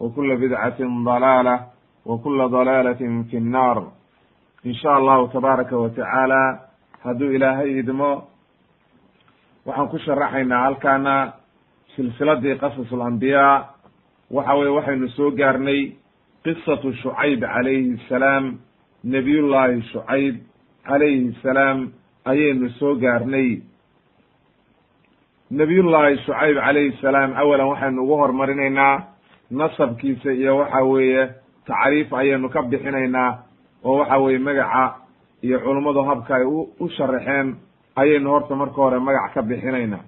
wkula bidcatin dalaalah wkula dalaalatin fi nnaar in sha allahu tabaaraka wa tacaala hadduu ilaahay idmo waxaan ku sharaxaynaa halkaana silsiladii qasas alambiyaa waxa weye waxaynu soo gaarnay qisatu shucayb calayhi salaam nebiyullaahi shucayb calayhi salaam ayaynu soo gaarnay. Nebiyullaahi shucayb calayhi salaam awalan waxaynu ugu hormarinaynaa nasabkiisa iyo waxa weeye tacriif ayaynu ka bixinaynaa oo waxa weeye magaca iyo culummadu habka ay u sharaxeen ayaynu horta marka hore magac ka bixinaynaa.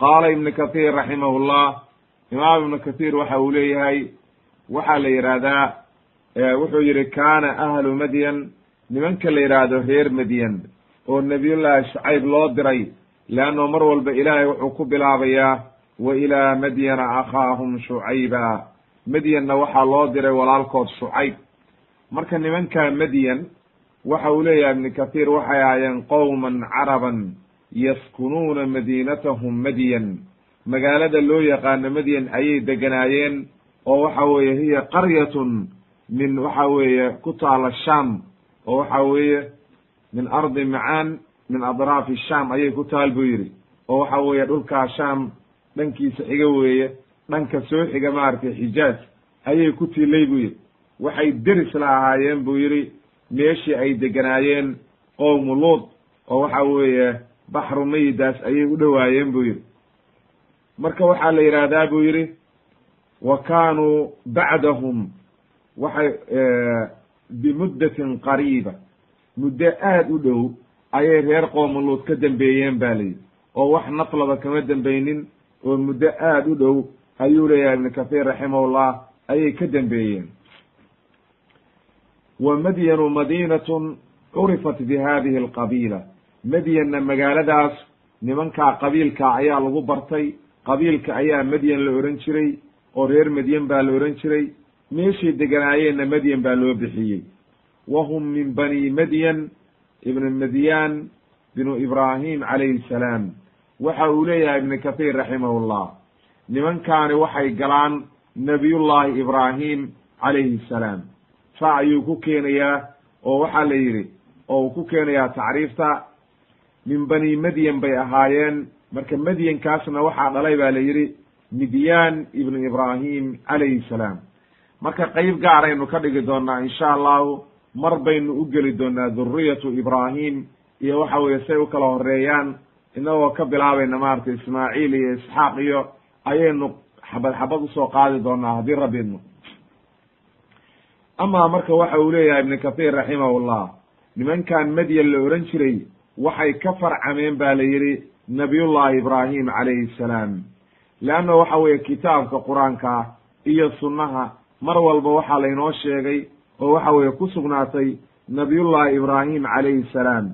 Qaala ibnu kathiir raximahullah imaam ibnu kathiir waxa uu leeyahay waxaa la yidhaahdaa wuxuu yihi kaana ahlu madyan nimanka la yidhaahdo reer madyan oo nabiyullaahi shacayb loo diray leanno mar walba ilaahay wuxuu ku bilaabayaa wa ilaa madyana akhaahum shucayba madyanna waxaa loo diray walaalkood shucayb marka nimankaa madyan waxa uu leeyahay ibnu kathiir waxay ahaayeen qowman caraban yaskunuuna madiinatahum madyan. Magaalada loo yaqaano madyan ayay deganaayeen oo waxa weeye hiya qaryatun min waxa weeye ku taala sham oo waxa weeye min ardi macaan min adraafi sham ayay ku taal buu yidhi oo waxa weeye dhulkaa sham dhankiisa xiga weeye dhanka soo xiga maaragtay xijaaj ayay ku tiilay buu yidhi. Waxay deris la ahaayeen buu yidhi meeshii ay deganaayeen qowmu luud oo waxa weeye baxru mayidaas ayay u dhowaayeen buu yidhi. Marka waxaa la yidhaahdaa buu yidhi wa kaanuu bacdahum waxay bimuddatin qariiba. Muddo aad u dhow ayay reer qowmu luud ka dambeeyeen ba layidhi oo wax naflaba kama dembeynin oo muddo aada u dhow ayuu leeyahay ibnu kathiir raximahullah ayay ka dambeeyeen. Wa madyanu madiinatun curifat bi hadihi alqabiila. Madyanna magaaladaas nimankaa qabiilka ayaa lagu bartay. Qabiilka ayaa madyan la ohan jiray oo reer madyan baa la ohan jiray. Meeshay deganaayeenna madyan baa loo bixiyey. Wa hum min bani madyan ibn madyan binu ibraahim calayhi salaam waxa uu leeyahay ibnu kathiir raximahullah nimankaani waxay galaan nabiyullahi ibraahim calayhi salaam. Saa ayuu ku keenayaa oo waxaa la yidhi oo uu ku keenayaa tacriifta min bani madyan bay ahaayeen. Marka madyankaasna waxaa dhalay baa la yidhi midyaan ibnu ibraahim calayhi salaam. Marka qeyb gaaraynu ka dhigi doonaa insha allahu mar baynu u geli doonaa dhuriyatu ibraahim iyo waxa weeye say u kala horeeyaan inagoo ka bilaabayna maaragtay ismaaciil iyo isxaaq iyo ayaynu xabad xabad u soo qaadi doonaa haddii rabbi idmo amaa marka waxa uu leeyahay ibnu kathiir raximahullah nimankan madyan la ohan jiray waxay ka farcameen ba la yidhi nabiyullahi ibraahim calayhi salaam. Leanna waxa weeye kitaabka qur'aanka iyo sunnaha mar walba waxaa laynoo sheegay oo waxa weeye ku sugnaatay nabiyullahi ibraahim calayhi salaam.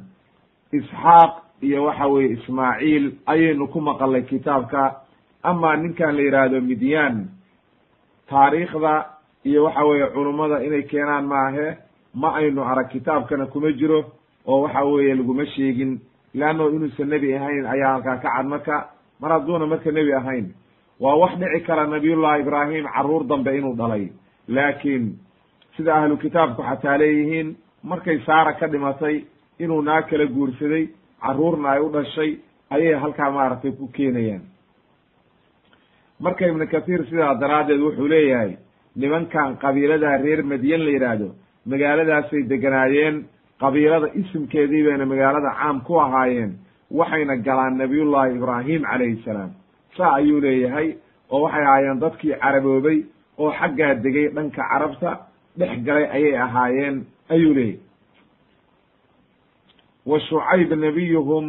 Isxaaq iyo waxa weeye ismaaciil ayaynu ku maqalnay kitaabka. Ama ninkan la yidhaahdo midyaan. Taariikhda iyo waxa weeye culummada inay keenaan maahe ma aynu arag kitaabkana kuma jiro oo waxa weeye laguma sheegin. Leanno inuusan nebi ahayn ayaa halkaa ka cad marka. Mar hadduuna marka nebi ahayn. Waa wax dhici kara nabiyullahi ibraahim carruur dambe inuu dhalay. Laakiin sida ahlu kitaabku xataa leeyihiin markay saara ka dhimatay inuu naag kala guursaday carruurna ay u dhashay ayay halkaa maaragtay ku keenayaan. Marka ibnu kathiir sidaa daraaddeed wuxuu leeyahay nimankan qabiilada reer madyan la yidhaahdo magaaladaasay deganaayeen qabiilada isimkeedii bayna magaalada caam ku ahaayeen waxayna galaan nabiyullahi ibraahim calayhi salaam. Saa ayuu leeyahay oo waxay ahaayeen dadkii caraboobay oo xaggaa degay dhanka carabta dhex galay ayay ahaayeen ayuu leeyahy wa shucayb nebiyuhum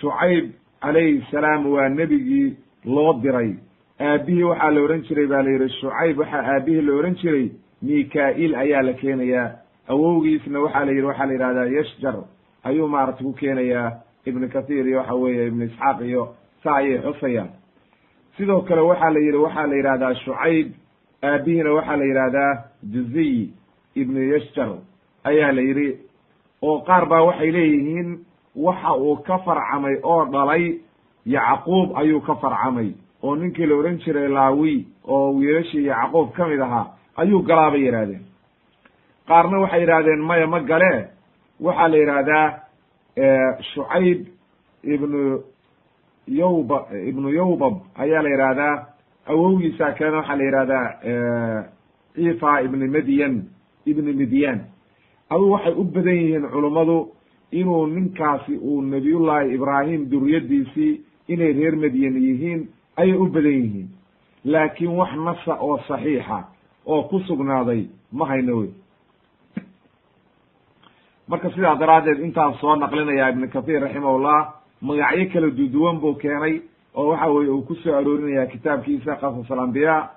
shucayb calayhi salaam waa nebigii loo diray aabihii waxaa la odhan jiray baa la yidhi shucayb waxaa aabihii la odhan jiray mika-il ayaa la keenayaa awowgiisna waxaa la yidhi waxaa la yidhahdaa yashjar ayuu maaragta ku keenayaa ibnu kathiir iyo waxa weeye ibnu isxaaq iyo sa ayay xusayaan sidoo kale waxaa la yidhi waxaa la yidhahdaa shucayb aabihiina waxaa la yidhahdaa juziy ibnu yashjar ayaa la yidhi oo qaar baa waxay leeyihiin waxa uu ka farcamay oo dhalay yacquub ayuu ka farcamay oo ninkii la odhan jiray laawi oo wiilashii yacquub ka mid ahaa ayuu galaa bay qaarna waxay yidhahdeen maya ma gale? Waxaa la yidhaahdaa shucayb ibnu yowba ibnu yowbab ayaa la yidhaahdaa awowgiisa kalena waxaa la yidhahdaa cifa ibni medyan ibni midyan aduu waxay u badan yihiin culummadu inuu ninkaasi uu nabiyullahi ibraahim duriyadiisii inay reer medyan yihiin ayay u badan yihiin. Laakiin wax nasa oo saxiixa oo ku sugnaaday ma hayno wey. Marka sidaa daraaddeed intaas soo naqlinaya ibnu kathiir raximahullah magacyo kala duduwan buu keenay oo waxa weye uu ku soo aroorinaya kitaabkiisa qasas alambiyaa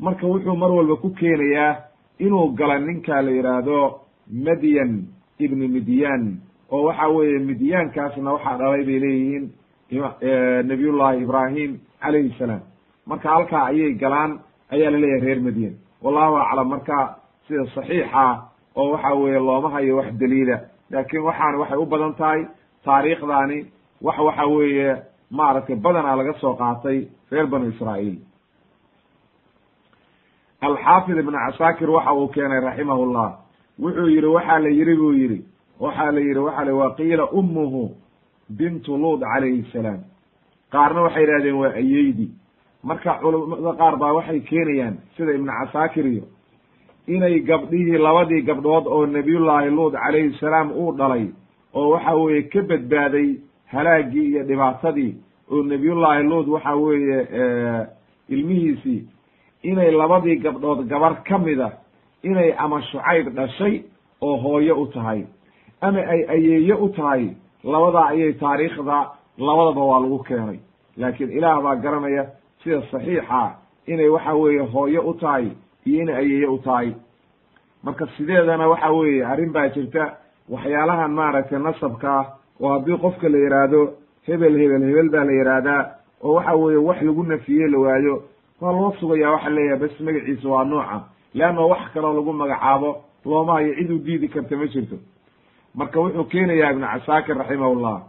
marka wuxuu mar walba ku keenayaa inuu gala ninka la yidhaahdo madyan ibnu midyan oo waxa weeye midyaankaasna waxaa dhalay bay leeyihiin nabiyullahi ibraahim calayhi salaam. Marka halkaa ayay galaan ayaa la leeyahay reer madyan wallahu aclam marka sida saxiixa oo waxa weeye looma hayo wax daliila. Laakiin waxaana waxay u badan tahay taariikhdaani wax waxa weeye maaragtay badanaa laga soo qaatay reer banu israa'iil. Alxaafid ibn casaakir waxa uu keenay raximahullah wuxuu yidhi waxaa la yidhi buu yidhi. Waxaa la yidhi waxa wa qiila ummuhu bintu luud calayhi salaam. Qaarna waxay yidhahdeen waa ayeydi marka culamada qaar baa waxay keenayaan sida ibnu casaakir iyo inay gabdhihii labadii gabdhood oo nebiyullaahi luud calayhi salaam uu dhalay oo waxa weeye ka badbaaday halaagii iyo dhibaatadii oo nebiyullaahi luud waxa weeye ilmihiisii inay labadii gabdhood gabar ka mida inay ama shucayb dhashay oo hooyo u tahay. Ama ay ayeeyo u tahay labadaa ayay taariikhda labadaba waa lagu keenay. Laakiin ilaah baa garanaya sida saxiixa inay waxa weeye hooyo u tahay iyo inay ayeeyo u tahay. Marka sideedana waxa weeye arrin baa jirta waxyaalahan maaragtay nasabkaa oo haddii qofka la yidhaahdo hebel hebel hebel baa la yidhaahdaa oo waxa weeye wax lagu nafiye la waayo waa loo sugaya waxa leeyahay bes magaciisa waa nooca leanna wax kaloo lagu magacaabo looma hayo cid u diidi karta ma jirto. Marka wuxuu keenayaa ibnu casaakir raximahullah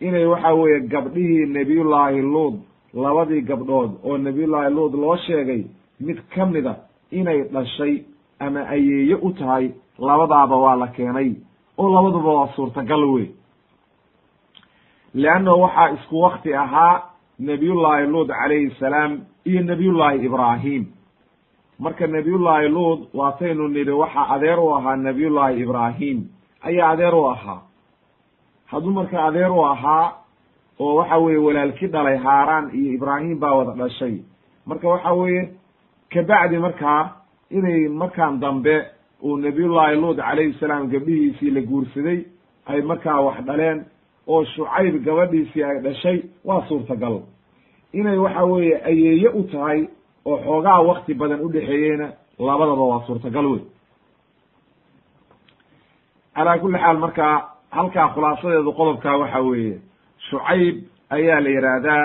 inay waxa weeye gabdhihii nebiyullaahi luud labadii gabdhood oo nebiyullaahi luud loo sheegay mid ka mida inay dhashay ama ayeeye u tahay labadaaba waa la keenay oo labaduba waa suurtagal wey. Leanna waxaa isku wakti ahaa nebiyullaahi luud calayhi salaam iyo nebiyullaahi ibraahim marka nebiyullaahi luud waataynu nidhi waxaa adeer u ahaa nebiyullaahi ibraahim. Ayaa adeer u ahaa. Hadduu marka adeer u ahaa oo waxa weeye walaalki dhalay haaraan iyo ibraahim baa wada dhashay. Marka waxa weeye kabacdi markaa inay markaan dambe uu nabiyullaahi luud calayhi salaam gabdhihiisii la guursaday ay markaa wax dhaleen oo shucayb gabadhiisii ay dhashay waa suurtagal. Inay waxa weeye ayeeye u tahay oo xoogaa wakti badan u dhexeeyeyna labadaba waa suurtagal wey calaa kulli xaal markaa halkaa khulaasadeedu qodobkaa waxa weeye shucayb ayaa la yidhaahdaa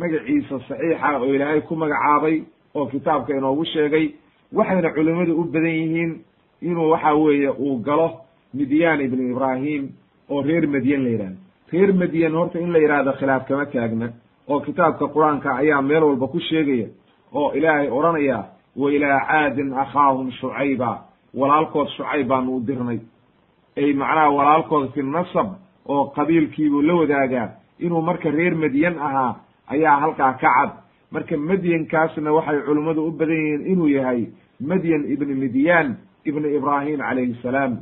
magaciisa saxiixa oo ilaahay ku magacaabay oo kitaabka inoogu sheegay waxayna culimmadu u badan yihiin inuu waxa weeye uu galo midyaan ibni ibraahim oo reer madyan la yidhahdo reer madyan horta in la yidhahdo khilaaf kama taagna oo kitaabka qur'aanka ayaa meel walba ku sheegaya oo ilaahay odhanaya wa ilaa caadin akhaahum shucayba. Walaalkood shucayb baanu u dirnay. Ay macnaha walaalkood fi nasab oo qabiilkiibuu la wadaagaa inuu marka reer madyan ahaa ayaa halkaa ka cad. Marka madyankaasna waxay culimmadu u badan yihiin inuu yahay madyan ibni midyaan ibni ibraahim calayhi salaam.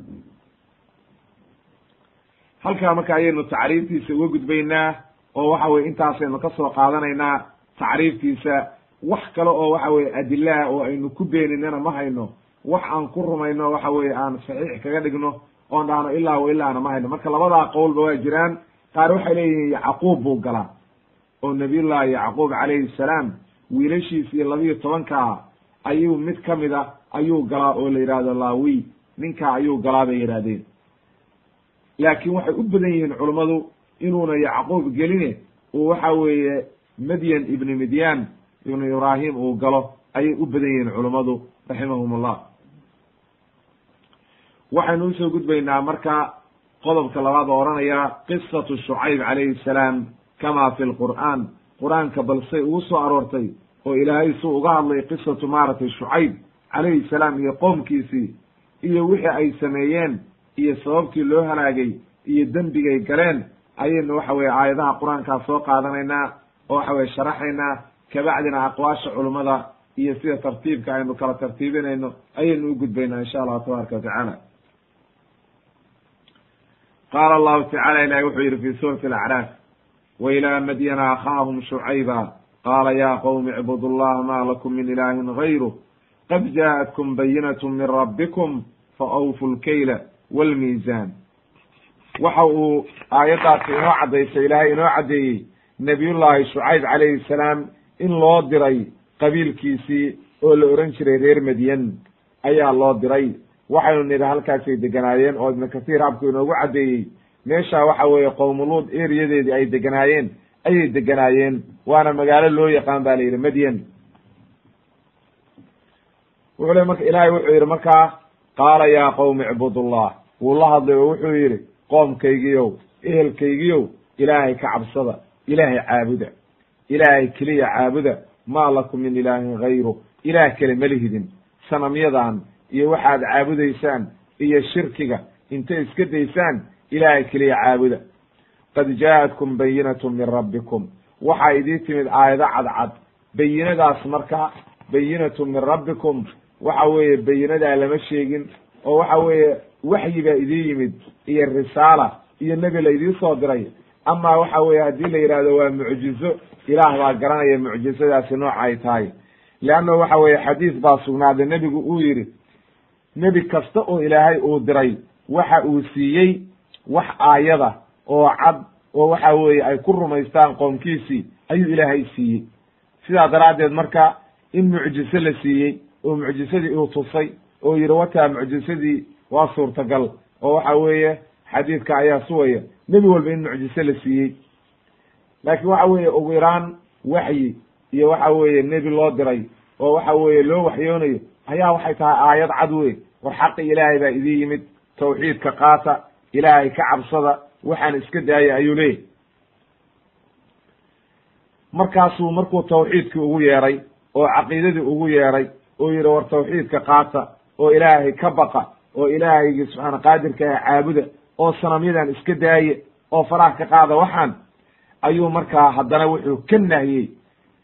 Halkaa marka ayaynu tacriiftiisa uga gudbaynaa oo waxa weye intaasaynu ka soo qaadanaynaa tacriiftiisa wax kale oo waxa weye adilaha oo aynu ku beeninana ma hayno wax aan ku rumayno waxa weye aan saxiix kaga dhigno oon dhahno ilaa wa ilaana ma hayno. Marka labadaa qowlba waa jiraan qaar waxay leeyihiin yacquub buu galaa oo nabiyullahi yacquub calayhi salaam wiilashiisii labiyo tobankaa ayuu mid ka mid a ayuu galaa oo la yidhaahdo laawi ninkaa ayuu galaa bay yidhahdeen laakiin waxay u badan yihiin culummadu inuuna yacquub geline uu waxa weeye madyan ibni midyaan ibnu ibraahim uu galo ayay u badan yihiin culummadu raximahum ullah waxaynu u soo gudbaynaa marka qodobka labaad oo odhanaya qisatu shucayb calayhi salaam kama fi lqur'aan qur'aanka balsay ugu soo aroortay oo ilaahay suu uga hadlay qisatu maaragtay shucayb calayhi salaam iyo qoomkiisii iyo wixii ay sameeyeen iyo sababtii loo halaagay iyo dembigay galeen ayaynu waxa weye aayadaha qur'aankaa soo qaadanaynaa oo waxa weye sharaxaynaa kabacdina aqwaasha culummada iyo sida tartiibka aynu kala tartiibinayno ayaynu u gudbaynaa insha allahu tabaaraka watacaala qaala allahu tacala ilahi wuxuu yidhi fi suurati alacraaf wa ilaa madyana akhaahum shucayba qaala ya qowmi icbudu llaha ma lakum min ilahin gayruh qad jaaءatkum bayinat min rabbikum faawfu lkayla wاlmiizan waxa uu aayaddaasi inoo caddaysay ilaahay inoo caddeeyey nabiyullaahi shucayb calayhi salaam in loo diray qabiilkiisii oo la ohan jiray reer madyan ayaa loo diray. Waxaynu nidhi halkaasay deganaayeen oo ibnu kathiir habku inoogu caddeeyey meesha waxa weeye qowmuluud eriyadeedii ay deganaayeen ayay deganaayeen waana magaalo loo yaqaan ba la yidhi madyan wuxuu le marka ilaahay wuxuu yidhi markaa qaala yaa qowmi icbudullah wuu la hadlay oo wuxuu yidhi qoomkaygiyow ehelkaygiyow ilaahay ka cabsada ilaahay caabuda ilaahay keliya caabuda maa lakum min ilaahin gayru ilaah kale ma lihidin. Sanamyadan iyo waxaad caabudaysaan iyo shirkiga intay iska daysaan ilaahay keliya caabuda. Qad jaa'atkum bayinatu min rabbikum. Waxaa idii timid aayado cadcad. Bayinadaas marka bayinatu min rabbikum. Waxa weeye bayinadaa lama sheegin oo waxa weeye waxyi baa idii yimid iyo risaala iyo nebi la idii soo diray ama waxa weeye haddii la yidhahdo waa mucjizo ilaah baa garanaya mucjizadaasi nooca ay tahay. Leanna waxa weeye xadiis baa sugnaaday nebigu uu yidhi nebi kasta oo ilaahay uu diray waxa uu siiyey wax aayada oo cad oo waxa weeye ay ku rumaystaan qoomkiisii ayuu ilaahay siiyey. Sidaa daraaddeed marka in mucjiso la siiyey oo mucjisadii uu tusay oo yidhi wataa mucjisadii waa suurtagal. Oo waxa weeye xadiidka ayaa suwaya nebi walba in mucjiso la siiyey. Laakiin waxa weeye ugu yaraan waxyi iyo waxa weeye nebi loo diray oo waxa weeye loo waxyoonayo ayaa waxay tahay aayad cad wey war xaqi ilaahay baa idin yimid tawxiidka qaata ilaahay ka cabsada waxaan iska daaya ayuu leeyahy markaasuu markuu tawxiidkii ugu yeeray oo caqiidadii ugu yeeray oo yidhi war tawxiidka qaata oo ilaahay ka baqa oo ilaahaygi subxaana qaadirka ah caabuda oo sanamyadan iska daaye oo faraha ka qaada waxaan ayuu markaa haddana wuxuu ka nahyey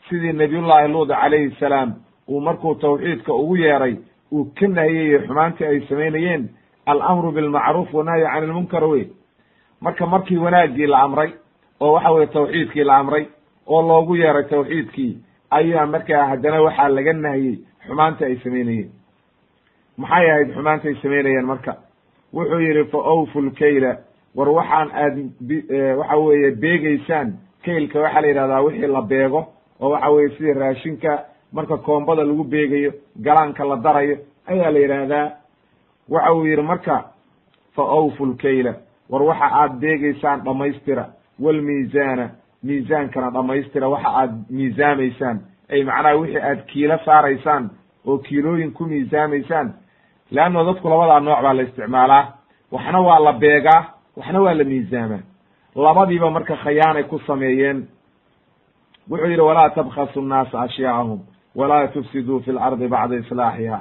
sidii nabiyullaahi luud calayhi salaam uu markuu tawxiidka ugu yeeray uu ka nahyey xumaantii ay samaynayeen alamru bilmacruuf wanahyi can ilmunkar wey. Marka markii wanaaggii la amray oo waxa weye tawxiidkii la amray oo loogu yeeray tawxiidkii ayaa markaa haddana waxaa laga nahyey xumaanta ay samaynayeen. Maxay ahayd xumaanta ay samaynayeen marka wuxuu yidhi fa awfu lkayla war waxaan aad waxa weeye beegeysaan kaylka waxaa la yidhahdaa wixii la beego oo waxa weye sidii raashinka marka koombada lagu beegayo galaanka la darayo ayaa la yidhaahdaa waxa uu yidhi marka fa awfu lkayla war waxa aad beegeysaan dhammaystira. Walmiizaana miisaankana dhammaystira. Waxa aad miisaamaysaan ay macnaha wixii aad kiilo saaraysaan oo kiilooyin ku miisaamaysaan leanno dadku labadaa nooc baa la isticmaalaa waxna waa la beegaa waxna waa la miisaamaa labadiiba marka khayaanay ku sameeyeen wuxuu yidhi walaa tabkhasu nnaasa ashyaa'ahum walaa tufsiduu fi lardi bacda islaaxiha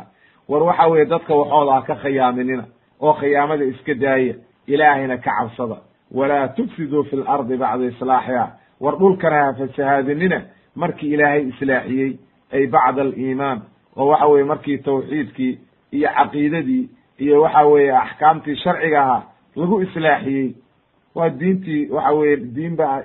war waxa weeye dadka waxooda ha ka khiyaaminina oo khiyaamada iska daaya ilaahayna ka cabsada walaa tufsiduu fi lardi bacda islaaxiha war dhulkana ha fasahaadinina markii ilaahay islaaxiyey ay bacda aliimaan oo waxa weye markii tawxiidkii iyo caqiidadii iyo waxa weeye axkaamtii sharciga ahaa lagu islaaxiyey. Waa diintii waxa weye diin baa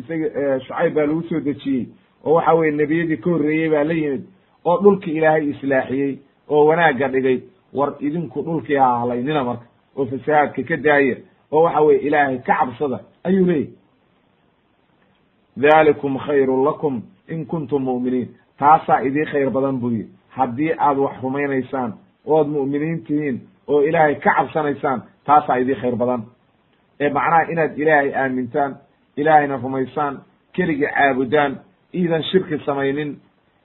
isaga shucayb baa lagu soo dejiyey oo waxa weye nebiyadii ka horreeyey baa la yimid oo dhulki ilaahay islaaxiyey oo wanaagga dhigay. War idinku dhulkii ha halaynina marka oo fasahaadka ka daaya oo waxa weye ilaahay ka cabsada ayuu leeyahy dhalikum khayrun lakum in kuntum mu'miniin. Taasaa idii khayr badan buu yihi haddii aad wax rumaynaysaan ood mu'miniin tihiin oo ilaahay ka cabsanaysaan taasaa idii khayr badan. Ee macnaha inaad ilaahay aamintaan ilaahayna rumaysaan keligii caabudaan iidan shirki samaynin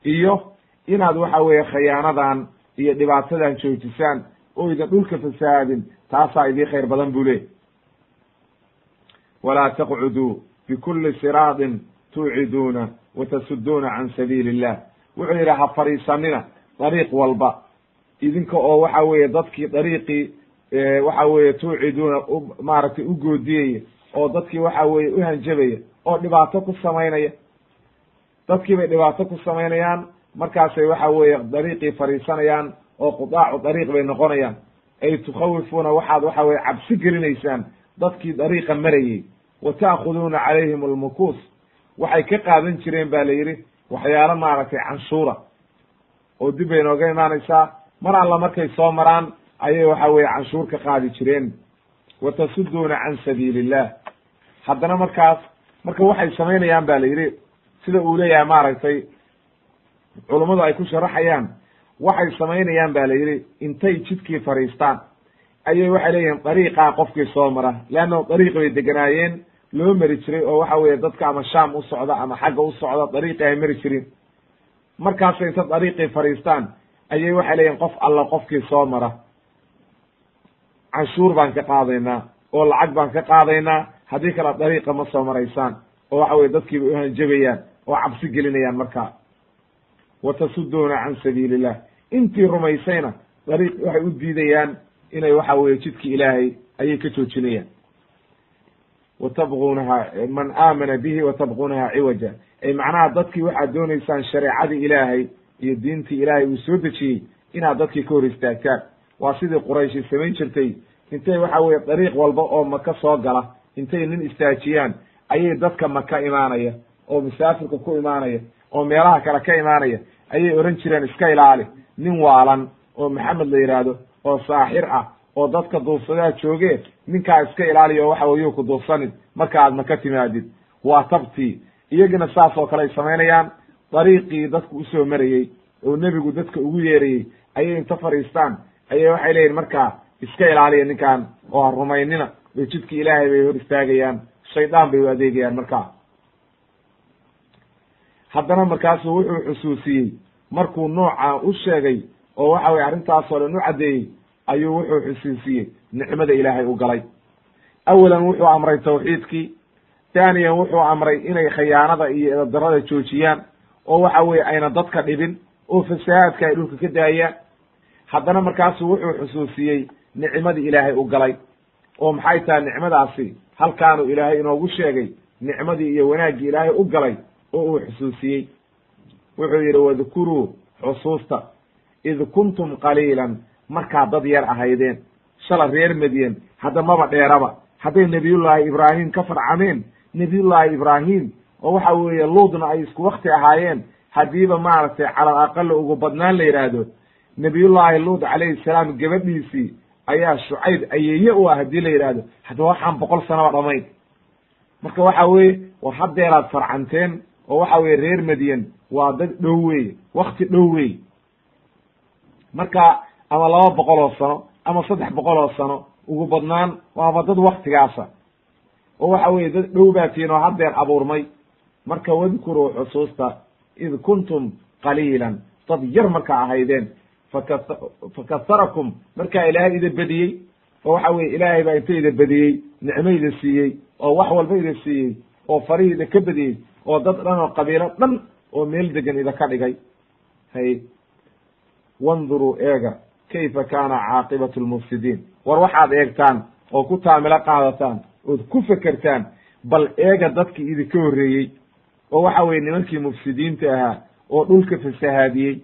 iyo inaad waxa weeye khayaanadan iyo dhibaatadan joojisaan oo idan dhulka fasahaadin taasaa idii khayr badan buu leey walaa taqcuduu bikulli siraadin tuuciduuna wa tasuduuna can sabiili illah wuxuu yidhi ha fadhiisanina dariiq walba idinka oo waxa weeye dadkii dariiqii waxa weeye tuuciduuna maaragtay u goodiyaya oo dadkii waxa weeye u hanjabaya oo dhibaato ku samaynaya. Dadkii bay dhibaato ku samaynayaan markaasay waxa weeye dariiqii fadhiisanayaan oo qudaacu dariiq bay noqonayaan. Ay tukhawifuuna waxaad waxa weye cabsi gelinaysaan dadkii dariiqa marayey wa ta'khuduuna calayhim almukuus. Waxay ka qaadan jireen ba la yidhi waxyaalo maaragtay canshuura. Oo dib bay nooga imaanaysaa mar alla markay soo maraan ayay waxa weye canshuur ka qaadi jireen. Wa tasuduuna can sabiili illah haddana markaas marka waxay samaynayaan ba la yidhi sida uu leeyahay maaragtay culummadu ay ku sharaxayaan waxay samaynayaan ba la yidhi intay jidkii fadhiistaan ayay waxay leeyihiin dariiqaa qofkii soo mara. Leanna dariiq bay deganaayeen loo mari jiray oo waxa weeye dadka ama shaam u socda ama xagga u socda dariiqii ay mari jirin markaasay inta dariiqii fadhiistaan ayay waxay leeyihiin qof alla qofkii soo mara. Canshuur baan ka qaadaynaa oo lacag baan ka qaadaynaa. Haddii kale dariiqa ma soo maraysaan oo waxa weye dadkiiba uhanjabayaan oo cabsi gelinayaan markaa wa tasuduuna can sabiili illah intii rumaysayna dariiq waxay u diidayaan inay waxa weye jidki ilaahay ayay ka joojinayaan. Wa tabquunaha man aamana bihi wa tabquunaha ciwaja. Ay macnaha dadkii waxaad doonaysaan shareecadii ilaahay iyo diintii ilaahay uu soo dejiyey inaad dadkii ka hor istaagtaan waa sidii qurayshi samayn jirtay. Intay waxa weye dariiq walba oo maka soo gala intay nin istaajiyaan ayay dadka maka imaanaya oo musaafirka ku imaanaya oo meelaha kale ka imaanaya ayay ohan jireen iska ilaali. Nin waalan oo maxamed la yidhaahdo oo saaxir ah oo dadka duufsadaa jooge ninkaa iska ilaaliya oo waxa weyuu ku duufsanin marka aad maka timaadid. Waa tabtii. Iyagina saas oo kale ay samaynayaan dariiqii dadku u soo marayey oo nebigu dadka ugu yeerayey ayay inta fadhiistaan. Ayay waxay leeyihiin markaa iska ilaaliya ninkan oo ha rumaynina. Oo jidki ilaahay bay hor istaagayaan. Shaydaan bay u adeegayaan markaa. Haddana markaasu wuxuu xusuusiyey markuu nooca u sheegay oo waxa weye arrintaasoo dhan u caddeeyey ayuu wuxuu xusuusiyey nicmada ilaahay u galay. Awalan wuxuu amray tawxiidkii taaniyan wuxuu amray inay khayaanada iyo edadarada joojiyaan oo waxa weye ayna dadka dhibin oo fasahaadka ay dhulka ka daayaan haddana markaasu wuxuu xusuusiyey nicmadii ilaahay u galay oo maxay tahay nicmadaasi? Halkaanu ilaahay inoogu sheegay nicmadii iyo wanaaggii ilaahay u galay oo uu xusuusiyey. Wuxuu yidhi wadkuruu xusuusta id kuntum qaliilan. Markaad dad yar ahaydeen shala reer medyen hadda maba dheeraba. Hadday nebiyullaahi ibraahim ka farcameen nebiyullaahi ibraahim oo waxa weeye luudna ay isku wakti ahaayeen haddiiba maaragtay calal aqali ugu badnaan la yidhaahdo nebiyullaahi luud calayhi salaam gabadhiisii ayaa shucayb ayeeye u ah haddii la yidhaahdo haddaba waxaan boqol sanaba dhamayn marka waxa weeye war haddeeraad farcanteen oo waxa weye reer medyen waa dad dhow weye wakti dhow wey marka ama laba boqol oo sano ama saddex boqol oo sano ugu badnaan waaba dad waktigaasa oo waxa weye dad dhow baatiin oo haddeer abuurmay marka wadkuruu xusuusta id kuntum qaliilan dad yar markaa ahaydeen faka fakasarakum markaa ilaahay ida bediyey oo waxa weye ilaahay baa inta ida bediyey nicmo ida siiyey oo wax walba ida siiyey oo farihii ida ka bediyey oo dad dhan oo qabiilo dhan oo meel degan ida ka dhigay. Hay wanduruu eega kayfa kaana caaqibatu lmufsidiin? War waxaad eegtaan oo ku taamilo qaadataan ood ku fekertaan bal eega dadkii idinka horreeyey oo waxa weye nimankii mufsidiinta ahaa oo dhulka fasahaadiyey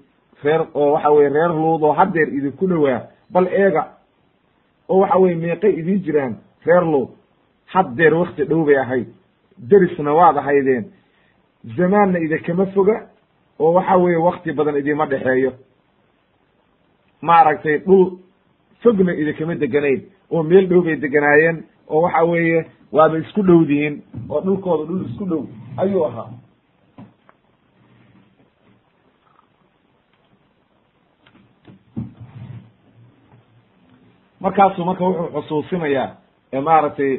reer oo waxa weye reer luud oo haddeer idinku dhowaa bal eega oo waxa weye meeqay idiin jiraan reer luud haddeer wakti dhow bay ahayd derisna waad ahaydeen zamaanna idinkama foga oo waxa weye wakti badan idima dhexeeyo maaragtay dhul fogna idinkama deganayn oo meel dhow bay deganaayeen oo waxa weeye waaba isku dhowdihiin oo dhulkooda dhul isku dhow ayuu ahaa. Markaasuu marka wuxuu xusuusinayaa maaragtay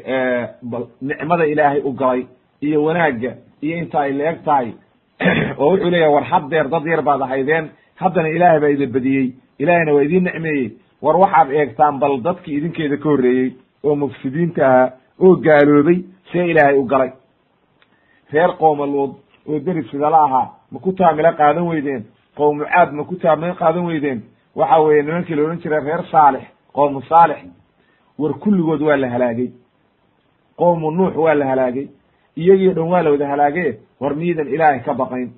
nicmada ilaahay u galay iyo wanaagga iyo inta ay la eg tahay oo wuxuu leeyahay war haddeer dad yar baad ahaydeen. Haddana ilaahay baa idin badiyey. Ilaahayna waa idiin nicmeeyey. War waxaad eegtaan bal dadkii idinkeeda ka horreeyey oo mufsidiinta ahaa oo gaaloobay see ilaahay u galay reer qooma luud oo deris sidala ahaa ma ku taamilo qaadan weydeen? Qowmu caad ma ku taamilo qaadan weydeen? Waxa weeye nimankii la odhan jiray reer saalix qowmu saalix war kulligood waa la halaagay. Qowmu nuux waa la halaagay. Iyagii dhan waa la wada halaagaye war miidan ilaahay ka baqayn.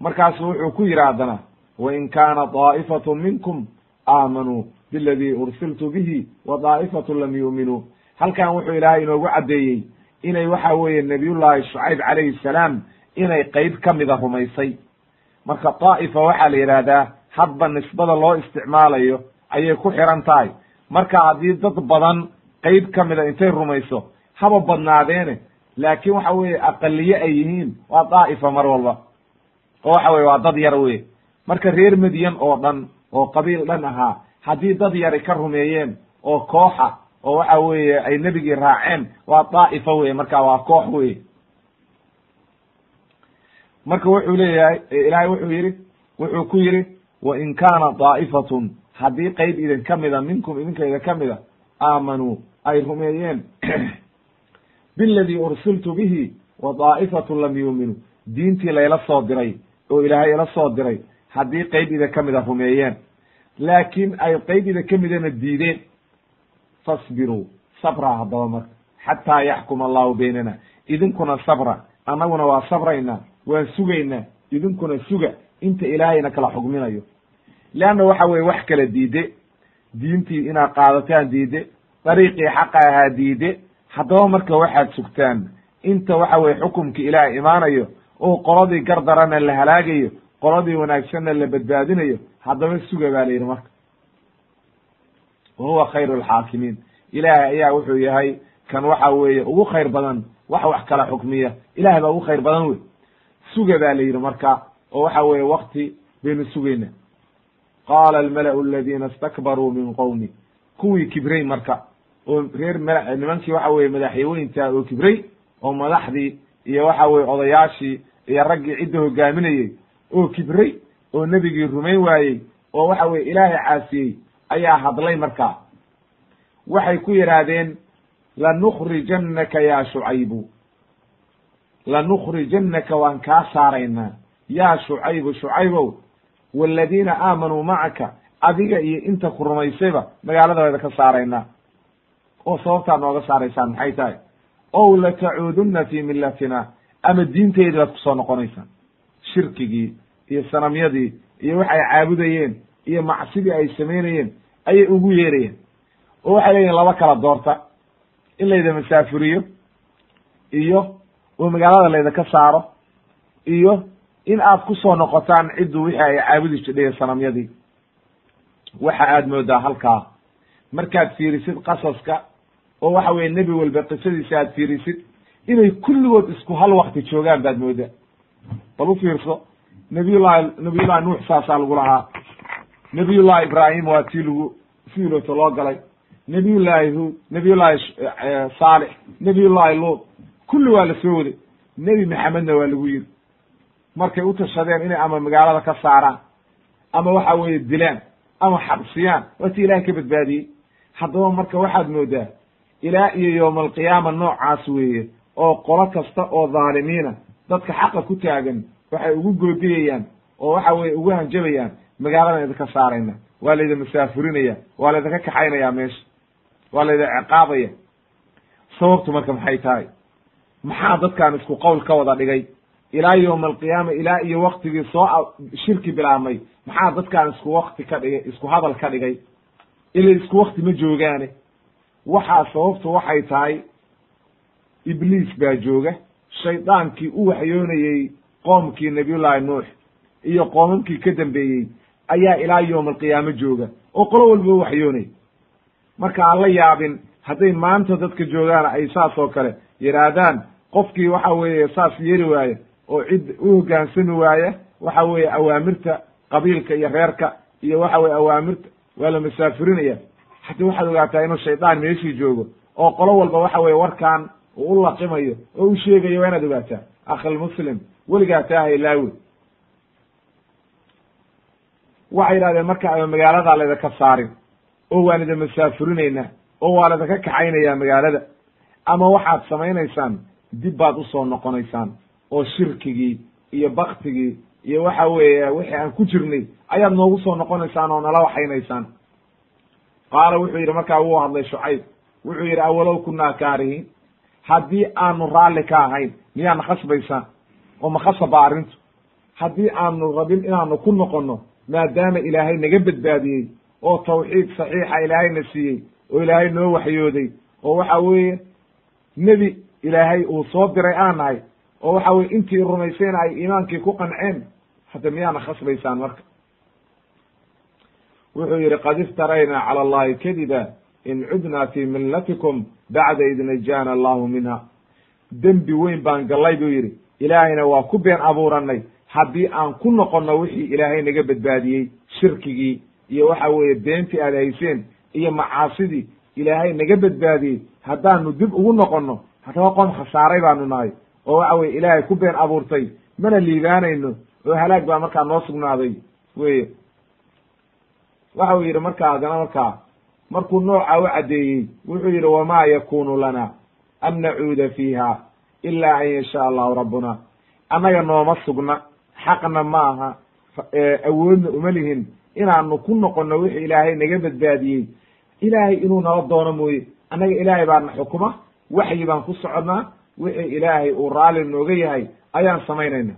Markaasu wuxuu ku yidhi haddana wain kaana daa'ifatu minkum aamanuu biladii ursiltu bihi wa daa'ifatu lam yuuminuu halkan wuxuu ilaahay inoogu caddeeyey inay waxa weeye nabiyullaahi shucayb calayhi salaam inay qeyb ka mida rumaysay. Marka daa'ifa waxaa la yidhaahdaa hadba nisbada loo isticmaalayo ayay ku xiran tahay. Marka haddii dad badan qeyb ka mida intay rumayso haba badnaadeene laakiin waxa weeye aqaliye ay yihiin waa daa'ifa mar walba. Oo waxa weye waa dad yar wey marka reer medyan oo dhan oo qabiil dhan ahaa haddii dad yari ka rumeeyeen oo kooxa oo waxa weeye ay nebigii raaceen waa daa'ifa weye marka waa koox wey marka wuxuu leeyahay ilaahay wuxuu yidhi wuxuu ku yidhi wa in kaana daa'ifatun haddii qeyb idin ka mida minkum idinka idin ka mida aamanuu ay rumeeyeen. Biladii ursiltu bihi wa daa'ifatu lam yuuminuu diintii layla soo diray oo ilaahay ila soo diray haddii qeyb idin ka mida rumeeyeen. Laakiin ay qeyb idin ka midana diideen fasbiruu sabra haddaba marka xataa yaxkuma allahu baynana. Idinkuna sabra annaguna waa sabraynaa waan sugaynaa idinkuna suga. Inta ilaahayna kala xugminayo. Leanna waxa weye wax kala diide diintii inaad qaadataan diide dariiqii xaqa ahaa diide haddaba marka waxaad sugtaan inta waxa weye xukumkii ilaah imaanayo oo qoladii gardarana la halaagayo qoladii wanaagsanna la badbaadinayo haddaba suga baa la yidhi marka wa huwa khayru alxaakimiin ilaahay ayaa wuxuu yahay kan waxa weeye ugu khayr badan wax wax kala xukmiya. Ilahay baa ugu khayr badan wey. Suga baa la yidhi marka oo waxa weeye wakti baynu sugayna. Qaala almala'u aladiina istakbaruu min qowmi kuwii kibray marka oo reer mala nimankii waxa weye madaxyaweynta oo kibray oo madaxdii iyo waxa weye odayaashii iyo raggii cidda hogaaminayey oo kibray oo nebigii rumayn waayey oo waxa weye ilaahay caasiyey ayaa hadlay markaa waxay ku yidhaahdeen lanukrijannaka ya shucaybu. Lanukrijannaka waan kaa saaraynaa. Yaa shucaybu shucaybow waaladiina aamanuu macaka adiga iyo inta ku rumaysayba magaaladaeda ka saaraynaa. Oo sababtaad nooga saaraysaan maxay tahay? Ow latacuudunna fii millatina ama diinteedi baad ku soo noqonaysaan shirkigii iyo sanamyadii iyo waxay caabudayeen iyo macsidii ay samaynayeen ayay ugu yeerayeen oo waxay leeyihiin laba kala doorta. In layda masaafuriyo iyo oo magaalada layda ka saaro iyo in aad ku soo noqotaan ciddu wixii ay caabudi jidhay sanamyadii. Waxa aad moodaa halkaa. Markaad fiirisid qasaska oo waxa weye nebi walba qisadiisa aad fiirisid inay kulligood isku hal wakti joogaan baad moodaa. Bal u fiirso nabiyullahi nabiyullahi nuux saasaa lagu lahaa nabiyullahi ibraahim waa tii lagu fiiloto loo galay. Nabiyullaahi huud nabiyullahi saalix nabiyullahi luut kulli waa la soo waday. Nebi maxamedna waa lagu yiri. Markay u tashadeen inay ama magaalada ka saaraan ama waxa weeye dilaan ama xabsiyaan waa ti ilahay ka badbaadiyey. Haddaba marka waxaad moodaa ilaa iyo yowma alqiyaama noocaas weeye oo qolo kasta oo dhaalimiina dadka xaqa ku taagan waxay ugu goodiyayaan oo waxa weye ugu hanjabayaan magaaladan idinka saarayna. Waa laydin masaafurinaya waa laydinka kaxaynaya meesha waa laydin ciqaabaya. Sababtu marka maxay tahay? Maxaa dadkan isku qowl ka wada dhigay? Ilaa yowma alqiyaama ilaa iyo waktigii soo shirki bilaabmay maxaa dadkaan isku wakti ka dhigay isku hadal ka dhigay? Ila isku wakti ma joogaane. Waxaa sababtu waxay tahay ibliis baa jooga shaydaankii u waxyoonayey qoomkii nabiyullaahi nuux iyo qoomamkii ka dambeeyey ayaa ilaa yowma alqiyaamo jooga oo qolo walba waxyoonay. Marka aan la yaabin hadday maanta dadka joogaan ay saas oo kale yidhaahdaan qofkii waxa weeye saas yeeli waaya oo cid u hoggaansami waaya waxa weeye awaamirta qabiilka iyo reerka iyo waxa weye awaamirta waa la masaafurinaya haddii waxaad ogaataa inuu shaydaan meeshii joogo oo qolo walba waxa weye warkaan uu u laqimayo oo u sheegayo waa inaad ogaataa akhilmuslim weligaa taa haylaawe waxay yidhahdeen marka ama magaaladaa laydinka saarin oo waan idin masaafurinaynaa oo waa laydinka kaxaynayaa magaalada ama waxaad samaynaysaan dib baad u soo noqonaysaan oo shirkigii iyo baktigii iyo waxa weeye wixii aan ku jirnay ayaad noogu soo noqonaysaan oo nala waxaynaysaan. Qaala wuxuu yidhi markaa wuu hadlay shucayb wuxuu yidhi awalow kunaa kaarihiin? Haddii aanu raalli ka ahayn miyaana khasbaysaan oo ma khasaba arrintu? Haddii aanu rabin inaanu ku noqonno maadaama ilaahay naga badbaadiyey oo tawxiid saxiixa ilaahayna siiyey oo ilaahay noo waxyooday oo waxa weeye nebi ilaahay uu soo diray aan nahay oo waxa weye intii rumaysayna ay iimaankii ku qanceen hadda miyaana khasbaysaan marka? Wuxuu yidhi qad iftaraynaa cala allahi kadiba in cudnaa fi millatikum bacda id najaana allahu minha. Dembi weyn baan gallay buu yidhi. Ilaahayna waa ku been abuuranay haddii aan ku noqonno wixii ilaahay naga badbaadiyey shirkigii iyo waxa weeye beentii aad hayseen iyo macaasidii ilaahay naga badbaadiyey haddaanu dib ugu noqonno haddaba qom khasaaray baanu nahay. Oo waxa weye ilaahay ku been abuurtay mana liibaanayno oo halaag baa markaa noo sugnaaday weye waxa uu yidhi markaa haddana markaa markuu nooca u caddeeyey wuxuu yidhi wamaa yakunu lana an nacuuda fiiha ila an yashaa allahu rabbuna annaga nooma sugna xaqna ma aha awoodna uma lihin inaanu ku noqonno wixii ilaahay naga badbaadiyey. Ilaahay inuu nala doono mooye annaga ilaahay baana xukuma waxyi baan ku soconnaa wixii ilaahay uu raalli nooga yahay ayaan samaynayna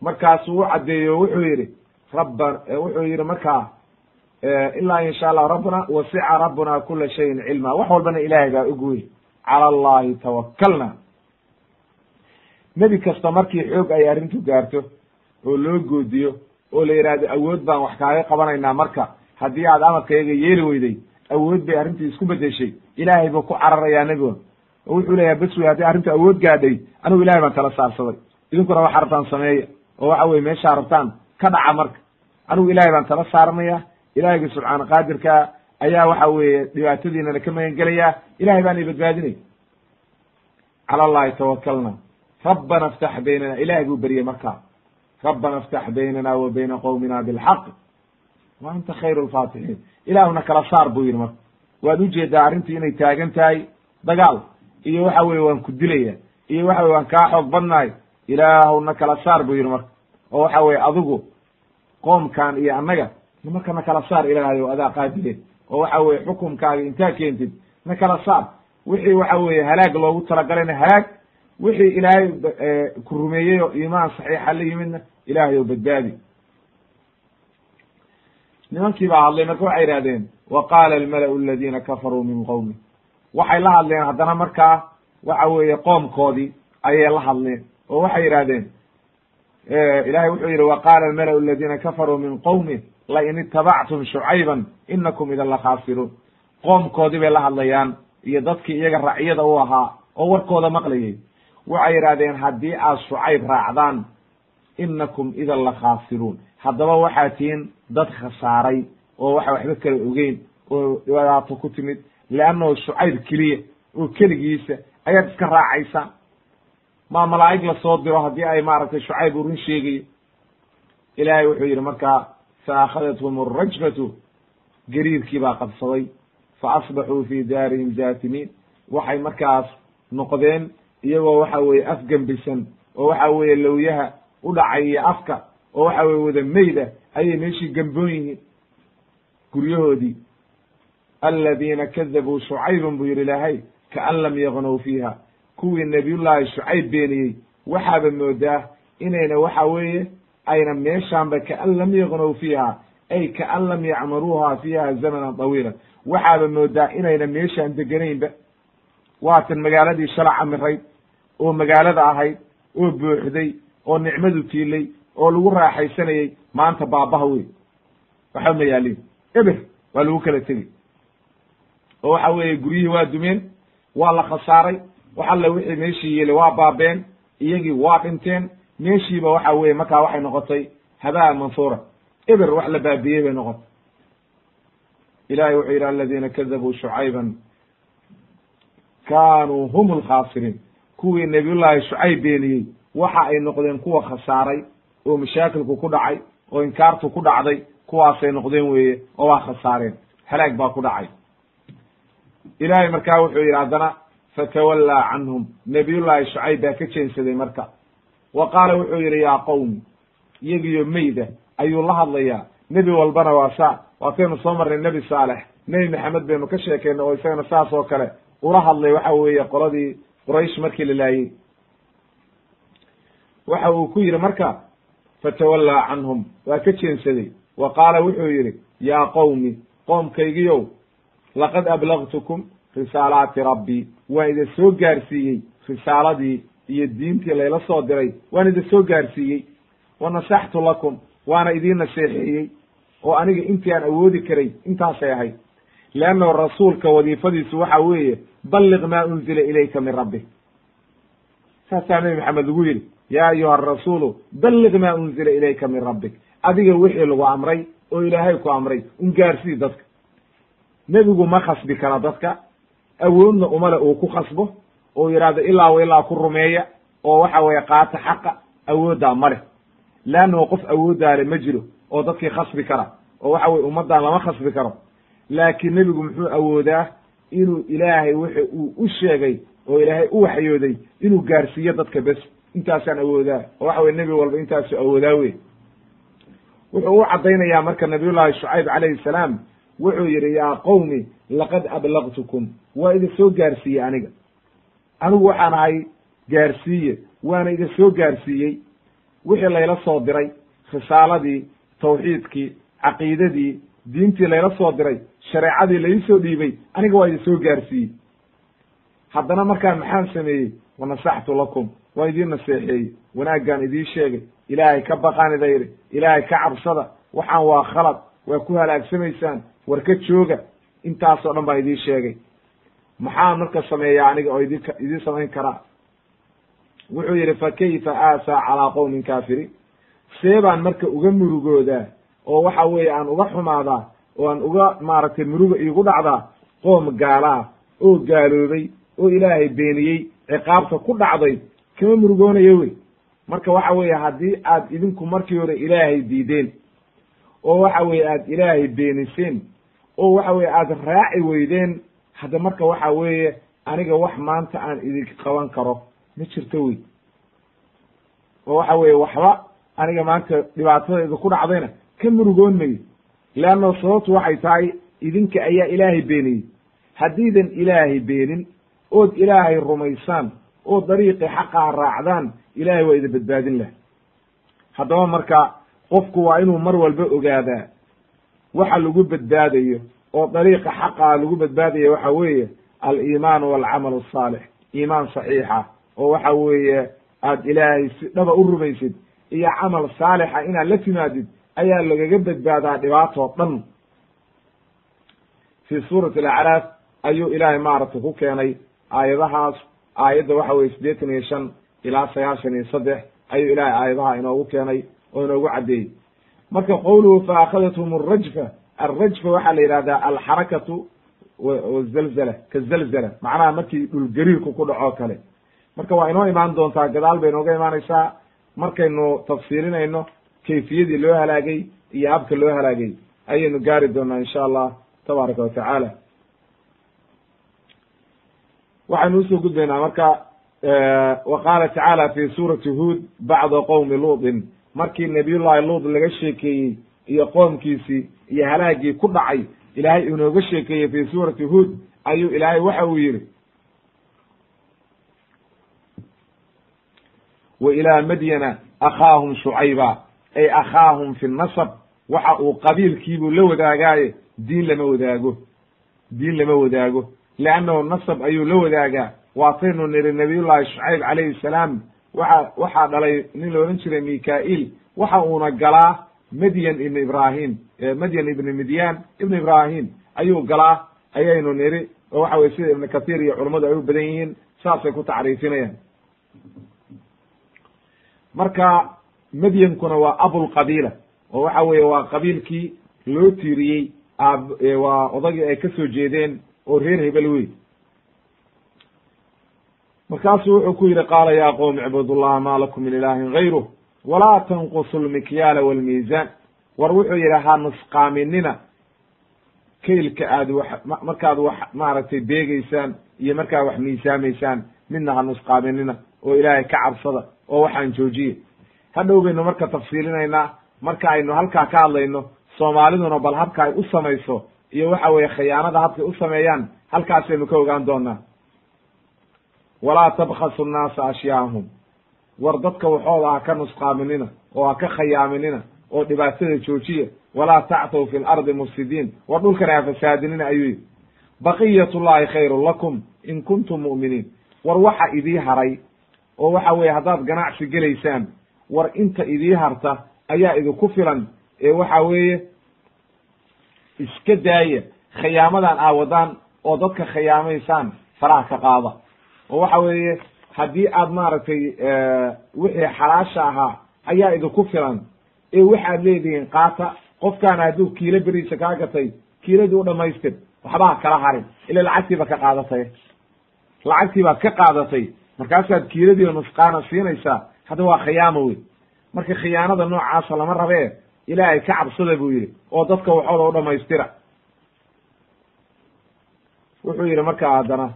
markaasuu u caddeeyo wuxuu yidhi rabba wuxuu yidhi markaa ilaa in sha allah rabbuna wasica rabbuna kula shayin cilma. Wax walbana ilaahay baa og wey cala allahi tawakalna nebi kasta markii xoog ay arrintu gaarto oo loo goodiyo oo la yidhaahdo awood baan wax kaaga qabanaynaa marka haddii aad amarkayga yeeli weyday awood bay arrintii isku bedeshay ilaahay buu ku cararayaa nebigon oo wuxuu leeyahay bes wey haddii arrintu awood gaadhay anigu ilahay baan tala saarsaday. Idinkuna waxa rabtaan sameeya oo waxa weye meeshaa rabtaan ka dhaca marka. Anigu ilahay baan tala saaranaya ilahayga subxaana qaadirka ayaa waxa weeye dhibaatadiinana ka magan gelaya ilahay baana badbaadinay cala allahi tawakalna rabbana iftax baynana ilahay buu beryey markaa rabbana iftax baynana wa bayna qowmina bilxaq. Wa anta khayru lfaatixiin ilaahuna kala saar buu yidhi marka. Waad u jeedaa arrintii inay taagan tahay dagaal iyo waxa weye waan ku dilaya iyo waxa weye waan kaa xoog badnahay ilaahuna kala saar buu yidhi marka. Oo waxa weye adigu qoomkan iyo annaga nimanka na kala saar ilaahayo adaa qaadile oo waxa weye xukumkaaga intaa keentid na kala saar. Wixii waxa weye halaag loogu talagalayna halaag wixii ilaahay ku rumeeyey oo iimaan saxiixa la yimidna ilaahay oo badbaadi. Nimankii baa hadlay marka waxay yidhahdeen wa qaala almala'u aladiina kafaruu min qowmi waxay la hadleen haddana markaa waxa weeye qoomkoodii ayay la hadleen oo waxay yidhahdeen ilahay wuxuu yidhi wa qaala almala'u aladiina kafaruu min qowmi lain itabactum shucayban inakum idan lakhaasiruun qoomkoodii bay la hadlayaan iyo dadkii iyaga racyada u ahaa oo warkooda maqlayay waxay yidhahdeen haddii aad shucayb raacdaan inakum idan lakhaasiruun haddaba waxaa tihiin dad khasaaray oo waxa waxba kala ogeyn oo dhibaato ku timid leannahu shucayb keliya oo keligiisa ayaad iska raacaysaan maa malaa'ig la soo diro haddii ay maaragtay shucayb u run sheegayo ilaahay wuxuu yidhi markaa fa akhadathm alrajfatu gariirkii baa qabsaday fa asbaxuu fi daarihim jaatimiin waxay markaas noqdeen iyagoo waxa weeye afgembisan oo waxa weeye lowyaha u dhacaya afka oo waxa weye wada meyda ayay meeshii gemboon yihiin guryahoodii. Aladiina kadabuu shucaybun buu yidhi ilaahay kaan lam yagnow fiiha. Kuwii nabiyullaahi shucayb beeniyey waxaaba moodaa inayna waxa weeye ayna meeshaanba kaan lam yagnow fiiha ay kaan lam yacmaruuha fiiha zamanan tawiila waxaaba moodaa inayna meeshaan deganaynba. Waatan magaaladii shala camirayd oo magaalada ahayd oo buuxday oo nicmadu tiilay oo lagu raaxaysanayey maanta baabaha wey waxba ma yaalin eber waa lagu kala tegi oo waxa weeye guryihii waa dumeen waa la khasaaray wax alle wixii meeshii yeelay waa baabeen iyagii waa dhinteen meeshiiba waxa weye markaa waxay noqotay habaa mansuura. Eber wax la baabiyey bay noqotay. Ilahay wuxuu yidhi aladiina kadabuu shucayban kaanuu hum lkhaasiriin kuwii nabiyullaahi shucayb beeniyey. Waxa ay noqdeen kuwa khasaaray oo mashaakilku ku dhacay oo inkaartu ku dhacday kuwaasay noqdeen weeye oo waa khasaareen. Halaag baa ku dhacay. Ilaahay markaa wuxuu yidhi haddana fatawallaa canhum. Nabiyullaahi shucayb baa ka jeensaday marka. Wa qaala wuxuu yidhi yaa qowmi iyagiyo meyda ayuu la hadlayaa. Nebi walbana waa saa. Waataynu soo marnay nebi saalex nebi maxamed baynu ka sheekeynay oo isagana saas oo kale ula hadlay waxa weeye qoladii quraysh markii la laayey waxa uu ku yidhi marka fatawallaa canhum. Waa ka jeensaday. Wa qaala wuxuu yidhi yaa qowmi qoomkaygiyow laqad ablagtukum risaalaati rabbii waan idin soo gaarsiiyey risaaladii iyo diintii layla soo diray. Waan idin soo gaarsiiyey. Wa nasaxtu lakum waana idiin naseexeeyey. Oo aniga intii aan awoodi karay intaasay ahayd leannahu rasuulka wadiifadiisu waxa weeye balliq maa unzila ilayka min rabbik saasaa nebi maxamed lagu yidhi yaa ayuha arasuulu balliq maa unzila ilayka min rabbik adiga wixii lagu amray oo ilaahay ku amray un gaarsii dadka nebigu ma khasbi kara dadka awoodna umale uu ku khasbo oo yidhahdo ilaa wa ilaa ku rumeeya oo waxa weeye qaata xaqa awooddaa ma leh leannahu qof awooddaale ma jiro oo dadkii khasbi kara oo waxa weye ummaddan lama khasbi karo laakiin nebigu muxuu awoodaa inuu ilaahay wixi uu u sheegay oo ilaahay u waxyooday inuu gaarsiiyo dadka bes intaasaan awoodaa. Oo waxa weye nebi walba intaasu awoodaa wey wuxuu u caddaynayaa marka nabiyullaahi shucayb calayhi salaam wuxuu yidhi yaa qowmi laqad ablagtukum waa idin soo gaarsiiyey aniga. Anigu waxaan ahay gaarsiiye waana idin soo gaarsiiyey. Wixii layla soo diray risaaladii tawxiidkii caqiidadii diintii layla soo diray shareecadii lai soo dhiibay aniga waa idin soo gaarsiiyey. Haddana markaan maxaan sameeyey wanasaxtu lakum waa idiin naseexeeyey. Wanaaggaan idiin sheegay ilaahay ka baqaan ida yidhi ilaahay ka cabsada waxaan waa khalad waa ku halaagsamaysaan war ka jooga intaasoo dhan baan idiin sheegay. Maxaan marka sameeyaa aniga oo idin idiin samayn karaa? Wuxuu yidhi fa kayfa aasaa calaa qowmin kaafiriin? See baan marka uga murugoodaa oo waxa weeye aan uga xumaadaa oo aan uga maaragtay muruga iigu dhacdaa qoom gaala ah oo gaaloobay oo ilaahay beeniyey ciqaabta ku dhacday kama murugoonayo wey. Marka waxa weeye haddii aad idinku markii hore ilaahay diideen oo waxa weeye aad ilaahay beeniseen oo waxa weye aad raaci weydeen hadda marka waxa weeye aniga wax maanta aan idin qaban karo ma jirto wey. Oo waxa weeye waxba aniga maanta dhibaatadayda ku dhacdayna ka murugoon mayo leanno sababtu waxay tahay idinka ayaa ilaahay beeniyey. Haddiidan ilaahay beenin ood ilaahay rumaysaan oo dariiqii xaqaa raacdaan ilaahay waa idin badbaadin lah haddaba marka qofku waa inuu mar walba ogaadaa waxa lagu badbaadayo oo dariiqa xaqaa lagu badbaadaya waxa weeye aliimaan walcamal asaalix iimaan saxiixa oo waxa weeye aad ilaahay si dhaba u rumaysid iyo camal saalixa inaad la timaadid ayaa lagaga badbaadaa dhibaatoo dhan. Fii suurati alacraaf ayuu ilaahay maaragtay ku keenay aayadahaas aayadda waxa weye siddeetan iyo shan ilaa sagaashan iyo saddex ayuu ilaahay aayadaha inoogu keenay oo inoogu caddeeyey. Marka qowluhu fa akhadathum arajfa alrajfa waxaa la yidhahdaa alxarakatu wazalzala kazalzala macnaha markii dhulgariirku ku dhacoo kale. Marka waa inoo imaan doontaa gadaal bay inooga imaanaysaa. Markaynu tafsiilinayno kayfiyadii loo halaagay iyo habka loo halaagay ayaynu gaari doonaa insha allah tabaaraka wa tacaala waxaynu u soo gudbaynaa marka wa qaala tacaala fi suurati huod bacda qowmi luutin markii nabiyullahi luut laga sheekeeyey iyo qoomkiisii iyo halaagii ku dhacay ilaahay inooga sheekeeyey fi suurati huod ayuu ilaahay waxa uu yihi wa ilaa madyana akhaahum shucayba ay akhaahum fi nasab waxa uu qabiilkiibuu la wadaagaaye diin lama wadaago diin lama wadaago. Leannahu nasab ayuu la wadaagaa. Waataynu niri nabiyullahi shucayb calayhi salaam waxa waxaa dhalay nin la odhan jiray mika'il waxa uuna galaa madyan ibn ibrahim madyan ibni midyan ibn ibrahim ayuu galaa ayaynu niri oo waxa weye sida ibn kathir iyo culummadu ay u badan yihiin saasay ku tacriifinayaan. Marka madyankuna waa abulqabiila oo waxa weeye waa qabiilkii loo tiiriyey aab waa odagii ay ka soo jeedeen oo reer hebel wey markaasuu wuxuu ku yidhi qaala ya qowm icbudullaha ma lakum min ilaahin gayruh walaa tanqusu lmikyaala walmiisaan war wuxuu yidhi ha nusqaaminina kaylka aad wax markaad wax maaragtay beegeysaan iyo markaad wax miisaamaysaan midna ha nusqaaminina oo ilaahay ka cabsada oo waxaan joojiye hadhow baynu marka tafsiilinaynaa marka aynu halkaa ka hadlayno soomaaliduna bal habka ay u samayso iyo waxa weeye khiyaanada habkay u sameeyaan halkaasaynu ka ogaan doonaa. Walaa tabkhasu nnaasa ashyaahum war dadka waxooda ha ka nusqaaminina oo ha ka khayaaminina oo dhibaatada joojiya. Walaa tactw fi lardi mufsidiin. War dhulkana ha fasaadinina ayuu yidhi. Baqiyat llahi khayrun lakum in kuntum mu'miniin. War waxa idii haray oo waxa weeye haddaad ganacsi gelaysaan war inta idii harta ayaa idinku filan ee waxa weeye iska daaya khiyaamadan aawadaan oo dadka khiyaamaysaan faraha ka qaada. oo waxa weeye haddii aad maaragtay wixii xalaasha ahaa ayaa idinku filan ee waxaad leedihiin qaata qofkaana hadduu kiilo beriisa kaa gatay kiiladii u dhamaystir waxba kala harin. Ila lacagtiiba ka qaadatay. Lacagtii baad ka qaadatay. Markaasaad kiiladiiba nusqaana siinaysaa hadda waa khiyaamo wey marka khiyaanada noocaasa lama rabee ilaahay ka cabsada buu yidhi oo dadka waxooda u dhamaystira. Wuxuu yidhi marka haddana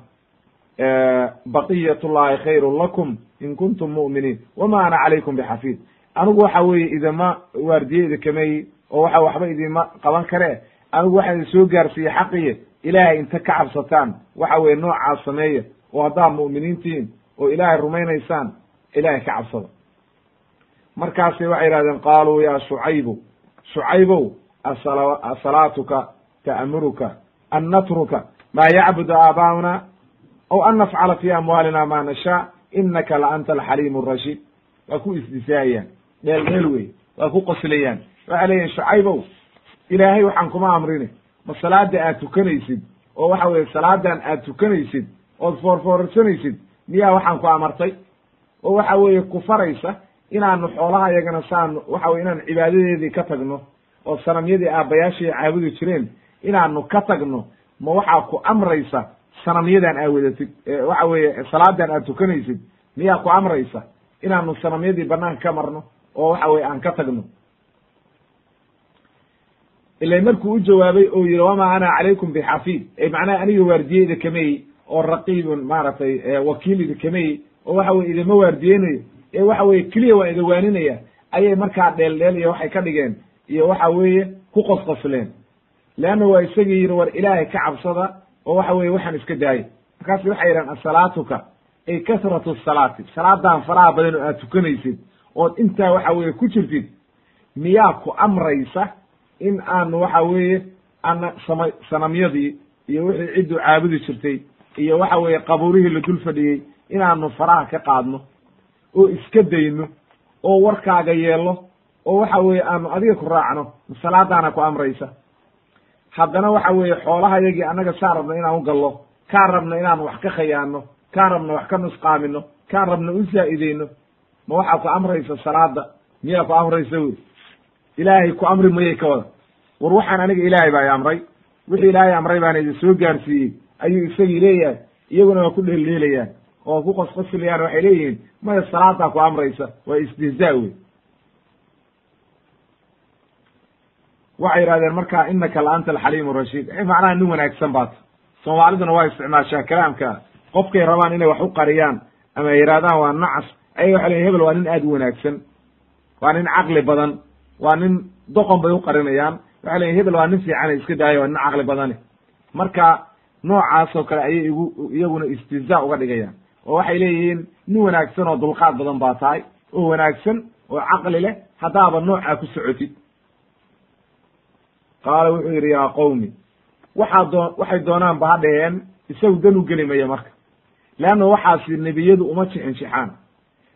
baqiyat llahi khayrun lakum in kuntum mu'miniin wama ana calaykum bixafiid. Anigu waxa weeye idima waardiye idinkameyi oo waxa waxba idima qaban kare. Anigu waxaan idin soo gaarsiiyey xaqiye ilaahay inta ka cabsataan waxa weye noocaas sameeya oo haddaad mu'miniintihiin oo ilaahay rumaynaysaan ilaahay ka cabsada. Markaasay waxay yihahdeen qaaluu ya shucaybu shucaybow asalaatuka ta'muruka an natruka maa yacbudu aabaa'una aw an nafcala fi amwaalina ma nashaa inaka la anta alxaliim arashiid waa ku isdisaayaan dheel dheel wey waa ku qoslayaan waxay leeyihiin shucaybow ilaahay waxaan kuma amrine. Ma salaada aad tukanaysid? Oo waxa weye salaadan aad tukanaysid? Ood foorfoorsanaysid miyaa waxaan ku amartay oo waxa weeye ku faraysa inaanu xoolaha iyagana saanu waxa weye inaan cibaadadeedii ka tagno oo sanamyadii aabbayaashii caabudi jireen inaanu ka tagno ma waxaa ku amraysa sanamyadan aad wadatid waxa weeye salaadan aad tukanaysid miyaa ku amraysa inaanu sanamyadii banaanka ka marno oo waxa weye aan ka tagno? Ila markuu u jawaabay oo yihi wamaa ana calaykum bixafiid. Macnaha aniga waardiye idinkamey oo raqiibun maaragtay wakiil idinkamey oo waxa weye idinma waardiyeynayo ee waxa weye keliya waa waaninaya ayay markaa dheel dheel iyo waxay ka dhigeen iyo waxa weeye ku qosqosleen leanna waa isagii yidhi war ilaahay ka cabsada oo waxa weye waxaan iska daayay markaas waxay yidhahan asalaatuka ay kasratu salaati. Salaadan faraha badan oo aad tukanaysid ood intaa waxa weye ku jirtid miyaa ku amraysa in aanu waxa weeye ana sama sanamyadii iyo wixii cidduu caabudi jirtay iyo waxa weeye qabuurihii la dul fadhiyey inaanu faraha ka qaadno oo iska dayno oo warkaaga yeelno oo waxa weeye aanu adiga ku raacno salaadaana ku amraysa. Haddana waxa weeye xoolaha yagii annaga saa rabno inaan u gallo kaan rabno inaan wax ka khayaano kaan rabno wax ka nusqaamino kaan rabno u zaa'ideyno ma waxaa ku amraysa salaada miyaa ku amraysa wey? Ilaahay ku amri mayay ka wada. War waxaan aniga ilaahay baa i amray. Wixii ilaahay amray baana idin soo gaarsiiyey. Ayuu isagii leeyahay iyaguna waa ku dheeldheelayaan oo ku qosqosilayaan waxay leeyihiin maya salaadaa ku amraysa waa istihzaa wey waxay yidhahdeen marka inaka la anta rashiid macnaha nin wanaagsan baata soomaaliduna waa isticmaashaa kalaamka. Qofkay rabaan inay wax u qariyaan ama yidhahdaan waa nacas. Ayaga waxay leyin hebel waa nin aad u wanaagsan. Waa nin caqli badan. Waa nin doqon bay u qarinayaan. Waxay leyin hebel waa nin fiicane iska daayo waa nin caqli badani. Marka noocaas oo kale ayay igu iyaguna istihzaa uga dhigayaan oo waxay leeyihiin nin wanaagsan oo dulqaad badan baa tahay oo wanaagsan oo caqli leh haddaaba noocaa ku socotid. Qaala wuxuu yidhi yaa qowmi waxaa doo waxay doonaanba ha dhaheen isagu dan u geli maya marka. Leanna waxaasi nebiyadu uma jixinjixaan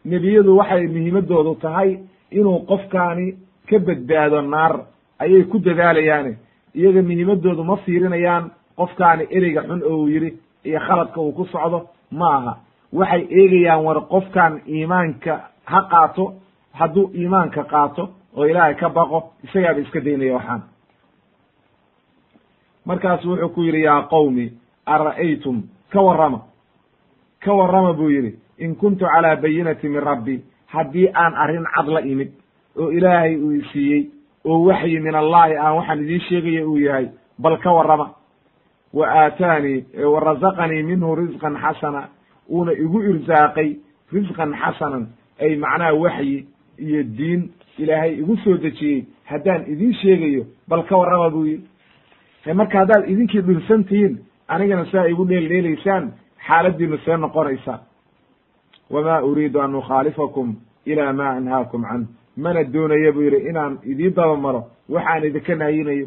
nebiyadu waxay muhiimadoodu tahay inuu qofkaani ka badbaado naar ayay ku dadaalayaane iyaga muhiimadoodu ma fiirinayaan qofkaani ereyga xun oo uu yidhi iyo khaladka uu ku socdo ma aha waxay eegayaan war qofkan iimaanka ha qaato hadduu iimaanka qaato oo ilaahay ka baqo isagaaba iska daynaya waxaan. Markaasu wuxuu ku yidhi yaa qowmi ara'aytum? Ka warrama ka warrama buu yidhi. In kuntu calaa bayinati min rabbi haddii aan arrin cad la imid oo ilaahay uu siiyey oo waxyi min allahi aan waxaan idiin sheegaya uu yahay bal ka warrama. Wa aataanii wa razaqanii minhu risqan xasana uuna igu irsaaqay risqan xasanan ay macnaha waxyi iyo diin ilaahay igu soo dejiyey haddaan idiin sheegayo bal ka warrama buu yidhi. Marka haddaad idinkii dhirsan tihiin anigana saa igu dheeldheelaysaan xaaladiinu see noqonaysa. Wama uriidu an ukhaalifakum ila ma anhaakum canh mana doonaya buu yidhi inaan idii dabamaro waxaan idinka naayinayo.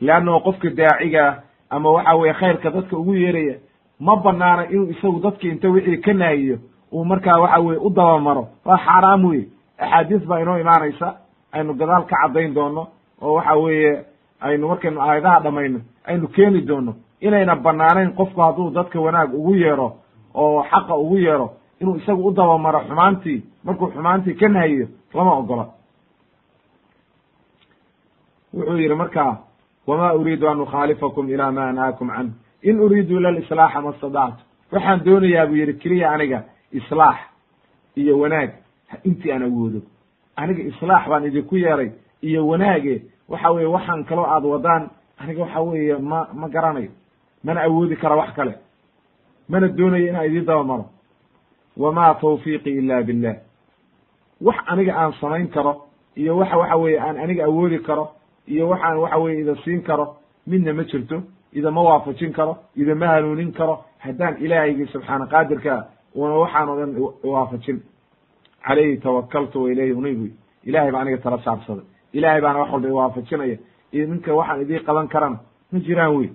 Leannao qofka daacigaa ama waxa weye khayrka dadka ugu yeeraya ma banaana inuu isagu dadki inta wixii ka naayiyo uu markaa waxa weye u dabamaro. Waa xaaraam wey axaadiis baa inoo imaanaysa. Aynu gadaal ka caddayn doono oo waxa weeye aynu markaynu aayadaha dhamayno aynu keeni doono inayna banaanayn qofku hadduu dadka wanaag ugu yeero oo xaqa ugu yeero inuu isagu u dabamaro xumaantii markuu xumaantii ka nahiyo lama ogola. Wuxuu yidhi markaa wma uriidu an ukhaalifakum ila ma anhaakum canh in uriidu ila lislaaxa ma stadactu waxaan doonayaa buu yidhi keliya aniga islaax iyo wanaag intii aan awoodo. Aniga islaax baan idinku yeeray iyo wanaage waxa weye waxaan kaloo aad wadaan aniga waxa weeye ma ma garanayo. Mana awoodi kara wax kale. Mana doonayo inaan idin daba maro wama tawfiiqi ila billah wax aniga aan samayn karo iyo waxa waxa weeye aan aniga awoodi karo iyo waxaan waxa weye ida siin karo midna ma jirto idama waafajin karo idama hanuunin karo haddaan ilaahaygi subxaana qaadirkaa una waxaan o dhan waafajin calayhi tawakaltu wa ilayhi unaybu ilahay baa aniga tala saabsaday ilahay baana wax walba iwaafajinaya idinka waxaan idii qaban karana ma jiraan wey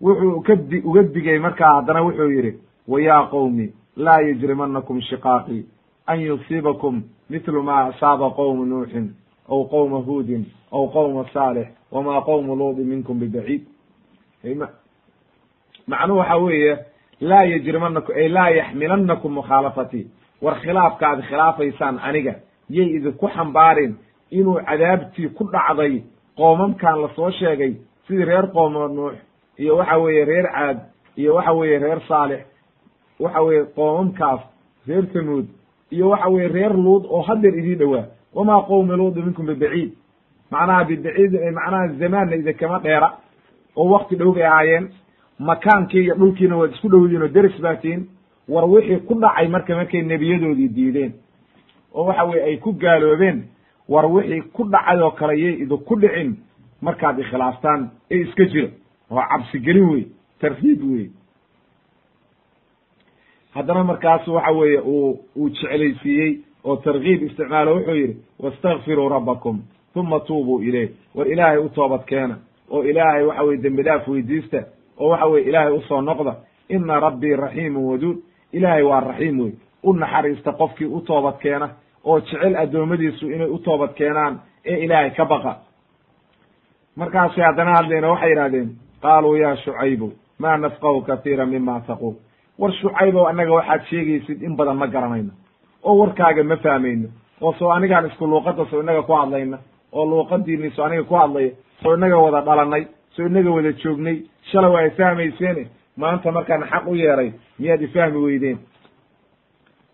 wuxuu kadi uga digay markaa haddana wuxuu yidhi wa yaa qowmi laa yajrimanakum shiqaaqii an yusiibakum mitlu ma asaaba qowmu nuuxin aw qowma huudin aw qowma saalix wama qowmu luudi minkum bibaciid macnuhu waxa weeye laa yajrimanakum ay laa yaxmilanakum mukhaalafatii war khilaafka aad khilaafaysaan aniga. Yay idinku xambaarin inuu cadaabtii ku dhacday qoomamkan la soo sheegay. Sidii reer qooma nuux iyo waxa weeye reer caad iyo waxa weeye reer saalix waxa weeye qoomamkaas reer tamuud iyo waxa weye reer luud oo hadeer idii dhowaa. Wama qowmi luudi minkum bibaciid macnaha bibaciid macnaha zamaanna idinkama dheera oo wakti dhow bay ahaayeen. Makaankii iyo dhulkiina waad isku dhowdiin oo deris baa tihin war wixii ku dhacay marka markay nebiyadoodii diideen. Oo waxa weye ay ku gaaloobeen. War wixii ku dhacay oo kale yay idinku dhicin. Markaad ikhilaaftaan ee iska jira oo cabsigelin wey tarhiib wey haddana markaasu waxa weeye uu uu jeclaysiiyey oo tarkiib isticmaalo wuxuu yidhi wastakfiruu rabbakum uma tuubuu ileyh war ilaahay u toobad keena oo ilaahay waxa weye dembi dhaaf weydiista oo waxa weye ilaahay u soo noqda ina rabbii raxiimun waduud ilaahay waa raxiim wey u naxariista qofkii u toobad keena oo jecel addoommadiisu inay u toobad keenaan ee ilaahay ka baqa. Markaasay haddana hadlayna waxay yidhahdeen qaaluu ya shucaybu ma nafqahu katiira mima taquul war shucaybow annaga waxaad sheegaysid in badan ma garanayno oo warkaaga ma fahmayno oo soo anigaan isku luuqadda soo inaga ku hadlayna oo luuqadiini soo aniga ku hadlaya soo inaga wada dhalanay soo inaga wada joognay shalay waa ifahmayseene maanta markaan xaq u yeeray miyaad ifahmi weydeen?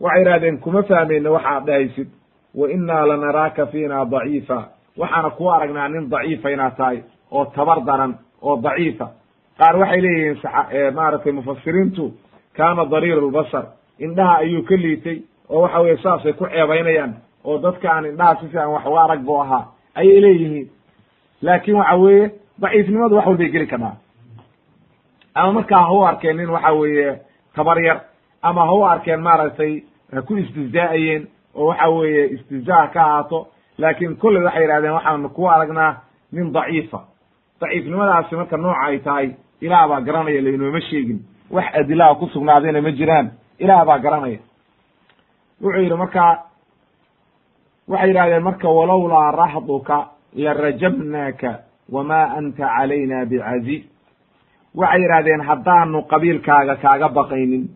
Waxay yidhahdeen kuma fahmayno waxaad dhahaysid. Wa innaa lanaraaka fiina daciifa. Waxaana kuu aragnaa nin daciifa inaad tahay oo tabar daran oo daciifa. Qaar waxay leeyihiin maaragtay mufasiriintu kaana dariir lbasar indhaha ayuu ka liitay oo waxa weye saasay ku ceebaynayaan oo dadka aan indhaha si fiican wax uga arag buu ahaa. Ayay leeyihiin laakin waxa weeye daciifnimadu wax walbay geli karnaa ama markaa ha u arkeen nin waxa weeye tabar yar ama ha u arkeen maaragtay ha ku istihzaa'ayeen oo waxa weeye istihzaa ka ahaato laakin kolley waxay yidhahdeen waxaanu ku aragnaa nin daciifa. Daciifnimadaasi marka nooca ay tahay ilaah baa garanaya laynooma sheegin. Wax adilaha ku sugnaadayna ma jiraan ilaah baa garanaya. Wuxuu yidhi marka waxay yidhahdeen marka walowlaa rahduka larajabnaaka wama anta calayna bicaziiz waxay yidhahdeen haddaanu qabiilkaaga kaaga baqaynin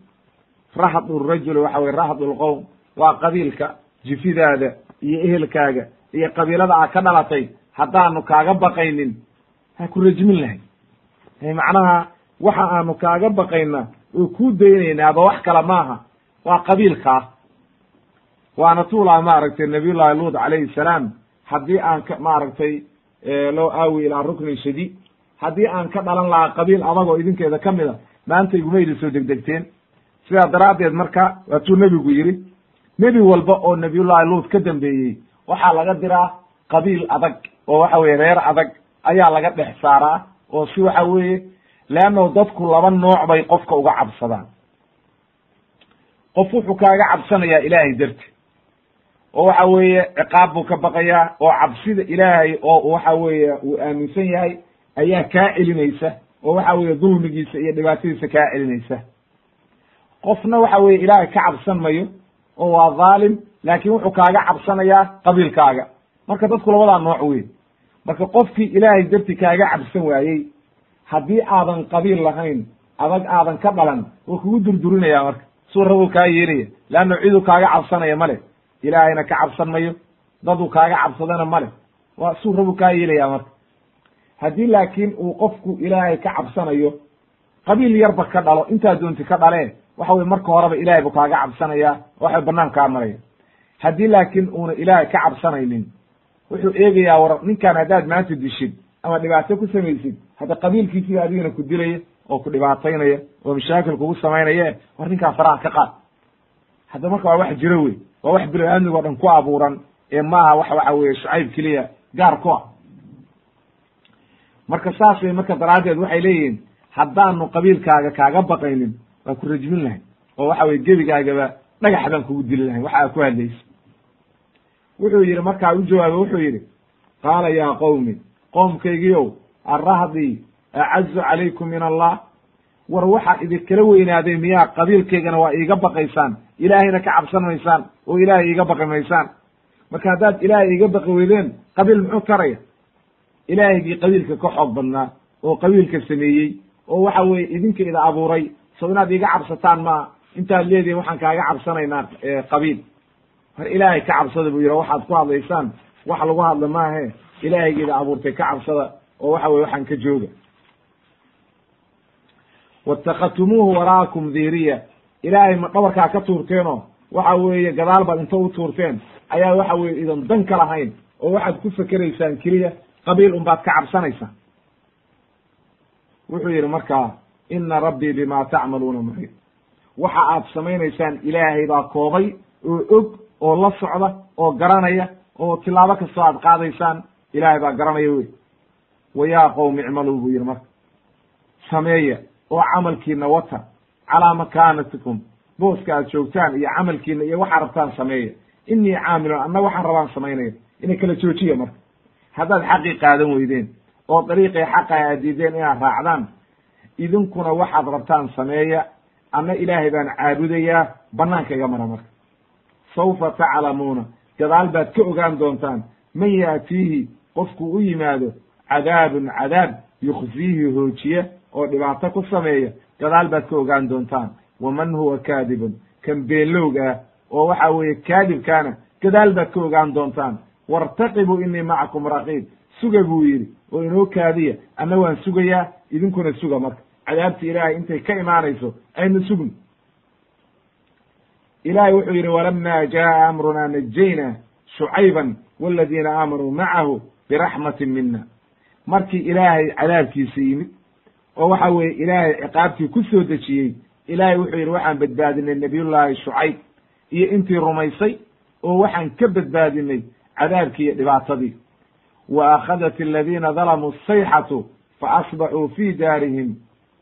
rahdu rajul waxa weye rahdu lqowm waa qabiilka jifidaada iyo ehelkaaga iyo qabiilada aad ka dhalatay haddaanu kaaga baqaynin ha ku rajmin lahay macnaha waxa aanu kaaga baqayna oo kuu daynaynaaba wax kale maaha waa qabiilkaa waana tuulaa maaragtay nabiyullahi luud calayhi salaam haddii aan ka maaragtay loo aawi ilaa ruknin shadiid haddii aan ka dhalan lahaa qabiil adagoo idinkeeda ka a maanta iguma idin soo degdegteen. Sidaa daraaddeed marka waatuu nebigu yidhi nebi walba oo nabiyullahi luud ka dambeeyey waxaa laga diraa qabiil adag oo waxa weye reer adag ayaa laga dhex saaraa oo si waxa weeye leanno dadku laba nooc bay qofka uga cabsadaan. Qof wuxuu kaaga cabsanayaa ilaahay darti oo waxa weeye ciqaab buu ka baqayaa oo cabsida ilaahay oo waxa weeye uu aaminsan yahay ayaa kaa celinaysa oo waxa weeye dulmigiisa iyo dhibaatadiisa kaa celinaysa. Qofna waxa weye ilaahay ka cabsan mayo oo waa dhaalim laakin wuxuu kaaga cabsanayaa qabiilkaaga. Marka dadku labadaa nooc wey marka qofkii ilaahay darti kaaga cabsan waayey haddii aadan qabiil lahayn adag aadan ka dhalan wuu kugu durdurinaya marka. Suu rabuu kaa yeelaya leanna ciduu kaaga cabsanaya male ilaahayna ka cabsan mayo. Daduu kaaga cabsadana male waa suu rabuu kaa yeelaya marka. Haddii laakiin uu qofku ilaahay ka cabsanayo qabiil yarba ka dhalo intaa doonti ka dhalee waxa weye marka horeba ilahay buu kaaga cabsanaya waxay banaan kaa maraya. Haddii laakiin uuna ilaahay ka cabsanaynin wuxuu eegayaa war ninkan haddaad maanta dishid ama dhibaato ku samaysid hadda qabiilkiisiba adigana ku dilaya oo ku dhibaataynaya oo mashaakil kugu samaynaya war ninkaa faraha ka qaad hadda marka waa wax jiro wey waa wax bilo aadmiga o dhan ku abuuran ee maaha wax waxa weye shucayb keliya gaar ku ah. Marka saas wey marka daraaddeed waxay leeyihiin haddaanu qabiilkaaga kaaga baqaynin waa ku rajmin lahay oo waxa weye gebigaagaba dhagax baan kugu dili lahay waxa aad ku hadlaysa. Wuxuu yidhi markaa u jawaabay wuxuu yidhi qaala yaa qowmi qoomkaygiiow arrahdii acazu calaykum min allah? War waxaa idinkala weynaaday miyaa qabiilkaygana waa iiga baqaysaan ilaahayna ka cabsan maysaan oo ilaahay iiga baqi maysaan marka haddaad ilaahay iiga baqi weydeen qabiil muxuu taraya ilaahaygii qabiilka ka xoog badnaa oo qabiilka sameeyey oo waxa weeye idinka ida abuuray. So inaad iiga cabsataan maa intaad leedihin waxaan kaaga cabsanaynaa qabiil. War ilaahay ka cabsada buu yidhi waxaad ku hadlaysaan wax lagu hadla maahe ilaahaygeeda abuurtay ka cabsada oo waxa weye waxaan ka jooga. Watakadtumuuhu waraakum dhiriya ilaahay ma dhabarkaa ka tuurteenoo? Waxa weeye gadaal baad inta u tuurteen. Ayaa waxa weye idan dan ka lahayn oo waxaad ku fekeraysaan keliya qabiil un baad ka cabsanaysaan wuxuu yidhi markaa ina rabbii bima tacmaluuna muxiid waxa aad samaynaysaan ilaahay baa koobay oo og oo la socda oo garanaya oo tilaabo kastoo aad qaadaysaan ilaahay baa garanaya wey wa yaa qowmi icmaluu buu yidhi marka. Sameeya oo camalkiina wata calaa makaanatikum booska aad joogtaan iyo camalkiina iyo waxaa rabtaan sameeya inii caamilun anna waxaan rabaan samaynaya ina kala joojiya marka. Haddaad xaqii qaadan weydeen oo dariiqii xaqa aad diideen inaad raacdaan idinkuna waxaad rabtaan sameeya anna ilaahay baan caabudayaa banaanka iga mara marka. Sawfa taclamuuna gadaal baad ka ogaan doontaan man yaatiihi qofku u yimaado cadaabun cadaab yukhziihi hoojiya oo dhibaato ku sameeya gadaal baad ka ogaan doontaan. Waman huwa kaadibun? Kan beenlowg ah oo waxa weeye kaadibkaana gadaal baad ka ogaan doontaan. Wartaqibuu inii macakum raqiib. Suga buu yidhi oo inoo kaadiya. Anna waan sugayaa idinkuna suga marka. Cadaabti ilaahay intay ka imaanayso aynu sugno ilaahay wuxuu yidhi walama jaa amrunaa najayna shucayban waladiina aamanuu macahu biraxmatin mina markii ilaahay cadaabkiisa yimid oo waxa weeye ilaahay ciqaabtii ku soo dejiyey ilaahay wuxuu yidhi waxaan badbaadinay nabiyullaahi shucayb. Iyo intii rumaysay oo waxaan ka badbaadinay cadaabkii iyo dhibaatadii. Wa akhadat aladiina dalamuu sayxatu fa asbaxuu fii daarihim.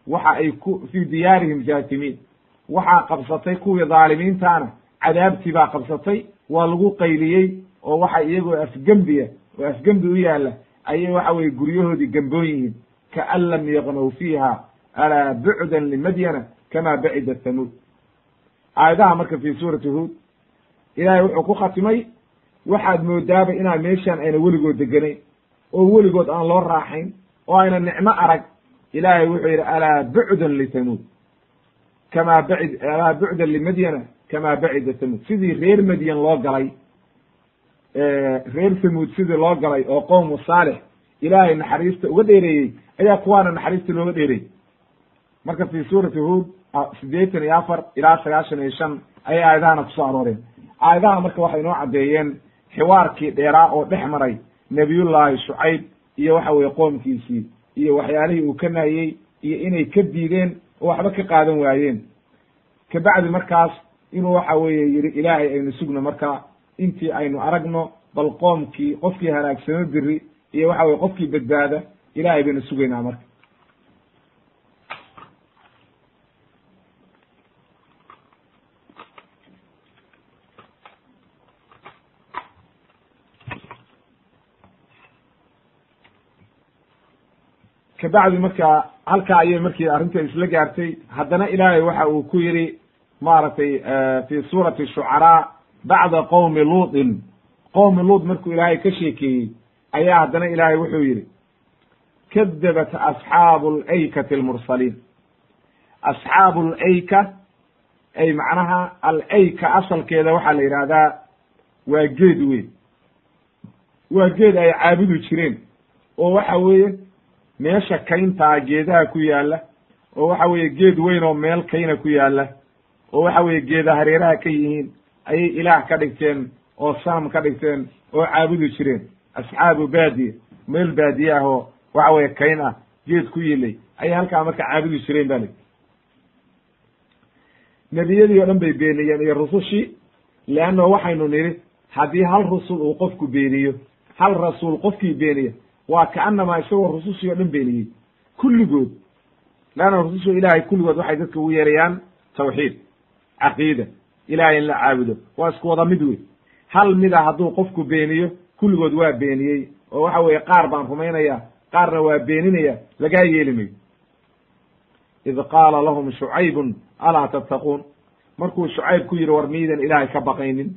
Waxa ay ku fii diyaarihim jaatimiin waxaa qabsatay kuwii dhaalimiintaana cadaabtii baa qabsatay waa lagu qayliyey oo waxa iyagoo afgembiya oo afgembi u yaalla ayay waxa weye guryahoodii gemboon yihiin kaan lam yaqnow fiiha alaa bucdan limadyana kama bacida thamuud aayadaha marka fi suurati huod ilaahay wuxuu ku khatimay waxaad moodaaba inaan meeshaan ayna weligood deganayn oo weligood aan loo raaxayn oo ayna nicmo arag ilaahay wuxuu yidhi alaa bucdan lithamuud kamaa bacid alaa bucdan limadyana kamaa bacida thamuud sidii reer madyan loo galay reer thamuud sidii loo galay oo qowmu saalix ilaahay naxariista uga dheereeyey ayaa kuwaana naxariista looga dheereeyey marka fi suurati huod siddeetan iyo afar ilaa sagaashan iyo shan ayay aayadahana ku soo arooreen. Aayadaha marka waxay inoo caddeeyeen xiwaarkii dheeraa oo dhex maray nebiyullaahi shucayb iyo waxa weye qoomkiisii iyo waxyaalihii uu ka nahiyey iyo inay ka diideen oo waxba ka qaadan waayeen. Kabacdi markaas inuu waxa weeye yidhi ilaahay aynu sugno marka intii aynu aragno bal qoomkii qofkii halaagsamo biri iyo waxa weye qofkii badbaada ilahay baynu sugaynaa marka. Kabacdi marka halkaa ayay markii arrinta isla gaartay. Haddana ilaahay waxa uu ku yidhi maaragtay fi suurati shucaraa bacda qowmi luutin. Qowmi luut markuu ilaahay ka sheekeeyey ayaa haddana ilaahay wuxuu yidhi kadabat asxaabu laykati almursaliin asxaabu layka ay macnaha alayka asalkeeda waxaa la yidhaahdaa waa geed weyn waa geed ay caabudi jireen oo waxa weeye meesha kayntaa geedaha ku yaalla oo waxa weeye geed weyn oo meel kayna ku yaalla oo waxa weeye geeda hareeraha ka yihiin ayay ilaah ka dhigteen oo sanam ka dhigteen oo caabudi jireen asxaabu baadiya meel baadiye ah oo waxa weye kayn ah geed ku yilay ayay halkaa marka caabudi jireen ba li nebiyadii o dhan bay beeniyeen iyo rusushii leanna waxaynu nidhi haddii hal rusul uu qofku beeniyo hal rasuul qofkii beeniya waa kaanamaa isagoo rusushii o dhan beeniyey. Kulligood leanna rususha ilaahay kulligood waxay dadka ugu yeerayaan tawxiid caqiida ilahay in la caabudo. Waa isku wada mid wey hal mida hadduu qofku beeniyo kulligood waa beeniyey oo waxa weeye qaar baan rumaynaya qaarna waa beeninaya lagaa yeeli mayo id qaala lahum shucaybun alaa tattaquun markuu shucayb ku yidhi war miidan ilaahay ka baqaynin.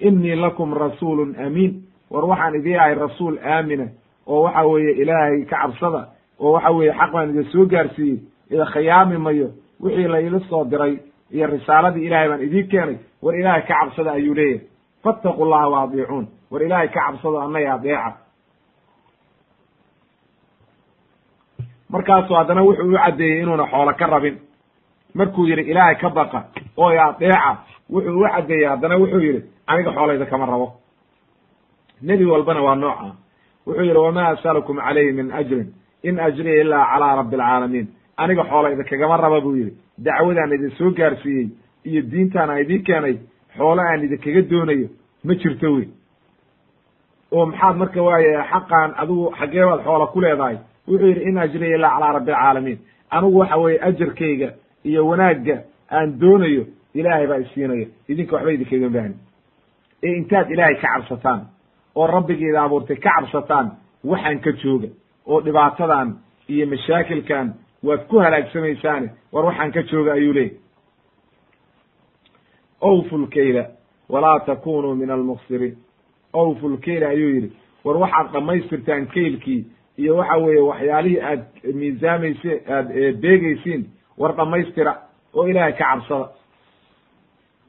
innii lakum rasuulun amiin war waxaan idii ahay rasuul aamina oo waxa weeye ilaahay ka cabsada oo waxa weeye xaq baan idin soo gaarsiiyey ida khiyaami mayo wixii la soo diray iyo risaaladii ilahay baan idiin keenay. War ilaahay ka cabsada ayuu leeyahay. Fattaqu llaha wa adiicuun war ilaahay ka cabsado annaga adeeca markaasu haddana wuxuu u caddeeyey inuuna xoolo ka rabin. Markuu yidhi ilaahay ka baqa. Oo i adeeca wuxuu u caddeeyey haddana wuxuu yidhi aniga xoolayda kama rabo. Nebi walbana waa nooca. Wuxuu yidhi wamaa asalukum calayhi min ajrin in ajriya ilaa calaa rabbi alcaalamiin aniga xoolayda kagama raba buu yidhi. Dacwadaan idin soo gaarsiiyey iyo diintaan aan idiin keenay xoolo aan idinkaga doonayo ma jirto wey. Oo maxaad marka waaye xaqaan adigu xaggee baad xoola ku leedahay wuxuu yidhi in ajriya ilaa calaa rabbi alcaalamiin anigu waxa weeye ajarkayga iyo wanaagga aan doonayo ilaahay baa isiinaya. Idinka waxba idinkaga baahni. Ee intaad ilaahay ka cabsataan oo rabbigeeda abuurtay ka cabsataan waxaan ka jooga. Oo dhibaatadan iyo mashaakilkan waad ku halaagsamaysaane war waxaan ka jooga ayuu leeyay awfu lkayla walaa takunuu min almuksiriin awfu lkayla ayuu yidhi war waxaad dhammaystirtaan kaylkii iyo waxa weeye waxyaalihii aad miisaamayse aad beegaysiin war dhammaystira oo ilaahay ka cabsada.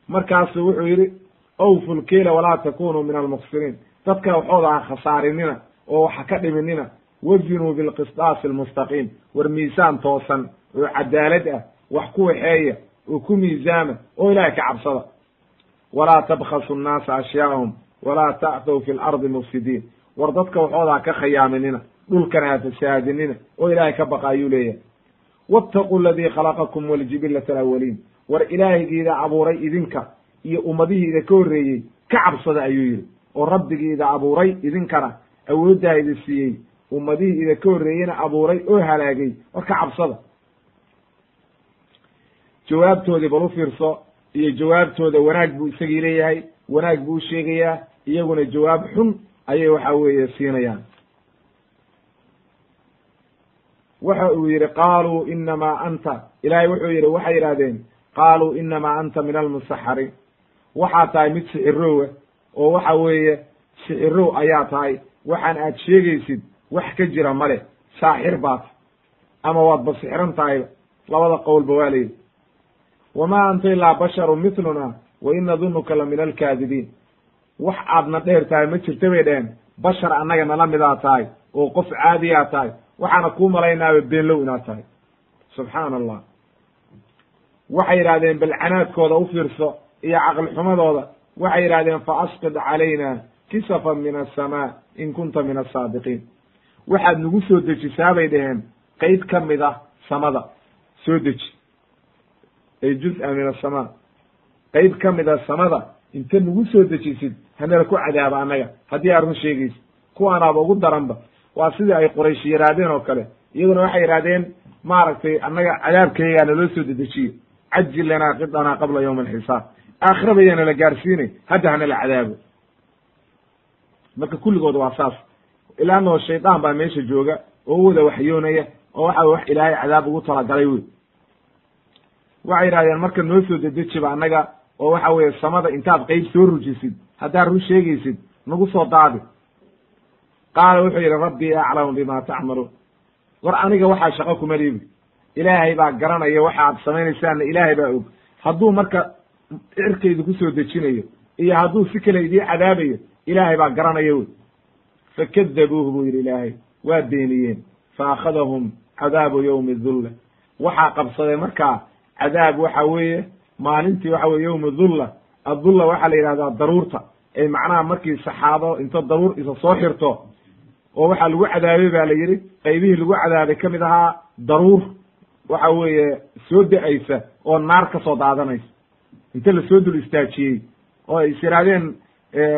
Markaasu wuxuu yidhi awfu lkayla walaa takunuu min almuksiriin dadka waxooda ha khasaarinina oo waxa ka dhiminina wazinuu bilqisdaasi almustaqiim. War miisaan toosan oo cadaalad ah wax ku waxeeya oo ku miisaama oo ilaahay ka cabsada. Walaa tabkhasu nnaasa ashyaa'ahum walaa ta'thow fi lardi mufsidiin. War dadka waxooda ka khayaaminina dhulkana ha fasaadinina oo ilaahay ka baqa ayuu leeyahay. Wattaquu aladii khalaqakum waljibillata alawaliin war ilaahaygiida abuuray idinka iyo ummadihiida ka horreeyey ka cabsada ayuu yidhi. Oo rabbigiida abuuray idinkana awooddaa idi siiyey ummadihii ida ka horreeyeyna abuuray oo halaagay war ka cabsada. Jawaabtoodii bal u fiirso iyo jawaabtooda wanaag buu isagii leeyahay wanaag buu u sheegayaa iyaguna jawaab xun ayay waxa weeye siinayaan waxa uu yidhi qaaluu inamaa anta. Ilaahay wuxuu yidhi waxay yidhahdeen qaaluu inamaa anta min almusaxariin waxaa tahay mid sixirowa oo waxa weeye sixirow ayaa tahay waxaan aad sheegaysid wax ka jira male saaxir baat ama waad basixiran tahayba labada qowlba waa layidhi wamaa anta ilaa basharu miluna wa in nadunuka la min alkaadibiin wax aadna dheer tahay ma jirta bay dheheen bashar annaga nala midaa tahay oo qof caadiyaa tahay waxaana kuu malaynaaba beenlow inaad tahay. Subxaana allah waxay yidhahdeen bal canaadkooda u fiirso iyo caqli xumadooda. Waxay yidhahdeen fa asqid calayna kisafan min asamaa in kunta min asaadiqiin waxaad nagu soo dejisaa bay dhaheen qeyb ka mid ah samada. Soo deji. Ay juz-a min asamaa qeyb ka mid a samada inta nagu soo dejisid hanala ku cadaaba annaga. Haddii aad run sheegaysid kuwaanaaba ugu daranba waa sidii ay quraysh yidhaahdeen oo kale. Iyaguna waxay yidhahdeen maaragtay annaga cadaabkayagaa naloo soo dedejiyo. Cajil lanaa qidanaa qabla yawmi alxisaab aakhiraba la gaarsiinay hadda hanala cadaabo. Marka kulligood waa saas. Ilaanoo shaydaan baa meesha jooga oo wada waxyoonaya oo waxa wax ilaahay cadaab ugu talagalay wey. Waxay yidhahdeen marka noo soo dedejiba annaga oo waxa weeye samada intaad qeyb soo rujisid haddaad run sheegaysid nagu soo daadi qaala wuxuu yidhi rabbii aclamu bima tacmaluun war aniga waxaa shaqo kuma liibi. Ilaahay baa garanaya waxa aad samaynaysaanna ilaahay baa og. Hadduu marka cirkaydu ku soo dejinayo iyo hadduu si kale idii cadaabayo ilaahay baa garanaya wey. Fakadabuuhu buu yidhi ilaahay waa beeniyeen. Faakhadahum cadaabu yowmi dulla waxaa qabsaday markaa cadaab waxa weeye maalintii waxa weye yowmi dulla addulla waxaa la yidhahdaa daruurta. Ay macnaha markii saxaabo inta daruur isa soo xirto oo waxaa lagu cadaabay ba la yidhi qaybihii lagu cadaabay ka mid ahaa daruur waxa weeye soo da'aysa oo naar ka soo daadanaysa. Inta la soo dul istaajiyey oo ay is yidhahdeen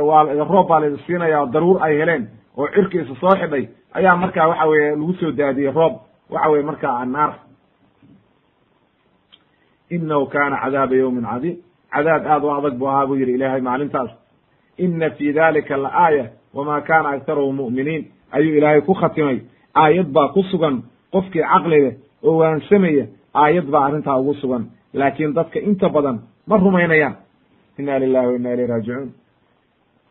waa roob baa laida siinaya oo daruur ay heleen oo cirki isa soo xidhay ayaa markaa waxa weye lagu soo daadiyey roob waxa weye markaa naar. Inahu kana cadaaba yawmin cadiim. Cadaab aad u adag bu ahaa buu yidhi ilaahay maalintaas. Ina fi dalika la aaya wama kana aktaruhum mu'miniin ayuu ilaahay ku khatimay. Aayad baa ku sugan. Qofkii caqli leh oo waansamaya aayad baa arrintaa ugu sugan. Laakiin dadka inta badan ma rumaynayaan. Inna lilahi wa inna ilayh raajicuun.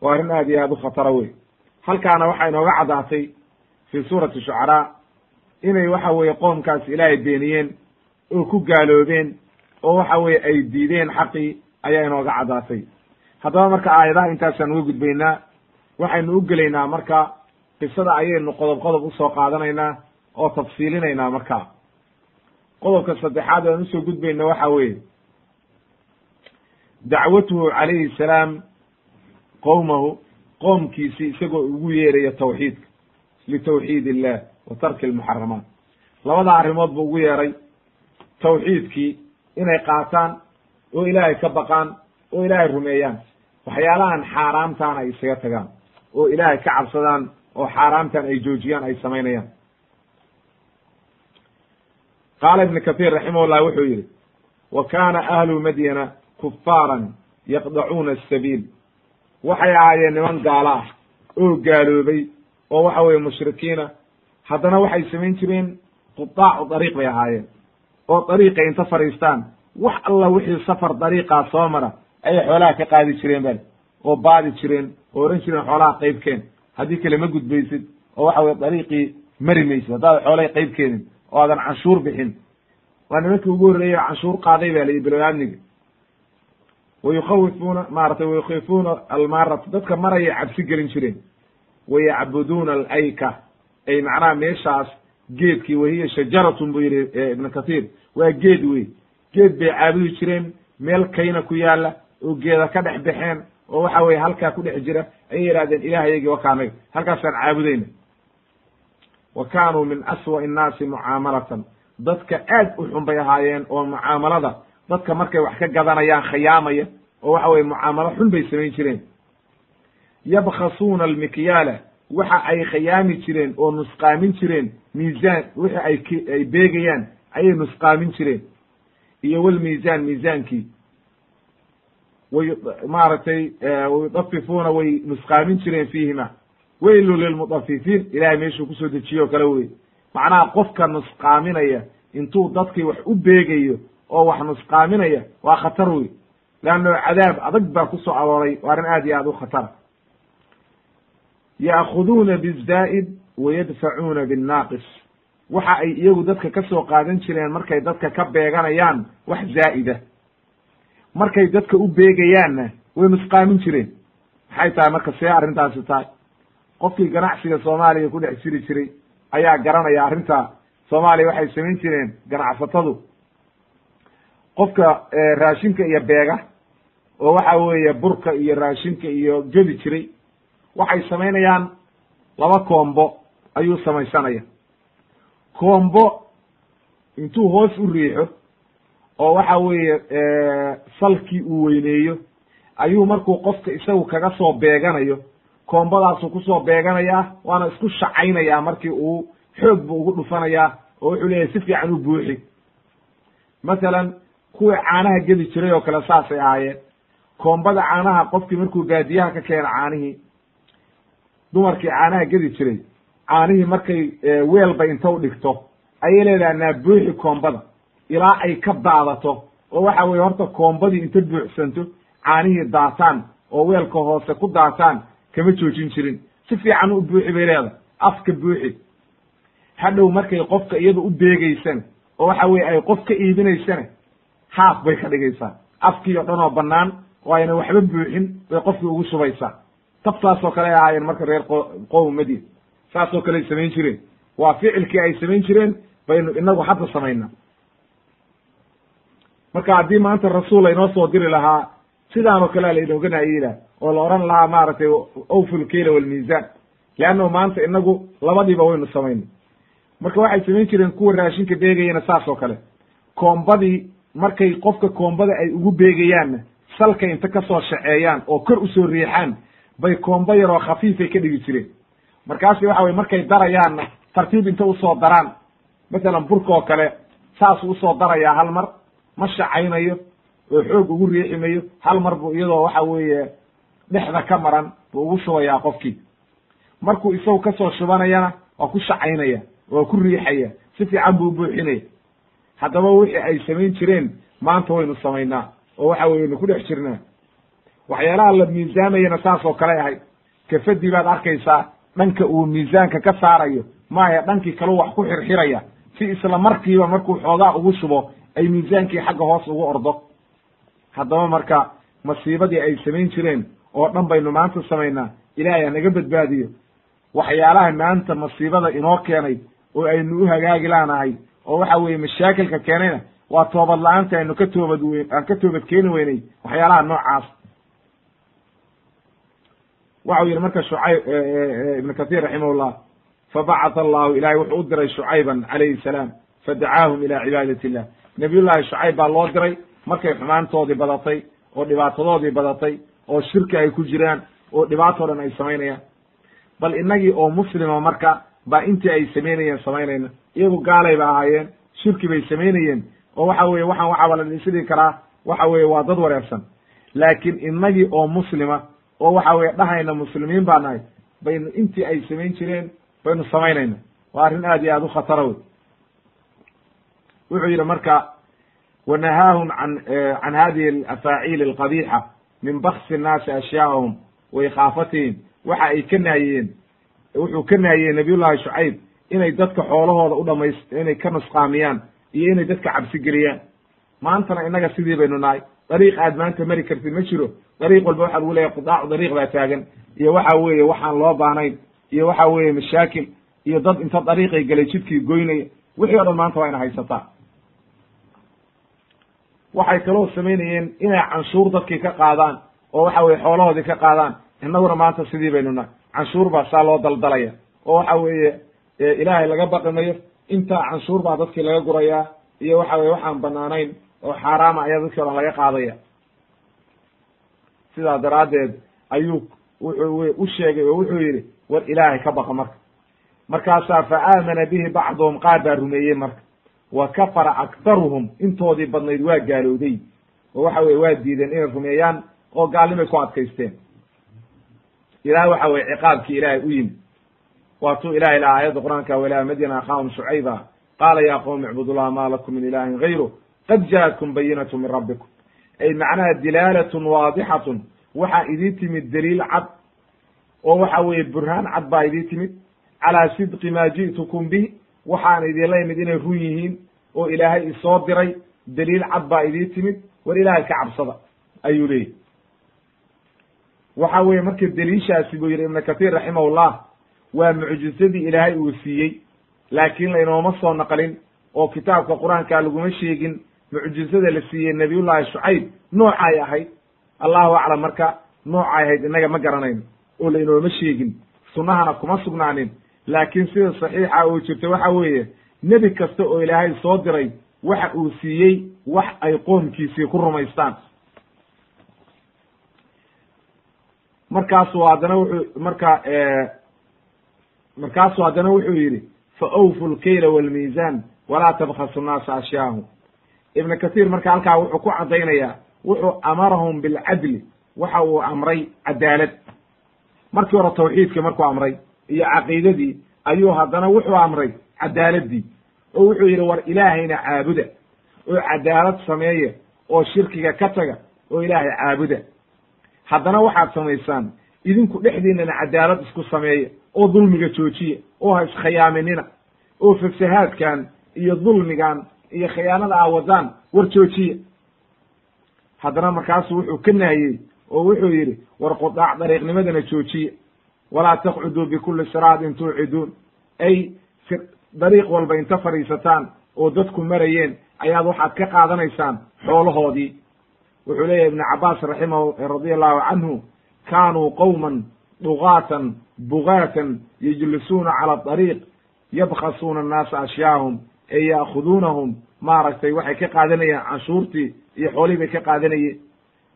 Waa arrin aad iyo aad u khatara wey halkaana waxaa inooga caddaatay fii suurati shucaraa inay waxa weeye qoomkaas ilaahay beeniyeen oo ku gaaloobeen oo waxa weeye ay diideen xaqii ayaa inooga caddaatay. Haddaba marka aayadaha intaasaan uga gudbaynaa waxaynu u gelaynaa marka qisada ayaynu qodob qodob u soo qaadanaynaa oo tafsiilinaynaa marka. Qodobka saddexaad aan u soo gudbayna waxa weeye dacwatuhu calayhi salaam qowmahu qoomkiisii isagoo ugu yeeraya tawxiidka litawxiid illah wa tarki almuxaramaat labada arrimood buu ugu yeeray tawxiidkii inay qaataan oo ilaahay ka baqaan oo ilaahay rumeeyaan. Waxyaalahan xaaraamtaana ay isaga tagaan oo ilaahay ka cabsadaan oo xaaraamtan ay joojiyaan ay samaynayaan. Qaala ibn kahiir raximahullah wuxuu yidhi wa kaana ahlu madyana kufaaran yaqdacuuna asabiil waxay ahaayeen niman gaalo ah oo gaaloobay oo waxa weeye mushrikiina haddana waxay samayn jireen qudaacu dariiq bay ahaayeen oo dariiqay inta fadhiistaan. Wax alla wixii safar dariiqaa soo mara ayay xoolaha ka qaadi jireen bal oo baadi jireen oo ohan jireen xoolaha qeybkeen haddii kale ma gudbaysid oo waxa weye dariiqii mari maysid. Haddaad xoolahay qeyb keenin oo aadan canshuur bixin. Waa nimankii ugu horreeyey canshuur qaaday ba layihi bilow-aamniga wayukhawifuuna maaratay wayukhifuuna almarat dadka marayay cabsi gelin jireen. Wayacbuduuna alayka. Ay macnaha meeshaas geedkii wahiya shajaratun buu yihi ibnu kathiir. Waa geed wey geed bay caabudi jireen meel kayna ku yaalla oo geeda ka dhex baxeen oo waxa weye halkaa ku dhex jira ayay yihahdeen ilaahayagii wakaanaga halkaasaan caabudayna. Wa kaanuu min aswa'i innaasi mucaamalatan dadka aad u xun bay ahaayeen oo mucaamalada dadka markay wax ka gadanayaan khiyaamaya oo waxa weye mucaamalo xun bay samayn jireen. Yabkhasuuna almikyaala. Waxa ay khiyaami jireen oo nusqaamin jireen. Miisaan wixi ay ay beegayaan ayay nusqaamin jireen. Iyo walmiisaan miisaankii way maaragtay wayudafifuuna way nusqaamin jireen fiihima weylu lilmudafifiin ilahay meeshuu ku soo dejiye o kale wey. Macnaha qofka nusqaaminaya intuu dadkii wax u beegayo oo wax nusqaaminaya waa khatar wey. Leanno cadaab adag baa ku soo arooray waa arrin aad iyo aad u khatara ya'khuduuna bizaa'id wayadfacuuna binnaaqis. Waxa ay iyagu dadka ka soo qaadan jireen markay dadka ka beeganayaan wax zaa'ida markay dadka u beegayaanna way nusqaamin jireen. Maxay tahay? Marka see arrintaasi tahay. Qofkii ganacsiga soomaaliya ku dhex jiri jiray ayaa garanaya arrinta. Soomaaliya waxay samayn jireen ganacsatadu qofka raashinka iyo beega oo waxa weeye burka iyo raashinka iyo gedi jiray waxay samaynayaan laba koombo ayuu samaysanaya. Koombo intuu hoos u riixo oo waxa weeye salkii uu weyneeyo ayuu markuu qofka isagu kaga soo beeganayo koombadaasuu ku soo beeganayaa waana isku shacaynayaa markii uu xoog buu ugu dhufanayaa oo wuxuu leeyahay si fiican u buuxi. Masalan kuwii caanaha gedi jiray oo kale saasay ahaayeen. Koombada caanaha qofkii markuu baadiyaha ka keena caanihii dumarkii caanaha gedi jiray caanihii markay weelba inta u dhigto ayay leedaha naa buuxi koombada ilaa ay ka daadato oo waxa weye horta koombadii inta buuxsanto caanihii daataan oo weelka hoose ku daataan kama joojin jirin. Si fiican u buuxi bay leedahay afka buuxi. Hadhow markay qofka iyada u beegeysana oo waxa weye ay qof ka iibinaysana haaf bay ka dhigaysaa. Afkii o dhan oo bannaan oo ayna waxba buuxin bay qofkii ugu shubaysaa. Tabtaasoo kale ay ahaayeen marka reer qowm madiin. Saasoo kale ay samayn jireen. Waa ficilkii ay samayn jireen baynu inagu hadda samaynaa marka haddii maanta rasuul aynoo soo diri lahaa sidaanoo kalea lainooga naayilah oo la oran lahaa maaragtay awful keyla walmiisaan leannahu maanta inagu labadiiba waynu samaynay marka waxay samayn jireen kuwa raashinka beegayana saas oo kale. Koombadii markay qofka koombada ay ugu beegayaanna salka inta ka soo shaceeyaan oo kor u soo riixaan bay koombo yaroo khafiifay ka dhigi jireen. Markaasi waxa weye markay darayaanna tartiib inta u soo daraan masalan burka oo kale saasuu u soo darayaa hal mar ma shacaynayo oo xoog ugu riiximayo hal mar buu iyadoo waxa weeye dhexda ka maran buu ugu shubayaa qofkii. Markuu isagu ka soo shubanayana waa ku shacaynaya waa ku riixaya si fiican buu ubuuxinaya haddaba wixii ay samayn jireen maanta waynu samaynaa oo waxa weye waynu ku dhex jirnaa. Waxyaalaha la miisaamayana saas oo kale ahay. Kafadii baad arkaysaa dhanka uu miisaanka ka saarayo maahe dhankii kaleu wax ku xirxiraya. Si isla markiiba markuu xoogaa ugu shubo ay miisaankii xagga hoos ugu ordo. Haddaba marka masiibadii ay samayn jireen oo dhan baynu maanta samaynaa ilaahay hanaga badbaadiyo. Waxyaalaha maanta masiibada inoo keenay oo aynu u hagaagi laanahay oo waxa weeye mashaakilka keenayna waa toobad la'aanta aynu ka toobad weyn aan ka toobad keeni weynay waxyaalaha noocaas. Waxau yihi marka shucayb ibn kathir raximahullah fabacatha allahu ilahay wuxuu u diray shucayban calayhi salaam fadacaahum ila cibaadati illah nabiyullahi shucayb baa loo diray markay xumaantoodii badatay oo dhibaatadoodii badatay oo shirki ay ku jiraan oo dhibaatoo dhan ay samaynayaan. Bal innagii oo muslima marka baa intii ay samaynayeen samaynayna iyagu gaalay ba ahaayeen shirki bay samaynayeen oo waxa weye waxaan waxaaba la dhisidhi karaa waxa weye waa dad wareersan laakiin innagii oo muslima oo waxa weye dhahayna muslimiin baa nahay baynu intii ay samayn jireen baynu samaynayna. Waa arrin aad iyo aad u khatara wey wuxuu yidhi marka wanahaahum an can hadihi alafaaciil alqabiixa min baksi nnaasi ashyaahum wa waxa ay ka naahiyeen wuxuu ka naahiyey nabiyullahi shucayb inay dadka xoolahooda u dhamays inay ka nusqaamiyaan iyo inay dadka cabsi geliyaan. Maantana innaga sidii baynu nahay. Dariiq aad maanta mari kartid ma jiro. Dariiq walba waxa lagu leeyahy qudaacu dariiq baa taagan. Iyo waxa weeye waxaan loo baahnayn. Iyo waxa weeye mashaakil. Iyo dad inta dariiqay galay jidkii goynaya. Wixii o dhan maanta waa ina haysataa waxay kaloo samaynayeen inay canshuur dadkii ka qaadaan oo waxa weye xoolahoodii ka qaadaan. Innaguna maanta sidii baynu nahay. Canshuur baa saa loo daldalaya oo waxa weeye ilaahay laga baqi mayo intaa canshuur baa dadkii laga gurayaa iyo waxa weye waxaan banaanayn oo xaaraama ayaa dadkii o dhan laga qaadaya. Sidaa daraaddeed ayuu wuxuu u sheegay oo wuxuu yidhi war ilaahay ka baqa marka. Markaasaa fa aamana bihi bacduhum qaar baa rumeeyey marka wa kafara aktaruhum intoodii badnayd waa gaalowday. Oo waxa weye waa diideen inay rumeeyaan oo gaalnimay ku adkaysteen. Ilaah waxa weye ciqaabkii ilaahay u yimid. Waatuu ilahay laha aayadda qur'aanka walaa madyana akhaahum shucayba. Qaala ya qowmi icbudullaha ma lakum min ilahin gayru qad jaatkum bayinatu min rabbikum. Ay macnaha dilaalatun waadixatun waxaa idii timid daliil cad oo waxa weeye burhaan cad baa idii timid. Calaa sidqi maa ji'tukum bih waxaan idinla imid inay run yihiin oo ilaahay isoo diray daliil cad baa idii timid war ilaahay ka cabsada ayuu leeyahy waxa weeye marka deliishaasi buu yidhi ibnu kathiir raximahullah waa mucjizadii ilaahay uu siiyey laakiin laynooma soo naqlin oo kitaabka qur'aanka laguma sheegin mucjizada la siiyey nabiyullahi shucayb noocay ahayd. Allahu aclam marka noocay ahayd innaga ma garanayno oo laynooma sheegin sunnahana kuma sugnaanin laakiin sida saxiixa oo jirta waxa weeye nebi kasta oo ilaahay soo diray waxa uu siiyey wax ay qoomkiisii ku rumaystaan. Markaasu haddana wuxuu marka markaasuu haddana wuxuu yidhi fa awfu lkayla walmiisaan walaa tabkhasu nnaasa ashyaahum. Ibnu kathiir marka halkaa wuxuu ku caddaynayaa wuxuu amarahum bilcadli waxa uu amray cadaalad. Markii hore tawxiidkii markuu amray iyo caqiidadii ayuu haddana wuxuu amray cadaaladii oo wuxuu yidhi war ilaahayna caabuda oo cadaalad sameeya oo shirkiga ka taga oo ilaahay caabuda. Haddana waxaad samaysaan idinku dhexdiinana cadaalad isku sameeya oo dulmiga joojiya oo ha iskhiyaaminina oo fasahaadkan iyo dulmigan iyo khiyaanada aa wadaan war joojiya haddana markaasu wuxuu ka nahiyey oo wuxuu yidhi war qudaac dariiqnimadana joojiya walaa taqcuduu bikulli siraatin tuuciduun. Ay dariiq walba inta fadhiisataan oo dadku marayeen ayaad waxaad ka qaadanaysaan xoolahoodii. Wuxuu leeyahy ibnu cabaas raximahu radia allahu canhu kaanuu qowman dugaatan bugaatan yejlisuuna cala dariiq yabkhasuuna annaasa ashyaahum ee ya'khuduunahum. Maaragtay waxay ka qaadanayeen canshuurtii iyo xoolihii bay ka qaadanayeen.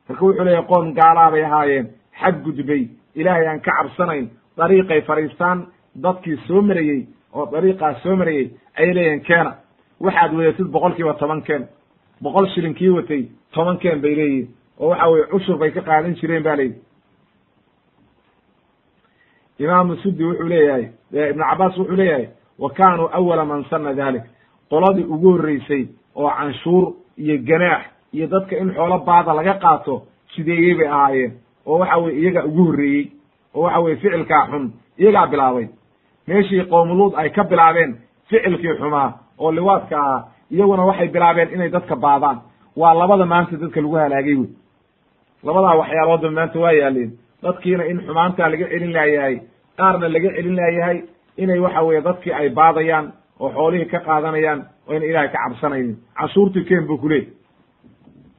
Marka wuxuu leeyahy qoom gaalaa bay ahaayeen xadgudbay ilaahay aan ka cabsanayn dariiqay fadhiistaan dadkii soo marayey oo dariiqaas soo marayey ayay leeyihiin keena. Waxaad wadatid boqol kiiba toban keen boqol shilin kii watay toban keen bay leeyihiin oo waxa weye cushur bay ka qaadan jireen ba layidhi imaamu sudi wuxuu leeyahay ibnu cabaas wuxuu leeyahay wa kaanuu awala man sana dalik qoladii ugu horreysay oo canshuur iyo ganaax iyo dadka in xoolo baada laga qaato sideeyey bay ahaayeen oo waxa weye iyagaa ugu horreeyey oo waxa weye ficilkaa xun iyagaa bilaabay. Meeshii qoomuluud ay ka bilaabeen ficilkii xumaa oo liwaadka ahaa iyaguna waxay bilaabeen inay dadka baadaan. Waa labada maanta dadka lagu halaagay wey. Labadaa waxyaaloodba maanta waa yaaleen dadkiina in xumaantaa laga celin laayahay qaarna laga celin laayahay inay waxa weye dadkii ay baadayaan oo xoolihii ka qaadanayaan oo ina ilahay ka cabsanaynin. Canshuurtii ken buu ku leey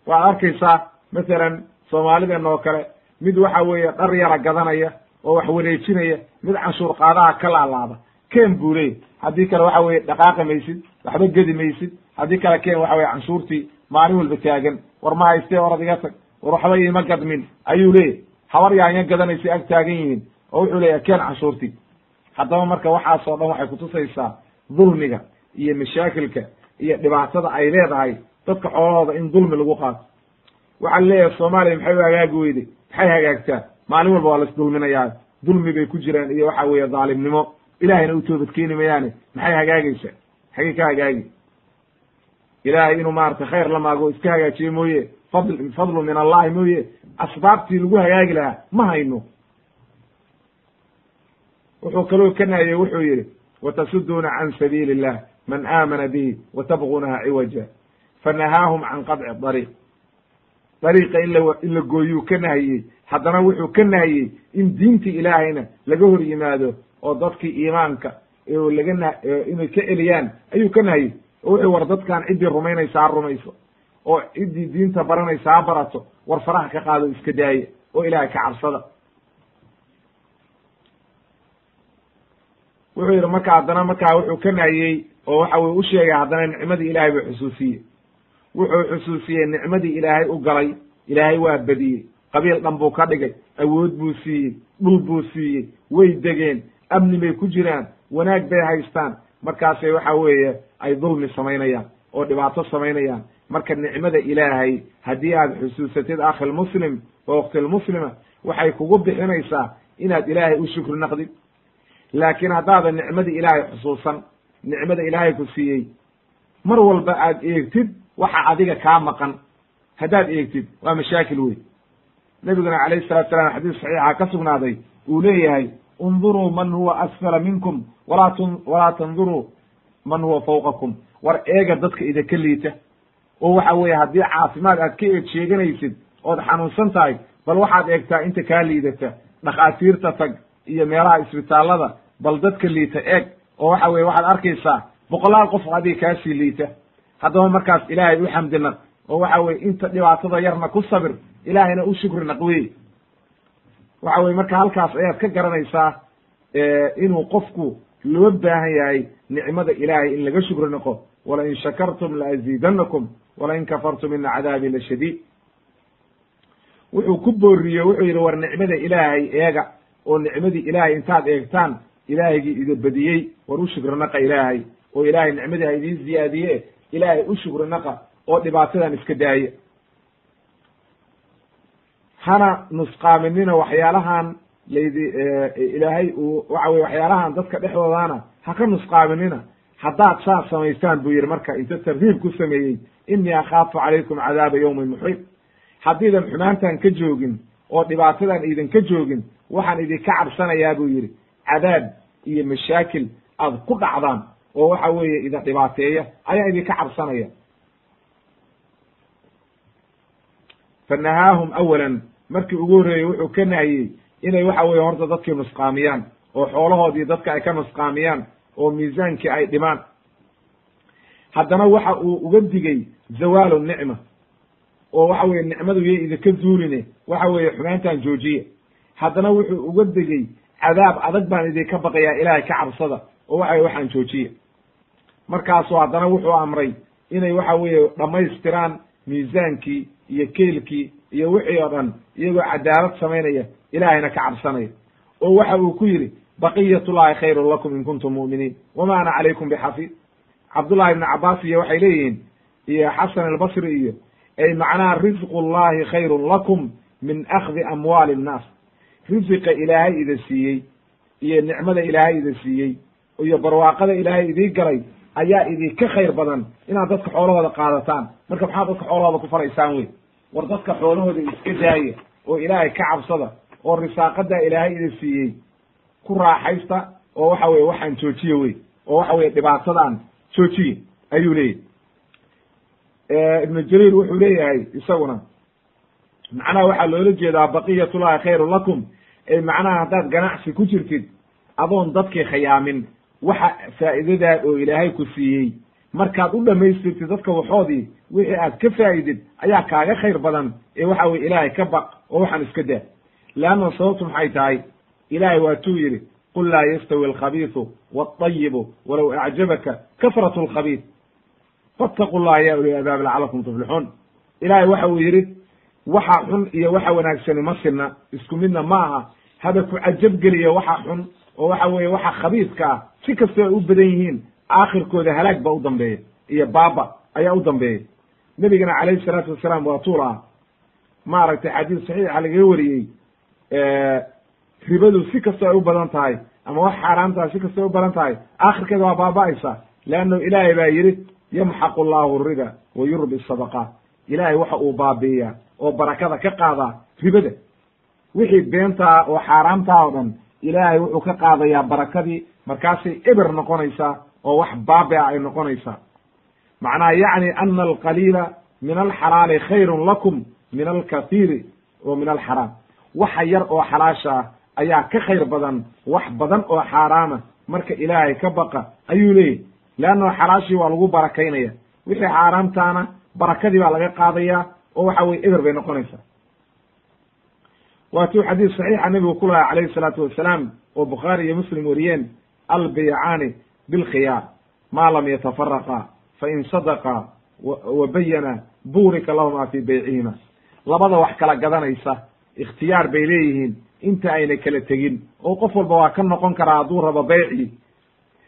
waad arkaysaa masalan soomaalideenna oo kale mid waxa weeye dhar yara gadanaya oo wax wareejinaya mid canshuur qaadaha ka laalaada. Ken buu leey haddii kale waxa weye dhaqaaqi maysid waxba gedi maysid. Haddii kale ken waxa weye canshuurtii maalin walba taagan. War ma haystee orad iga tag. War waxba iima gadmin. Ayuu leeyahy habar yaanya gadanaysa ag taagan yihiin. Oo wuxuu leeyahy ken canshuurtii. Haddaba marka waxaasoo dhan waxay kutusaysaa dulmiga iyo mashaakilka iyo dhibaatada ay leedahay dadka xoolahooda in dulmi lagu qaato. Waxaa leeyahay soomaaliya maxay u hagaagi weyday maxay hagaagtaa maalin walba waa la isdulminayaa dulmi bay ku jiraan iyo waxa weeye dhaalimnimo ilahayna u toobadkeeni mayaane. Maxay hagaagaysaa xagey ka hagaagi. Ilaahay inuu maaragtay khayr la maago iska hagaajiye mooye. Fadl fadlu min allahi mooye. Asbaabtii lagu hagaagi lahaa ma hayno. Wuxuu kaloo ka nahiyey wuxuu yidhi watasuduuna can sabiili illah man aamana bihi watabgunaha ciwaja fanahaahum can qadci dariiq dariiqa in la gooyuu ka nahiyey haddana wuxuu ka nahiyey in diintii ilaahayna laga hor yimaado oo dadkii iimaanka laga na inay ka celiyaan ayuu ka nahiyey oo wuxuu war dadkan ciddii rumaynaysa ha rumayso oo ciddii diinta baranaysa ha barato war faraha ka qaado iska daaya oo ilaahay ka cabsada wuxuu yidhi marka haddana markaa wuxuu ka nahiyey oo waxa weye u sheegay haddana nicmadii ilaahay buu xusuusiyey wuxuu xusuusiyey nicmadii ilaahay u galay. Ilaahay waa badiyey. Qabiil dhan buu ka dhigay. Awood buu siiyey. Dhul buu siiyey. Way degeen. Amni bay ku jiraan. Wanaag bay haystaan. Markaasay waxa weeye ay dulmi samaynayaan oo dhibaato samaynayaan. Marka nicmada ilaahay haddii aad xusuusatid akhilmuslim oo ukhtilmuslima waxay kugu bixinaysaa inaad ilaahay u shukri naqdid laakiin haddaadan nicmadii ilaahay xusuusan nicmada ilaahay ku siiyey mar walba aad eegtid waxa adiga kaa maqan. Haddaad eegtid waa mashaakil wey nebiguna calayhi salatu salam xadiis saxiixa ka sugnaaday uu leeyahay unduruu man huwa asfala minkum walaa tanduruu man huwa fawqakum. War eega dadka idinka liita. Oo waxa weeye haddii caafimaad aad ka eeg sheeganaysid ood xanuunsan tahay bal waxaad eegtaa inta kaa liidata dhakhaatiirta tag iyo meelaha isbitaallada bal dadka liita eeg. Oo waxa weye waxaad arkaysaa boqolaal qof adiga kaasii liita haddaba markaas ilaahay u xamdi naq oo waxa weye inta dhibaatada yarna ku sabir ilaahayna u shukri naq wey waxa weye marka halkaas ayaad ka garanaysaa inuu qofku loo baahan yahay nicmada ilaahay in laga shukri naqo walain shakartum laaziidanakum walain kafartum ina cadaabi la shadiid. Wuxuu ku booriye wuxuu yidhi war nicmada ilaahay eega oo nicmadii ilaahay intaad eegtaan ilaahygii ida badiyey. War u shukri naqa ilaahay oo ilaahay nicmadii ha idiin ziyaadiye ilaahay u shukri naqa oo dhibaatadan iska daaya hana nusqaaminina waxyaalahan laydi ilaahay uu waxa weye waxyaalahan dadka dhexdoodana ha ka nusqaaminina haddaad saas samaystaan buu yidhi marka inta tarhiib ku sameeyey inii akhaafu calaykum cadaaba yowmin muxiib haddiidan xumaantan ka joogin oo dhibaatadan idinka joogin waxaan idinka cabsanayaa buu yidhi. Cadaab iyo mashaakil aad ku dhacdaan oo waxa weeye idin dhibaateeya ayaa idinka cabsanaya. Fanahaahum awalan markii ugu horreeyey wuxuu ka nahiyey inay waxa weye horta dadkii nusqaamiyaan oo xoolahoodii dadka ay ka nusqaamiyaan oo miisaankii ay dhimaan. Haddana waxa uu uga digay zawaalu nicma oo waxa weye nicmadu yay idinka zuuline waxa weeye xumaantan joojiya haddana wuxuu uga digey cadaab adag baan idinka baqayaa ilaahay ka cabsada oo waxa weye waxaan joojiya markaasu haddana wuxuu amray inay waxa weeye dhammaystiraan miisaankii iyo keylkii iyo wixii oo dhan iyagoo cadaalad samaynaya ilaahayna ka cabsanaya. Oo waxa uu ku yidhi baqiyatullahi khayrun lakum in kuntum mu'miniin. Wama ana calaykum bixafiid. Cabdullahi ibni cabaas iyo waxay leeyihiin iyo xasan albasri iyo ay macnaha risqu llahi khayrun lakum min akhdi amwaali nnaas. Risiqa ilaahay ida siiyey iyo nicmada ilaahay ida siiyey iyo barwaaqada ilaahay idii galay ayaa idinka khayr badan inaad dadka xoolahooda qaadataan. Marka maxaad dadka xoolahooda ku falaysaan wey war dadka xoolahooda iska daaya oo ilaahay ka cabsada oo risaaqadaa ilaahay ida siiyey ku raaxaysta oo waxa weye waxaan joojiye wey oo waxa weye dhibaatadan joojiye ayuu leeyahy ibnu jariir wuxuu leeyahay isaguna macnaha waxaa loola jeedaa baqiyatullahi khayrun lakum ee macnaha haddaad ganacsi ku jirtid adoon dadkii khayaamin waxa faa'iidadaa oo ilaahay ku siiyey. Markaad u dhamaystirtid dadka waxoodii wixii aad ka faa'idid ayaa kaaga khayr badan ee waxa weye ilaahay ka baq oo waxaan iska daa leanna sababtu maxay tahay? Ilaahay waatuu yidhi qul laa yastawi alkhabiisu waalayibu walow acjabaka kasratu alkhabiis fattaqu llaha ya uli albaab lacalakum tuflixuun. Ilaahay waxa uu yidhi waxa xun iyo waxa wanaagsani ma sinna isku midna ma aha. Haba ku cajab geliya waxa xun oo waxa weeye waxa khabiiska ah si kastoo ay u badan yihiin aakhirkooda halaag ba u dambeeya iyo baaba ayaa u dambeeya nebigana calayhi salaatu wasalaam waa tuul ah. Maaragtay xadiis saxiixa lagaga wariyey ribadu si kastoo ay u badan tahay ama wax xaaraamtaha si kastoo ay u badan tahay aakhirkeeda waa baaba'aysa leanno ilaahay baa yidhi yamxaqu llahu riba wa yurbi sadaqaat ilaahay waxa uu baabi'iyaa oo barakada ka qaadaa ribada. Wixii beentaa oo xaaraamtaa oo dhan ilaahay wuxuu ka qaadayaa barakadii. Markaasay eber noqonaysaa oo wax baabi'a ay noqonaysaa macnaha yacni ana alqaliila min alxalaali khayrun lakum min alkathiiri wa min alxaraam. Waxa yar oo xalaasha ah ayaa ka khayr badan wax badan oo xaaraama marka ilaahay ka baqa. Ayuu leeyahy leanna xalaashii waa lagu barakaynaya. Wixii xaaraamtaana barakadii baa laga qaadaya oo waxa weye eber bay noqonaysaa waatuu xadiis saxiixa nebigu ku lahaa calayhi salaatu wasalaam oo bukhaari iyo muslim wariyeen albaycaani bilkhiyaar maa lam yatafaraqa fain sadaqa wa bayana buurika lahuma fii baycihima labada wax kala gadanaysa ikhtiyaar bay leeyihiin inta ayna kala tegin oo qof walba waa ka noqon karaa hadduu rabo bayci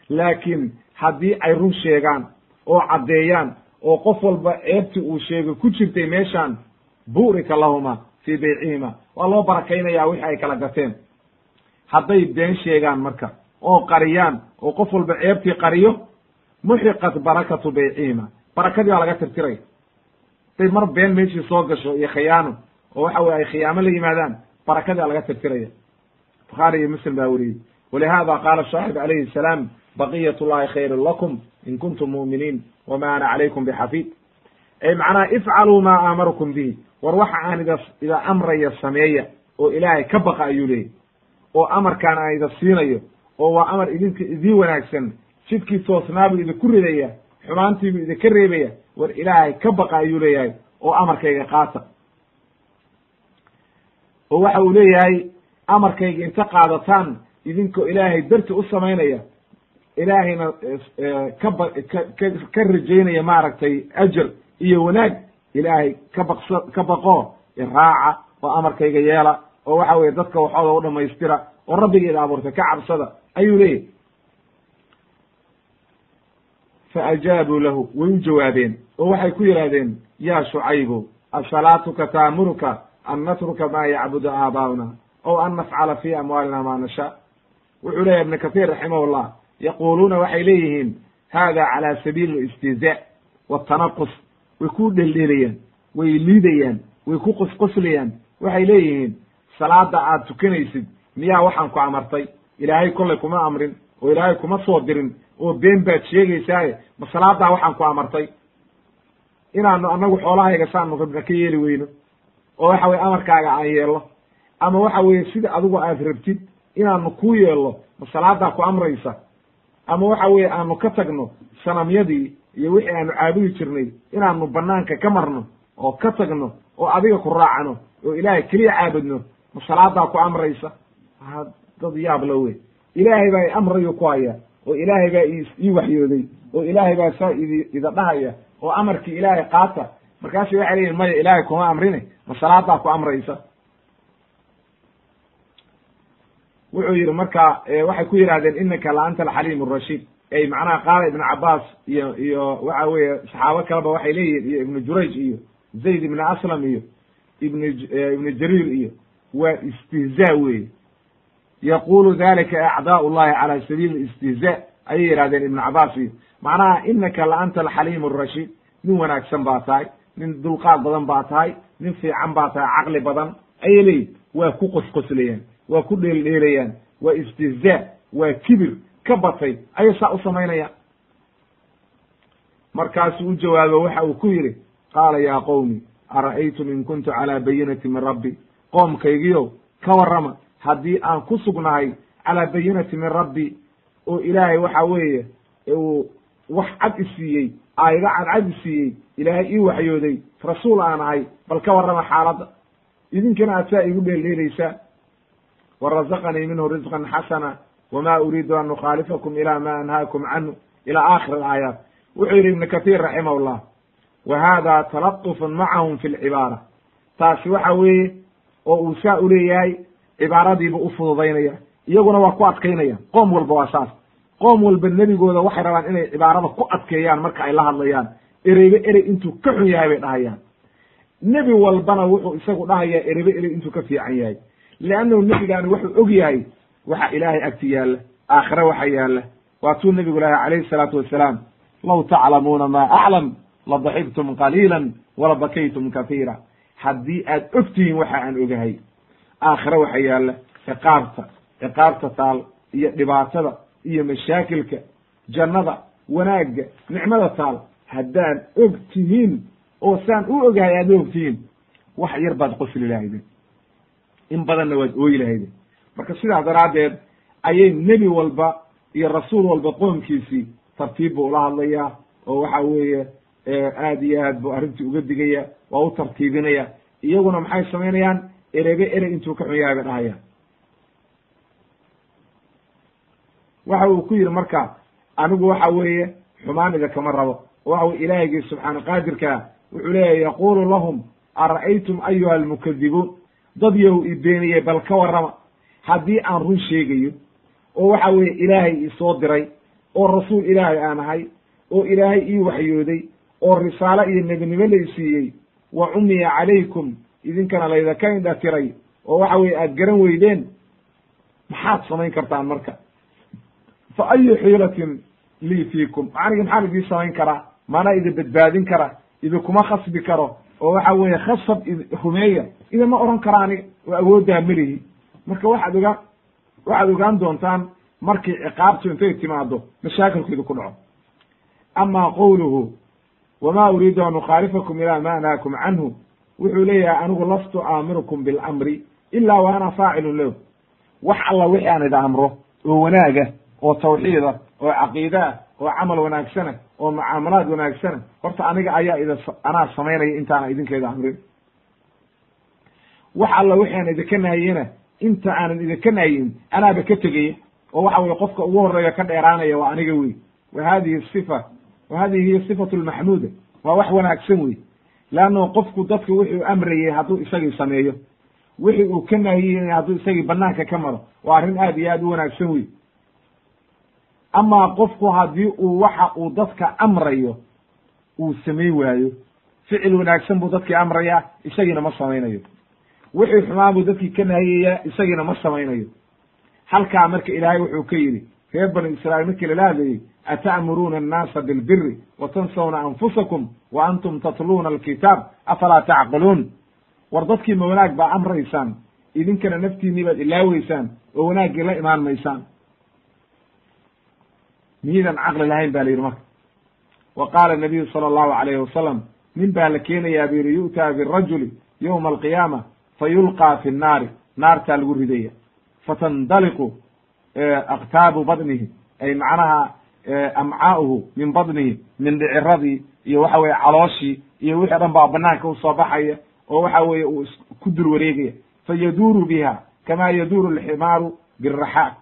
laakiin haddii ay run sheegaan oo caddeeyaan oo qof walba ceebti uu sheego ku jirtay meeshaan bu'rika lahuma fii baycihima waa loo barakaynaya wixii ay kala gateen hadday been sheegaan marka oo qariyaan oo qof walba ceebtii qariyo muxiqat barakatu baycihima barakadii baa laga tirtiraya haday mar been meeshii soo gasho iyo khiyaano oo waxa weye ay khiyaamo la yimaadaan barakadii baa laga tirtiraya. Bukhaari iyo muslim baa weriyey walihada qaala shaaxib calayhi salaam baqiyat llahi khayrun lakum in kuntum mu'miniin wama ana calaykum bixafiid macnaha ifcaluu maa aamarukum bihi. War waxa aan ida ida amraya sameeya oo ilaahay ka baqa ayuu leeyahy oo amarkaan aan ida siinayo oo waa amar idinka idiin wanaagsan. Jidkii toosnaabuu idinku ridaya xumaantiibuu idinka reebaya war ilaahay ka baqa ayuu leeyahay oo amarkayga qaata. Oo waxa uu leeyahay amarkayga inta qaadataan idinkoo ilaahay darti u samaynaya ilaahayna kaba ka ka rajaynaya maaragtay ajar iyo wanaag. Ilaahay ka baqso ka baqo iraaca oo amarkayga yeela oo waxa weye dadka waxooda u dhamaystira oo rabbigeeda abuurtay ka cabsada. Ayuu leeyahy fa ajaabuu lahu way u jawaabeen oo waxay ku yidhahdeen yaa shucaybu asalaatuka taamuruka an natruka maa yacbudu aabaa'una ow an nafcala fi amwaalina maa nashaa? Wuxuu leeyahy ibnu kahiir raximahullah yaquluuna waxay leeyihiin hada cala sabiili istihzaa watanaqus way ku dheldheelayaan way liidayaan way ku qosqoslayaan waxay leeyihiin salaada aad tukanaysid miyaa waxaan ku amartay ilaahay kollay kuma amrin oo ilaahay kuma soo dirin oo been baad sheegaysaaye ma salaadaa waxaan ku amartay. Inaanu annagu xoolahayga saanu rabna ka yeeli weyno oo waxa weye amarkaaga aan yeelno ama waxa weeye sida adigu aad rabtid inaanu ku yeelno ma salaadaa ku amraysa ama waxa weeye aanu ka tagno sanamyadii iyo wixii aanu caabudi jirnay inaanu banaanka ka marno oo ka tagno oo adiga ku raacno oo ilaahay keliya caabudno ma salaadaa ku amraysa? Dad yaab la wey ilaahay baa i amrayu ku haya oo ilaahay baa ii waxyooday oo ilaahay baa saa idi ida dhahaya oo amarkii ilaahay qaata. Markaasu waxay leyihin maya ilaahay kuma amrine ma salaadaa ku amraysa? Wuxuu yihi marka waxay ku yidhahdeen inaka la anta alxaliim arashiid ay macnaha qaala ibnu cabaas iyo iyo waxa weeye saxaabo kaleba waxay leeyihiin iyo ibnu jurayj iyo zayd ibnu aslam iyo ibn ibnu jariir iyo waa istihzaa weye yaqulu dalika acdaau llahi cala sabiili istihzaa ayay yihahdeen ibnu cabaas iyo macnaha inaka la anta alxaliim arashiid nin wanaagsan baa tahay nin dulqaad badan baa tahay nin fiican baa tahay caqli badan ayay leeyihiin waa ku qosqoslayaan waa ku dheeldheelayaan waa istihzaa waa kibir ka batay ayay saa u samaynayaan markaasuu u jawaabo waxa uu ku yidhi qaala yaa qowmi ara'aytum in kuntu calaa bayinati min rabbi? Qoomkaygiyow ka warrama haddii aan ku sugnahay calaa bayinati min rabbi oo ilaahay waxa weeye uu wax cad i siiyey aayado cadcad i siiyey ilaahay ii waxyooday rasuul aan ahay bal ka warrama xaaladda idinkana aad saa igu dheeldheelaysaa warazaqanii minhu risqan xasana wma uriidu an nukhaalifakum ila ma anhaakum canhu ila aakhir alaayaat wuxuu yidhi ibnu kahiir raximah llah wa hada talatufun macahum fi lcibaara taasi waxa weeye oo uu saa u leeyahay cibaaradiibu u fududaynaya iyaguna waa ku adkaynaya qoom walba waa saas qoom walba nebigooda waxay rabaan inay cibaarada ku adkeeyaan marka ay la hadlayaan ereybe erey intuu ka xun yahay bay dhahayaan nebi walbana wuxuu isagu dhahayaa ereybe erey intuu ka fiican yahay leannahu nebigaani wuxuu og yahay waxa ilaahay agti yaalla aakhire waxa yaalla. Waatuu nebigu lahay calayhi salaatu wasalaam law taclamuuna ma aclam la daxibtum qaliila wala bakaytum kahiira haddii aad og tihiin waxa aan ogahay aakhire waxa yaalla ciqaabta ciqaabta taal iyo dhibaatada iyo mashaakilka jannada wanaagga nicmada taal haddaan og tihiin oo saan u ogahay aad og tihiin wax yar baad qosli lahaydeen in badanna waad ooyi lahaydeen marka sidaas daraaddeed ayay nebi walba iyo rasuul walba qoomkiisii tartiib buu ula hadlayaa oo waxa weeye aad iyo aad buu arrintii uga digaya waa u tartiibinaya. Iyaguna maxay samaynayaan erebe ere intuu ka xun yahay bay dhahayaan waxa uu ku yidhi marka anigu waxa weeye xumaan idinkama rabo. Waxa weye ilaahigii subxaana qaadirkaa wuxuu leeyahy yaqulu lahum ara'aytum ayuha almukadibuun dad yow i beeniyey bal ka warrama haddii aan run sheegayo oo waxa weeye ilaahay isoo diray oo rasuul ilaahay aan ahay oo ilaahay ii waxyooday oo risaalo iyo nebinimo lay siiyey wa cumiya calaykum idinkana laydaka indha tiray oo waxa weye aad garan weydeen maxaad samayn kartaan marka? Fa ayu xiilatin lii fiikum. Aniga maxaan idiin samayn karaa? Maanaa idin badbaadin kara idinkuma khasbi karo? Oo waxa weeye khasab rumeeya? Idinma oran kara aniga oo awooddaa melihi marka waxaad ogaa waxaad ogaan doontaan markii ciqaabtu intay timaado mashaakilku ku dhaco. Ama qowluhu wama uriidu an ukhaalifakum ila ma anhaakum canhu. Wuxuu leeyahay anigu lastu aamirukum bilamri ila wa ana faacilun lahu. Wax alla wixii aan ida amro oo wanaaga oo tawxiida oo caqiidaa oo camal wanaagsana oo mucaamalaad wanaagsana horta aniga ayaa ida anaa samaynaya intaana idinkeeda amrin. Wax alla wixi aan idinka nahiyena inta aanan idinka nahiyin anaaba ka tegaya oo waxa weye qofka ugu horreeya ka dheeraanaya waa aniga wey wa hadihi sifa wa hadihi hiya sifatu lmaxmuuda waa wax wanaagsan wey leanno qofku dadka wuxuu amrayey hadduu isagii sameeyo. Wixii uu ka nahiyey hadduu isagii banaanka ka maro waa arrin aad iyo aad u wanaagsan wey amaa qofku haddii uu waxa uu dadka amrayo uu samayn waayo. Ficil wanaagsan buu dadkii amrayaa isagiina ma samaynayo wixii xumaan buu dadkii ka nahiyayaa isagiina ma samaynayo. Halkaa marka ilaahay wuxuu ka yidhi reer banu israa'iil markii lala hadlayey ata'muruuna annaasa bilbiri wa tansawna anfusakum wa antum tatluuna alkitaab afalaa tacqiluun? War dadkii ma wanaag baa amraysaan idinkana naftiinnii baad ilaaweysaan oo wanaaggii la imaan maysaan miidan caqli lahayn ba la yidhi marka. Wa qaala nabiyu sala allahu alayhi wasalam nin baa la keenayaa bu yidhi yu'taa birajuli yowma alqiyaama fa yulqaa fi nnaari naartaa lagu ridaya fatandaliqu aktaabu badnihi ay macnaha amcaa'uhu min badnihi mindhiciradii iyo waxa weye calooshii iyo wixii dhan baa banaanka u soo baxaya oo waxa weeye uu ku dul wareegaya fa yaduuru biha kama yaduuru alximaaru biraxaa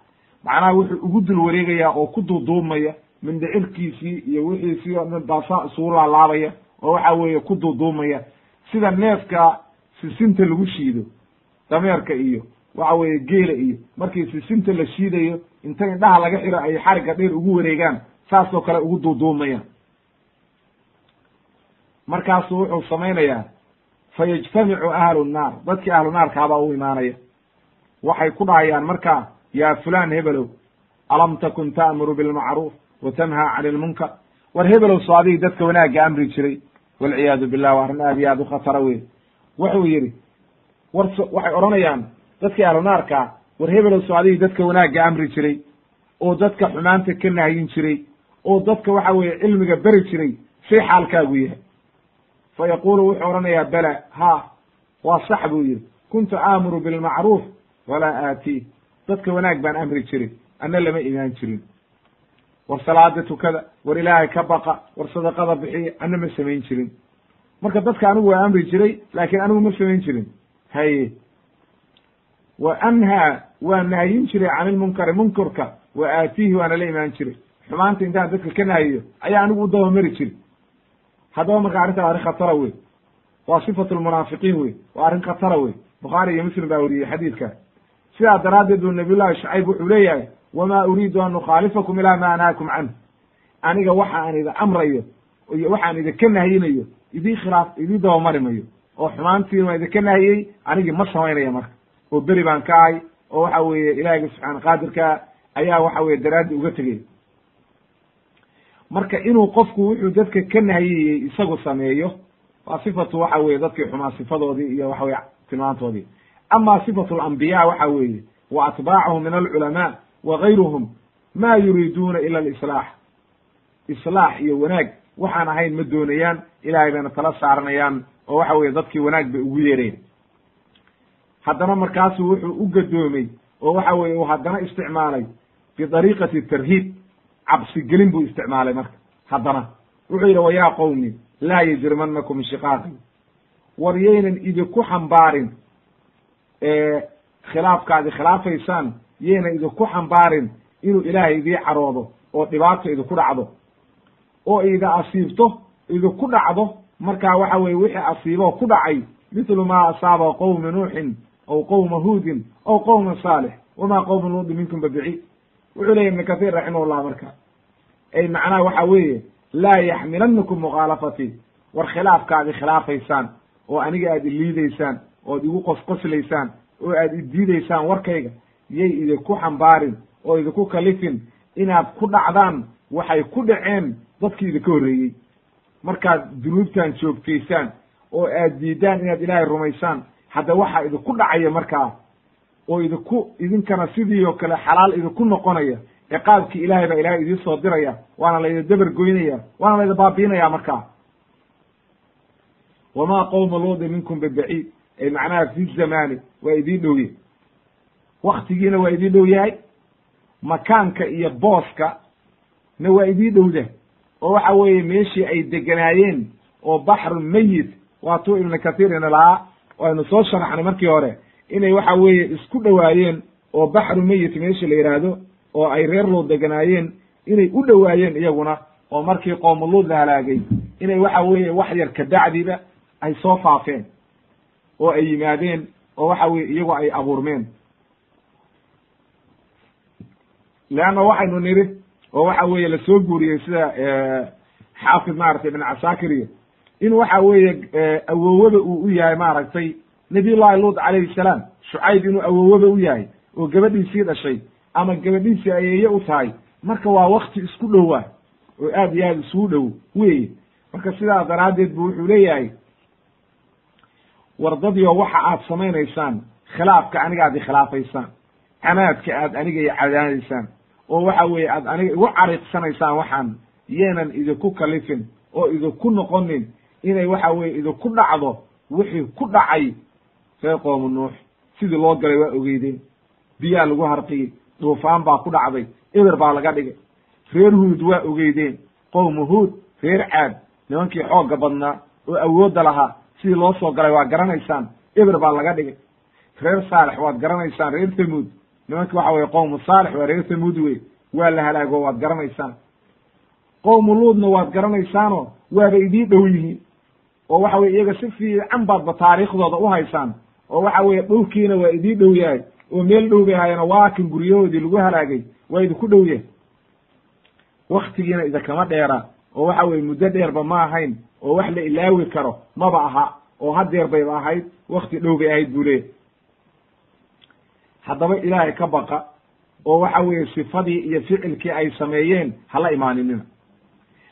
macnaha wuxuu ugu dul wareegaya oo ku duuduumaya mindhicirkiisii iyo wixiisii oo dhan baasaa isugu laalaabaya oo waxa weeye ku duuduumaya sida neefka sisinta lagu shiido dameerka iyo waxa weeye geela iyo markii sisinta la shiidayo inta indhaha laga xiro ay xarigga dheer ugu wareegaan saasoo kale ugu duuduumayaan. Markaasu wuxuu samaynayaa fa yajtamicu ahlu nnaar dadkii ahlu naarkaabaa u imaanaya. Waxay ku dhahayaan markaa yaa fulaan hebelow alam takun ta'muru bilmacruuf wa tanhaa cani lmunkar war hebelow soo adigii dadka wanaagga amri jiray walciyaadu billah waa arrin aad iyo aad u khatara wey wuxuu yidhi war waxay odhanayaan dadkii ahlunaarkaa war hebelow soo adigii dadka wanaagga amri jiray oo dadka xumaanta ka nahyin jiray oo dadka waxa weeye cilmiga beri jiray say xaalkaagu yahay. Fa yaqulu wuxuu odhanayaa bela ha waa sax buu yidhi. Kuntu aamuru bilmacruuf walaa aatii dadka wanaag baan amri jirin anna lama imaan jirin. War salaada tukada war ilaahay ka baqa war sadaqada bixiya anna ma samayn jirin marka dadka anigu waa amri jiray laakiin anigu ma samayn jirin. Haye wa anhaa waa nahyin jiray can ilmunkari munkarka wa aatiihi waana la imaan jiray. Xumaanta intaan dadka ka nahiyo ayaa anigu u dabamari jiri haddaba marka arrintaa arrin khatara wey waa sifatu lmunaafiqiin wey waa arrin khatara wey bukhaari iyo muslim baa weriyey xadiidka. Sidaa daraaddeed buu nabiyullahi shacayb wuxuu leeyahay wamaa uriidu an ukhaalifakum ilaa ma anhaakum canhu. Aniga waxa aan idin amrayo iyo waxaan idinka nahyinayo idii khilaaf idii dabamari mayo oo xumaantiin waa idinka nahiyey anigii ma samaynaya marka. Oo beri baan ka ahay oo waxa weeye ilaahiyga subxaana qaadirka ayaa waxa weye daraaddi uga tegay. Marka inuu qofku wuxuu dadka ka nahiyeyey isagu sameeyo waa sifatu waxa weye dadkii xumaa sifadoodii iyo waxa weye tilmaantoodii. Ama sifatu alambiya waxa weeye wa atbaacahum min alculamaa wa gayruhum ma yuriiduuna ila alislaax. Islaax iyo wanaag waxaan ahayn ma doonayaan ilahay bayna tala saaranayaan oo waxa weye dadkii wanaag bay ugu yeereen haddana markaasu wuxuu u gadoomey oo waxa weye uu haddana isticmaalay bidariiqati tarhiib cabsigelin buu isticmaalay marka haddana. Wuxuu yidhi wa yaa qowmi laa yajrimanakum shiqaaqi war yaynan idinku xambaarin khilaafkaadi khilaafaysaan yayna idinku xambaarin inuu ilaahay idii caroodo oo dhibaato idinku dhacdo oo ida asiibto idinku dhacdo markaa waxa weye wixii asiiboo ku dhacay mithlu ma asaaba qowmi nuuxin aw qowma huudin aw qowma saalix wama qowmu luudi minkum babiciid wuxuu leya ibnu kahiir raximahullah marka ay macnaha waxa weeye laa yaxmilanakum mukhaalafatii war khilaafkaadi khilaafaysaan oo aniga aad iliidaysaan ood igu qosqoslaysaan oo aad idiidaysaan warkayga yay idinku xambaarin oo idinku kalifin inaad ku dhacdaan waxay ku dhaceen dadkii idinka horreeyey. Markaad dunuubtan joogtaysaan oo aad diidaan inaad ilaahay rumaysaan hadda waxaa idinku dhacaya markaa oo idinku idinkana sidii oo kale xalaal idinku noqonaya ciqaabkii ilaahay baa ilahay idiin soo diraya waana layda dabar goynaya waana layda baabiinaya markaa. Wama qowma luudi minkum bibaciid ay macnaha fi zamani waa idiin dhowye. Waktigiina waa idiin dhow yahay makaanka iyo booska na waa idiin dhowda oo waxa weeye meeshii ay deganaayeen oo baxru meyit waatuu ibnu kathiirina lahaa aynu soo sharaxnay markii hore inay waxa weeye isku dhowaayeen oo baxru meyit meesha la yidhaahdo oo ay reer luud deganaayeen inay u dhowaayeen iyaguna oo markii qoomuluud la halaagay inay waxa weeye wax yar kabacdiba ay soo faafeen oo ay yimaadeen oo waxa weye iyagu ay abuurmeen. Leanna waxaynu niri oo waxa weeye la soo guuriyey sida xaafid maaragtay ibn casaakiriyo in waxa weeye awowada uu u yahay maaragtay nabiy llahi luut calayhi salaam shucayb inuu awowada u yahay oo gabadhiisii dhashay ama gabadhiisii ayeeye u tahay marka waa wakti isku dhowa oo aad iyo aad isugu dhow weye marka sidaas daraaddeed bu wuxuu leeyahay wardadiyo waxa aad samaynaysaan khilaafka aniga aad ikhilaafaysaan canaadka aad aniga i cadaanaysaan oo waxa weeye aad aniga igu cariiqsanaysaan waxaan yeenan idinku kalifin oo idinku noqonin inay waxa weye idinku dhacdo wixii ku dhacay reer qoomu nuux. Sidii loo galay waa ogeydeen. Biyaa lagu harqiyey duufaan baa ku dhacday eber baa laga dhigay. Reer huud waa ogeydeen. Qowmu huud reer caad nimankii xoogga badnaa oo awoodda lahaa sidii loo soo galay waa garanaysaan eber baa laga dhigay. Reer saalex waad garanaysaan reer thamuud nimanki waxa weye qowmu saalix waa reer thamuud wey waa la halaago waad garanaysaan. Qowmu luudna waad garanaysaanoo waaba idii dhow yihiin. Oo waxa weye iyaga si fiican baadba taariikhdooda u haysaan. Oo waxa weye dhulkiina waa idii dhow yahay. Oo meel dhow bay ahaayeen waa guryahoodii lagu halaagay waa idinku dhow yahay. Waktigiina idinkama dheera. Oo waxa weye muddo dheerba ma ahayn. Oo wax la ilaawi karo maba aha. Oo hadeer bayba ahayd. Wakti dhow bay ahayd buu leeyahy haddaba ilaahay ka baqa oo waxa weeye sifadii iyo ficilkii ay sameeyeen hala imaaninina.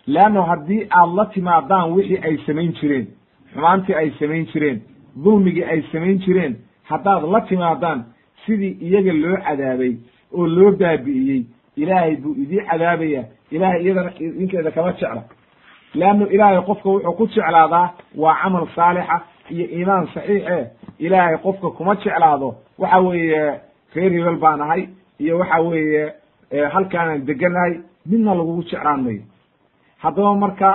Leanno haddii aad la timaadaan wixii ay samayn jireen xumaantii ay samayn jireen dulmigii ay samayn jireen haddaad la timaadaan sidii iyaga loo cadaabay oo loo baabi'iyey ilaahay buu idii cadaabaya ilahay iyadana idinkeeda kama jecla. Leanno ilaahay qofka wuxuu ku jeclaadaa waa camal saalixa iyo iimaan saxiixe ilaahay qofka kuma jeclaado waxa weeye reer hebel baan ahay iyo waxa weeye halkaanaan deganahay midna lagugu jeclaan mayo. Haddaba marka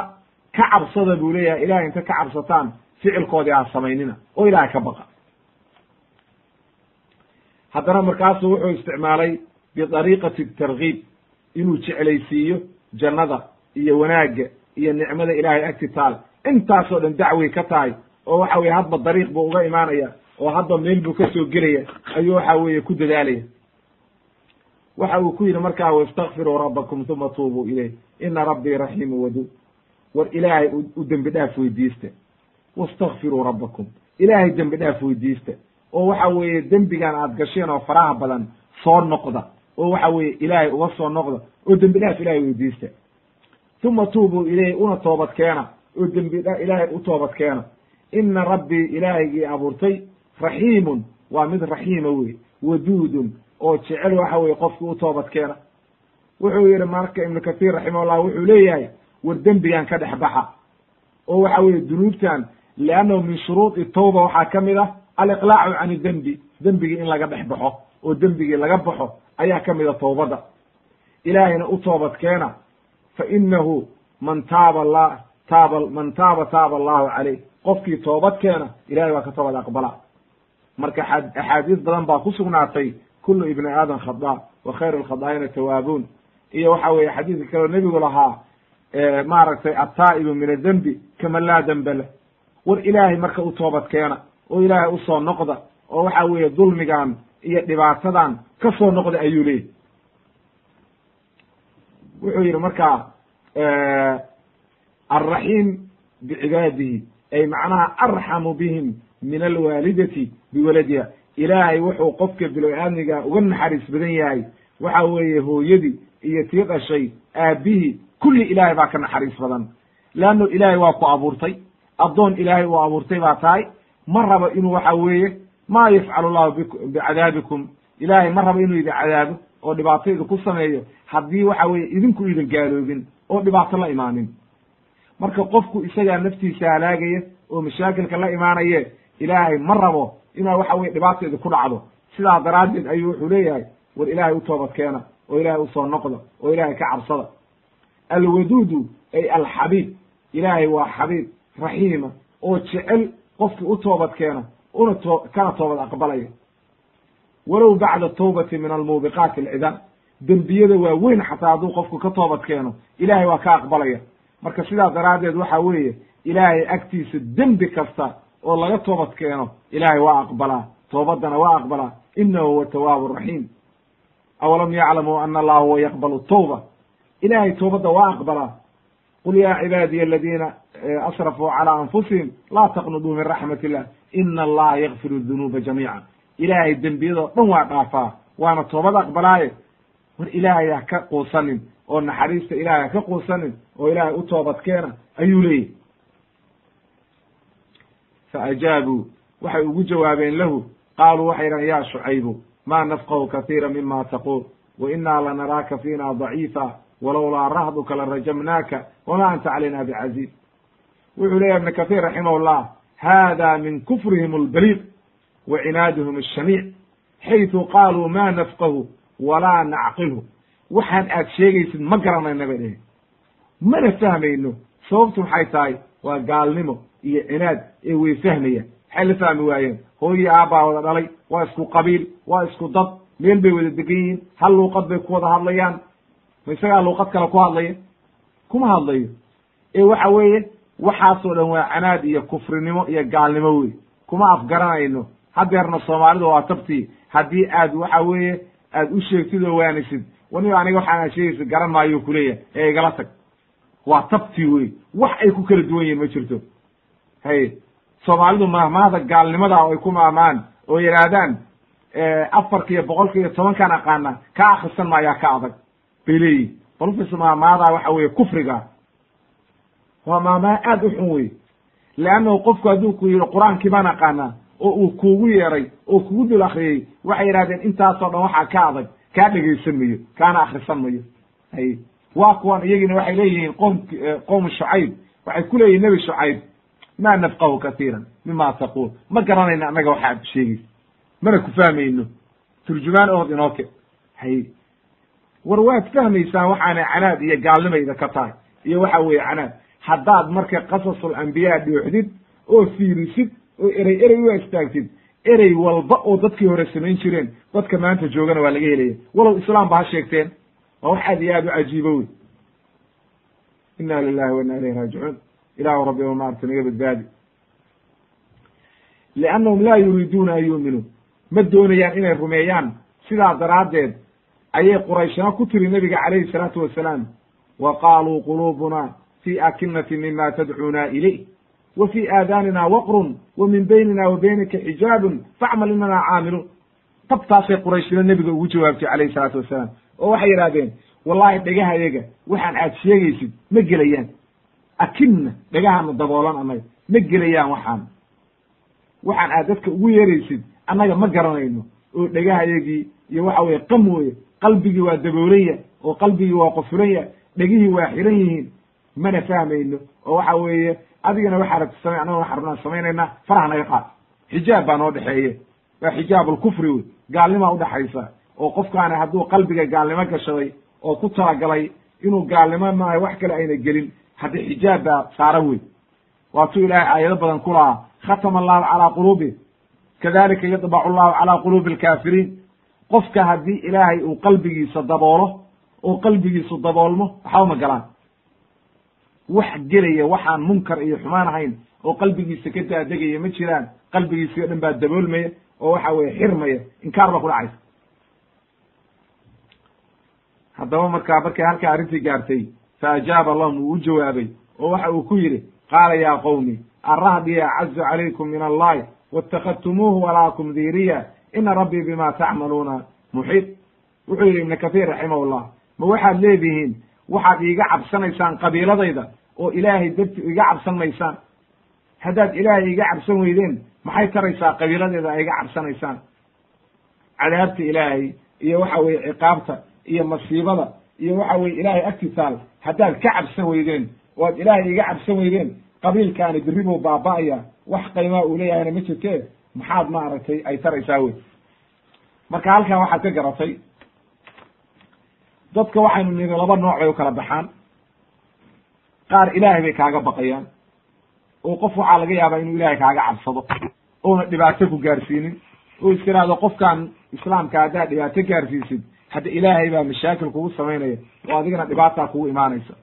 ka cabsada buu leeyahay ilahay inta ka cabsataan ficilkoodii ha samaynina oo ilahay ka baqa. Haddana markaasu wuxuu isticmaalay bidariiqati tarkiib inuu jeclaysiiyo jannada iyo wanaagga iyo nicmada ilaahay agti taal. Intaasoo dhan dacway ka tahay oo waxa weye hadba dariiq buu uga imaanaya oo hadba meel buu ka soo gelaya ayuu waxa weeye ku dadaalaya. Waxa uu ku yidhi markaa wastakfiruu rabbakum uma tuubuu ilayh. Ina rabbii raxiimu waduud war ilaahay u dembi dhaaf weydiista. Wastakfiruu rabbakum. Ilaahay dembi dhaaf weydiista. Oo waxa weeye dembigan aad gasheen oo faraha badan soo noqda. Oo waxa weeye ilaahay uga soo noqda. Oo dembi dhaaf ilahay weydiista. Uma tuubuu ilayh. Una toobad keena. Oo dembi ilaahay u toobad keena. Ina rabbii ilaahaygii abuurtay raxiimun waa mid raxiima wey waduudun oo jecel waxa weye qofkii u toobad keena wuxuu yihi marka ibnu kathiir raximahullah wuxuu leeyahay war dembigan ka dhex baxa. Oo waxa weye dunuubtan leannahu min shuruudi tawba waxaa ka mid ah aliqlaacu can dembi dembigii in laga dhex baxo oo dembigii laga baxo ayaa ka mid a tawbadda ilaahayna u toobad keena fa inahu man taaba la taaba man taaba taaba allahu caleyh qofkii toobad keena ilahay waa ka toobad aqbala marka axaadiis badan baa ku sugnaatay kullu ibni aadam khada wa khayru lkhadaa'ina tawaabuun. Iyo waxa weeye xadiidka kaleo nebigu lahaa maaragtay attaa'ibu min adembi kama laa dembe leh war ilaahay marka u toobad keena oo ilaahay u soo noqda oo waxa weeye dulmigan iyo dhibaatadan ka soo noqda ayuu leeyahy wuxuu yidhi marka alraxiim bicibaadihi ay macnaha arxamu bihim min alwaalidati biwaladiha. Ilaahay wuxuu qofka bilo-aadmiga uga naxariis badan yahay. Waxa weeye hooyadii iyo tii dhashay aabihii kulli ilaahay baa ka naxariis badan. Leanno ilaahay waa ku abuurtay. Addoon ilaahay uu abuurtay baa tahay. Ma rabo inuu waxa weeye maa yafcalu llahu bicadaabikum ilaahay ma rabo inuu idin cadaabo oo dhibaato idinku sameeyo. Haddii waxa weeye idinku idin gaaloobin oo dhibaato la imaanin. Marka qofku isagaa naftiisa halaagaya oo mashaakilka la imaanaye ilaahay ma rabo inaa waxa weye dhibaata idinku dhacdo. Sidaa daraaddeed ayuu wuxuu leeyahay war ilaahay u toobad keena oo ilaahay u soo noqda oo ilaahay ka cabsada. Alwaduudu ay alxabiib. Ilaahay waa xabiib raxiima oo jecel qofkii u toobad keena una to kana toobad aqbalaya. Walow bacda tawbati min almuubiqaati alcidaam dembiyada waa weyn xataa hadduu qofku ka toobad keeno ilaahay waa ka aqbalaya. Marka sidaa daraaddeed waxa weeye ilaahay agtiisa dembi kasta oo laga toobad keeno ilaahay waa aqbalaa toobaddana waa aqbalaa inahu huwa tawaabu raxiim awalam yaclamuu ana allaha huwa yaqbalu tawba? Ilahay toobadda waa aqbalaa. Qul ya cibaadiya aladiina asrafuu calى anfusihim laa taqnuduu min raxmat illah ina allaha yakfiru dunuuba jamiica ilaahay dembiyadoo dhan waa dhaafaa waana toobad aqbalaaye. War ilaahay ha ka quusanin oo naxariista ilahay ha ka quusanin oo ilaahay u toobad keena ayuu leeyahy faajaabuu waxay ugu jawaabeen lahu qaaluu waxay dhahan yaa shucaybu maa nafqahu katiira mima taquul wa innaa lanaraaka fiina daciifa walowlaa rahduka larajamnaaka wamaa anta calayna bicaziiz wuxuu leeyahy ibnu katiir raximahullah hada min kufrihim albaliid wa cinaadihim ashamiic xaytu qaaluu maa nafqahu walaa nacqilhu waxaan aad sheegaysid ma garanayna bay dheheen mana fahmayno sababtu maxay tahay waa gaalnimo iyo cinaad ee way fahmayaan. Maxay la fahmi waayeen. Hooyii aabbaa wada dhalay waa isku qabiil waa isku dad meel bay wada degan yihiin hal luuqad bay ku wada hadlayaan. Ma isagaa luuqad kale ku hadlaya kuma hadlayo. Ee waxa weeye waxaasoo dhan waa canaad iyo kufrinimo iyo gaalnimo wey kuma afgaranayno. Hadeerna soomaalida waa tabtii. Haddii aad waxa weeye aad u sheegtid oo waanisid waniba aniga waxaan aad sheegaysid garan maayo kuleeyahay ee igala tag. Waa tabtii wey wax ay ku kala duwan yihiin ma jirto hay soomaalidu mahmaahda gaalnimada ay ku maahmaan oo yidhaahdaan afarka iyo boqolka iyo tobankaan aqaana ka akrisan maayaa ka adag. Bay leeyihiin balfis maahmaadaa waxa weeye kufriga. Waa maahmaha aad u xun wey leannahu qofku hadduu ku yihi qur'aankii baan aqaanaa oo uu kuugu yeeray oo kugu dul akriyey waxay yidhahdeen intaasoo dhan waxaa ka adag kaa dhegaysan mayo kaana akrisan mayo. Hay waa kuwan iyagiina waxay leeyihiin qom qowm shucayb waxay ku leeyihiin nebi shucayb ma nafqahu katiiran mima taquul ma garanayno annaga waxa ad sheegaysa mana ku fahmayno turjumaan ood inoo ke hay war waad fahmaysaan waxaana canaad iyo gaalnimayda ka tahay iyo waxa weeye canaad haddaad marka qasasul ambiyaa dhooxdid oo fiirisid oo erey erey u istaagtid erey walba oo dadkii hore samayn jireen dadka maanta joogana waa laga helaya walow islaam ba ha sheegteen waa wax aad iyo aad u cajiibo wey inna lilahi wa inna ilayhi raajicuun ilahu rabbi o maarata naga badbaadi liannahum laa yuriiduuna an yuuminuu ma doonayaan inay rumeeyaan sidaa daraaddeed ayay qurayshna ku tiri nebiga calayhi salaatu wasalaam wa qaaluu quluubuna fi akinati mima tadcuuna ilayh wa fi aadaanina waqrun wa min baynina wa baynika xijaabun facmal inana caamiluun tabtaasay qurayshna nebiga ugu jawaabtay calayhi salaatu wasalaam oo waxay yidhahdeen wallahi dhagahayaga waxaan aad sheegaysid ma gelayaan akinna dhagahana daboolan annaga ma gelayaan waxaan. Waxaan aad dadka ugu yeeraysid annaga ma garanayno. Oo dhegahayagii iyo waxa weye qam weye qalbigii waa daboolanya oo qalbigii waa qofulanya dhegihii waa xiran yihiin. Mana fahmayno oo waxa weeye adigana waxaa rabta samey annagana waxaa rabnaan samaynaynaa faraha naga qaad. Xijaab baa noo dhexeeye waa xijaab alkufri wey gaalnimaa udhexaysa oo qofkaani hadduu qalbiga gaalnimo gashaday oo ku talagalay inuu gaalnimo maaha wax kale ayna gelin haddii xijaab baa saaran wey waatuu ilaahay aayado badan ku lahaa. Khatama allahu calaa quluubi. Kadalika yadbacu llahu calaa quluubi alkaafiriin. Qofka haddii ilaahay uu qalbigiisa daboolo oo qalbigiisu daboolmo waxba ma galaan. Wax gelaya waxaan munkar iyo xumaan ahayn oo qalbigiisa ka daadegaya ma jiraan. Qalbigiisi o dhan baa daboolmaya oo waxa weye xirmaya. Inkaar baa ku dhacaysa. Haddaba markaa markay halkaa arrintii gaartay fa ajaaba lahum wuu u jawaabay oo waxa uu ku yidhi qaala yaa qowmi arahdi acazu calaykum min allahi wاtakadtumuuhu walaakum diiriya ina rabbii bima tacmaluuna muxiit wuxuu yidhi ibnu kahiir raximahullah ma waxaad leedihiin waxaad iiga cabsanaysaan qabiiladayda oo ilaahay darti iga cabsan maysaan haddaad ilaahay iga cabsan weydeen maxay taraysaa qabiiladeeda a iga cabsanaysaan cadaabta ilaahay iyo waxa weye ciqaabta iyo masiibada iyo waxa weye ilaahay agtisaal haddaad ka cabsan weydeen oo ad ilaahay iga cabsan weydeen qabiilkaani berri buu baaba'aya wax qaymaa uu leeyahayna ma jirtee maxaad maaragtay ay taraysaa wey marka halkan waxaad ka garatay dadka waxaynu niri laba nooc bay u kala baxaan. Qaar ilaahay bay kaaga baqayaan. Oo qof waxaa laga yaabaa inuu ilaahay kaaga cabsado oona dhibaato ku gaarsiinin. Oo iska ihahdo qofkan islaamka haddaad dhibaato gaarsiisid hadda ilaahay baa mashaakil kugu samaynaya oo adigana dhibaataa kugu imaanaysa.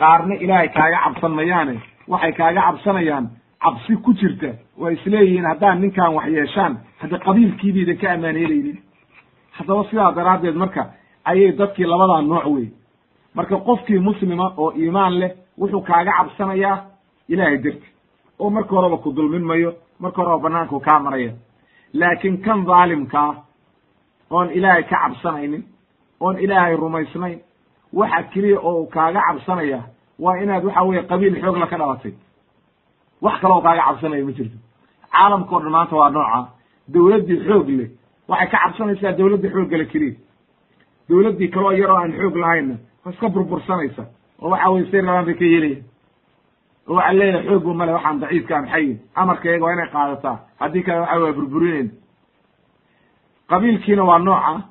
Qaarna ilaahay kaaga cabsan mayaane waxay kaaga cabsanayaan cabsi ku jirta waa isleeyihiin haddaan ninkan wax yeeshaan hadda qabiilkiibaydan ka ammaan helaynin. Haddaba sidaa daraaddeed marka ayay dadkii labadaa nooc wey marka qofkii muslima oo iimaan leh wuxuu kaaga cabsanayaa ilaahay darti. Oo marka horeba ku dulmin mayo marka horeba banaanku kaa maraya laakiin kan dhaalimkaa oon ilaahay ka cabsanaynin oon ilaahay rumaysnayn waxa keliya oo kaaga cabsanaya waa inaad waxa weye qabiil xoogla ka dhalatay. Wax kale oo kaaga cabsanaya ma jirto. Caalamka o dhan maanta waa nooca. Dowladdii xoog leh waxay ka cabsanaysaa dowladda xooggale keliya dowladdii kaloo yaroo aan xoog lahaynna waa iska burbursanaysa. Oo waxa weye say rabaan bay ka yeelayan oo waxaa leeyahay xoogba male waxaan daciifka maxayin amarkayga waa inay qaadataa. Haddii kale waxa waa burburinayna qabiilkiina waa nooca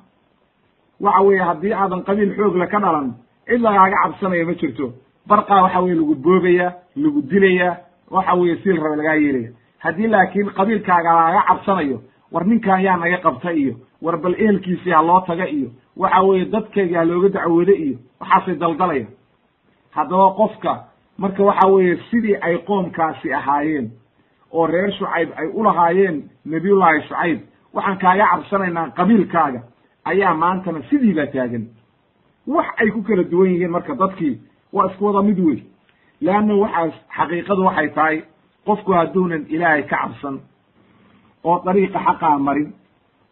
waxa weeye haddii aadan qabiil xoogla ka dhalan cid lagaaga cabsanaya ma jirto. Barqaa waxa weye lagu boobaya lagu dilaya waxa weye si la raba lagaa yeelaya. Haddii laakiin qabiilkaaga lagaga cabsanayo war ninkan yaa naga qabta iyo war bal ehelkiisii ha loo taga iyo waxa weeye dadkayga ha looga dacwoodo iyo waxaasay daldalaya. Haddaba qofka marka waxa weeye sidii ay qoomkaasi ahaayeen oo reer shucayb ay u lahaayeen nebiyullaahi shucayb waxaan kaaga cabsanaynaa qabiilkaaga. Ayaa maantana sidii baa taagan. Wax ay ku kala duwan yihiin marka dadkii waa isku wada mid wey leanna waxaas xaqiiqadu waxay tahay qofku hadduunan ilaahay ka cabsan oo dariiqa xaqaa marin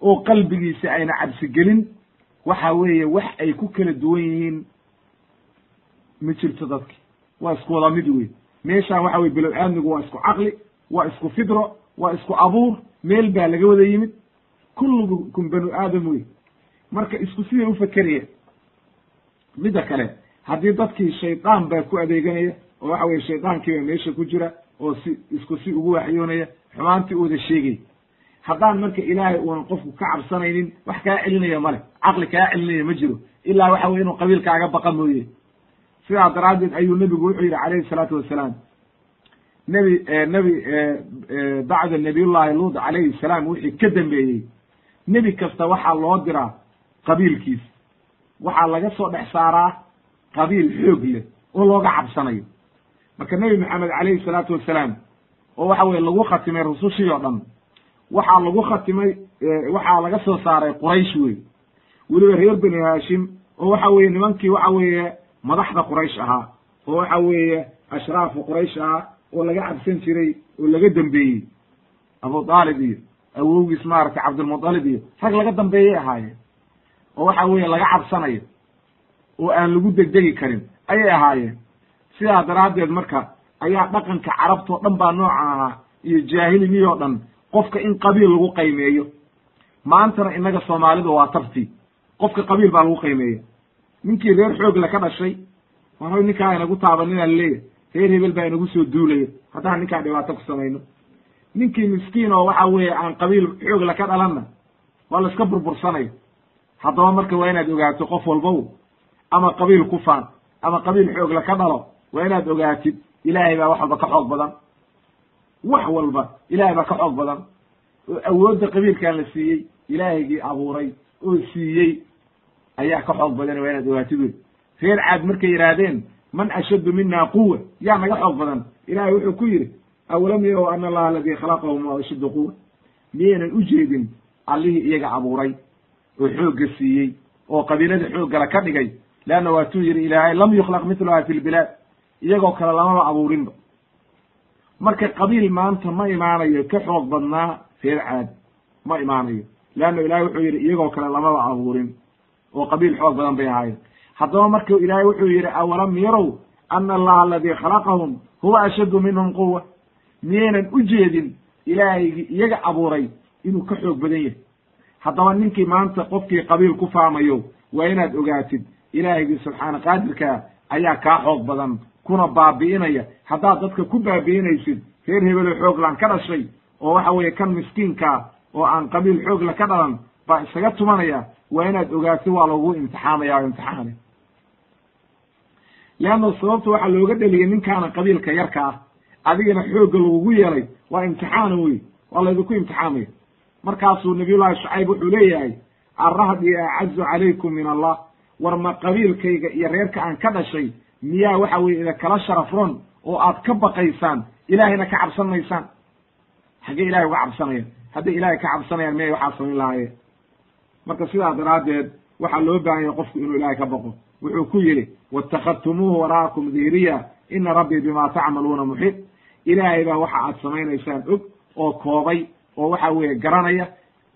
oo qalbigiisa ayna cabsi gelin waxa weeye wax ay ku kala duwan yihiin ma jirto dadki. Waa isku wada mid wey meeshaan waxa weye below aadmigu waa isku caqli waa isku fidro waa isku abuur meel baa laga wada yimid kullukum banu aadam wey marka isku siday ufakeraya midda kale haddii dadkii shaydaan baa ku adeeganaya oo waxa weye shaydaankiiba meesha ku jira oo si isku si ugu waxyoonaya xumaantii uuda sheegay. Haddaan marka ilaahay uunan qofku ka cabsanaynin wax kaa celinaya male caqli kaa celinaya ma jiro. Ilaa waxa weye inuu qabiilkaaga baqa mooye. Sidaa daraaddeed ayuu nebigu wuxuu yidhi calayhi salaatu wasalaam. Nebi nebi bacda nabiyullahi luud calayhi salaam wixii ka dambeeyey nebi kasta waxaa loo diraa qabiilkiis. Waxaa laga soo dhex saaraa qabiil xoog leh oo looga cabsanayo. Marka nebi maxamed calayhi salaatu wasalaam oo waxa weye lagu khatimay rusushii oo dhan waxaa lagu khatimay waxaa laga soo saaray quraysh wey weliba reer benu haashim oo waxa weye nimankii waxa weeye madaxda quraysh ahaa oo waxa weeye ashraafu quraysh ahaa oo laga cabsan jiray oo laga dambeeyey. Abu aalib iyo awowgiis maaragtay cabdulmutalib iyo rag laga dambeeyay ahaayeen oo waxa weeye laga cabsanayo. Oo aan lagu degdegi karin. Ayay ahaayeen. Sidaa daraaddeed marka ayaa dhaqanka carabtao dhan baa nooca ahaa iyo jaahiligii oo dhan qofka in qabiil lagu qaymeeyo. Maantana innaga soomaalidu waa tabti qofka qabiil baa lagu qaymeeya. Ninkii reer xoogla ka dhashay war ninkaa inagu taabaninaa laleeyahy reer hebel baa inagu soo duulaya haddaan ninkaa dhibaato ku samayno ninkii miskiin oo waxa weeye aan qabiil xoogla ka dhalanna waa la iska burbursanayo haddaba marka waa inaad ogaato qof walbow ama qabiil ku faan ama qabiil xoogla ka dhalo waa inaad ogaatid ilaahay baa wax walba ka xoog badan. Wax walba ilaahay baa ka xoog badan. Oo awoodda qabiilkan la siiyey ilaahaygii abuuray oo siiyey ayaa ka xoog badan waa inaad ogaatid wey reer caad markay yidhaahdeen man ashaddu mina quwa yaa naga xoog badan. Ilahay wuxuu ku yidhi awalam yarow ana allaha aladii khalaqahum wa ashaddu quwa miyaynan u jeedin allihii iyaga abuuray oo xoogga siiyey oo qabiilada xooggala ka dhigay leanna waatuu yidhi ilaahay lam yukhlaq mitluha fi lbilaad iyagoo kale lamaba abuurinba marka qabiil maanta ma imaanayo ka xoog badnaa reer caad ma imaanayo leanna ilahay wuxuu yidhi iyagoo kale lamaba abuurin oo qabiil xoog badan bay ahaayeen haddaba marka ilaahay wuxuu yidhi awalam yarow ana allaha aladii khalaqahum huwa ashaddu minhum quwa miyaynan u jeedin ilaahaygii iyaga abuuray inuu ka xoog badan yahay. Haddaba ninkii maanta qofkii qabiil ku faamayo waa inaad ogaatid ilaahigii subxaana qaadirkaa ayaa kaa xoog badan kuna baabi'inaya. Haddaad dadka ku baabi'inaysid reer hebelo xooglaan ka dhashay oo waxa weeye kan miskiinkaa oo aan qabiil xoogla ka dhalan baa isaga tumanaya waa inaad ogaatid waa lagu imtixaamaya o imtixaane leanna sababta waxaa looga dheliyay ninkaana qabiilka yarka ah adigana xoogga lagugu yeelay waa imtixaana wey waa laydinku imtixaamaya markaasuu nabiyullahi shacayb wuxuu leeyahay arrahdi acazu calaykum min allah war ma qabiilkayga iyo reerka aan ka dhashay miyaa waxa weye ida kala sharaf ron oo aad ka baqaysaan ilaahayna ka cabsan maysaan xaggee ilahay uga cabsanaya hadday ilahay ka cabsanayaan miyay waxaa samayn lahaayeen? Marka sidaa daraaddeed waxaa loo baahanya qofku inuu ilaahay ka baqo. Wuxuu ku yidhi waittakhadtumuuhu wara'akum dihriya ina rabbii bima tacmaluuna muxiit ilaahay baa waxa aad samaynaysaan og oo koobay oo waxa weeye garanaya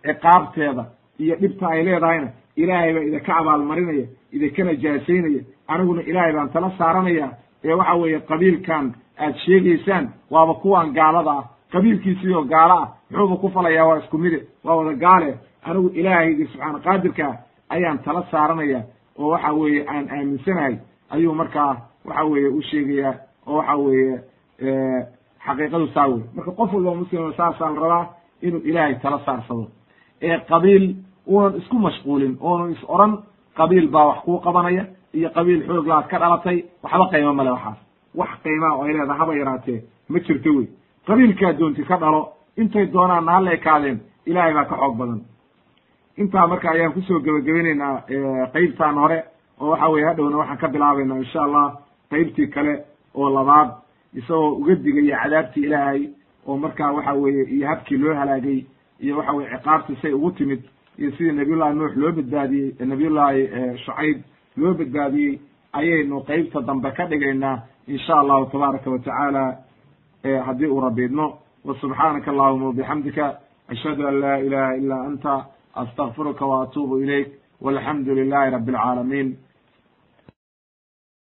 ciqaabteeda iyo dhibta ay leedahayna. Ilaahay baa idinka abaalmarinaya idinkana jaasaynaya aniguna ilaahay baan tala saaranaya. Ee waxa weeye qabiilkan aad sheegaysaan waaba kuwan gaalada ah. Qabiilkiisii oo gaalo ah muxuuba ku falayaa waa isku mide waa wada gaale anigu ilaahaygii subxaana qaadirka ayaan tala saaranaya oo waxa weeye aan aaminsanahay. Ayuu markaa waxa weeye u sheegayaa oo waxa weeye xaqiiqadu saa wey marka qof walba muslima saasaa la rabaa inuu ilaahay tala saarsado. Ee qabiil uunan isku mashquulin oonan is oran qabiil baa wax kuu qabanaya iyo qabiil xooglaad ka dhalatay waxba qiimo male waxaas. Wax qiimaa oo ay leedaha haba yaraatee ma jirto wey. Qabiilkaa doonti ka dhalo intay doonaanna hala ekaadeen ilaahay baa ka xoog badan. Intaa marka ayaan ku soo gebagabaynaynaa qeybtaan hore oo waxa weye hadhowna waxaan ka bilaabaynaa insha allah qeybtii kale oo labaad isagoo uga digaya cadaabtii ilaahay oo markaa waxa weeye iyo habkii loo halaagay iyo waxa weye ciqaabtii say ugu timid iyo sidii nabiyullahi nuux loo badbaadiyey nabiyullahi shucayb loo badbaadiyey ayaynu qeybta dambe ka dhigaynaa insha allahu tabaaraka wa tacaala haddii uu rabiidno wa subxaanaka allahuma wabixamdika ashhadu an laa ilaha ila anta astakfiruka wa atuubu ilayk walxamdu lilahi rabi alcaalamiin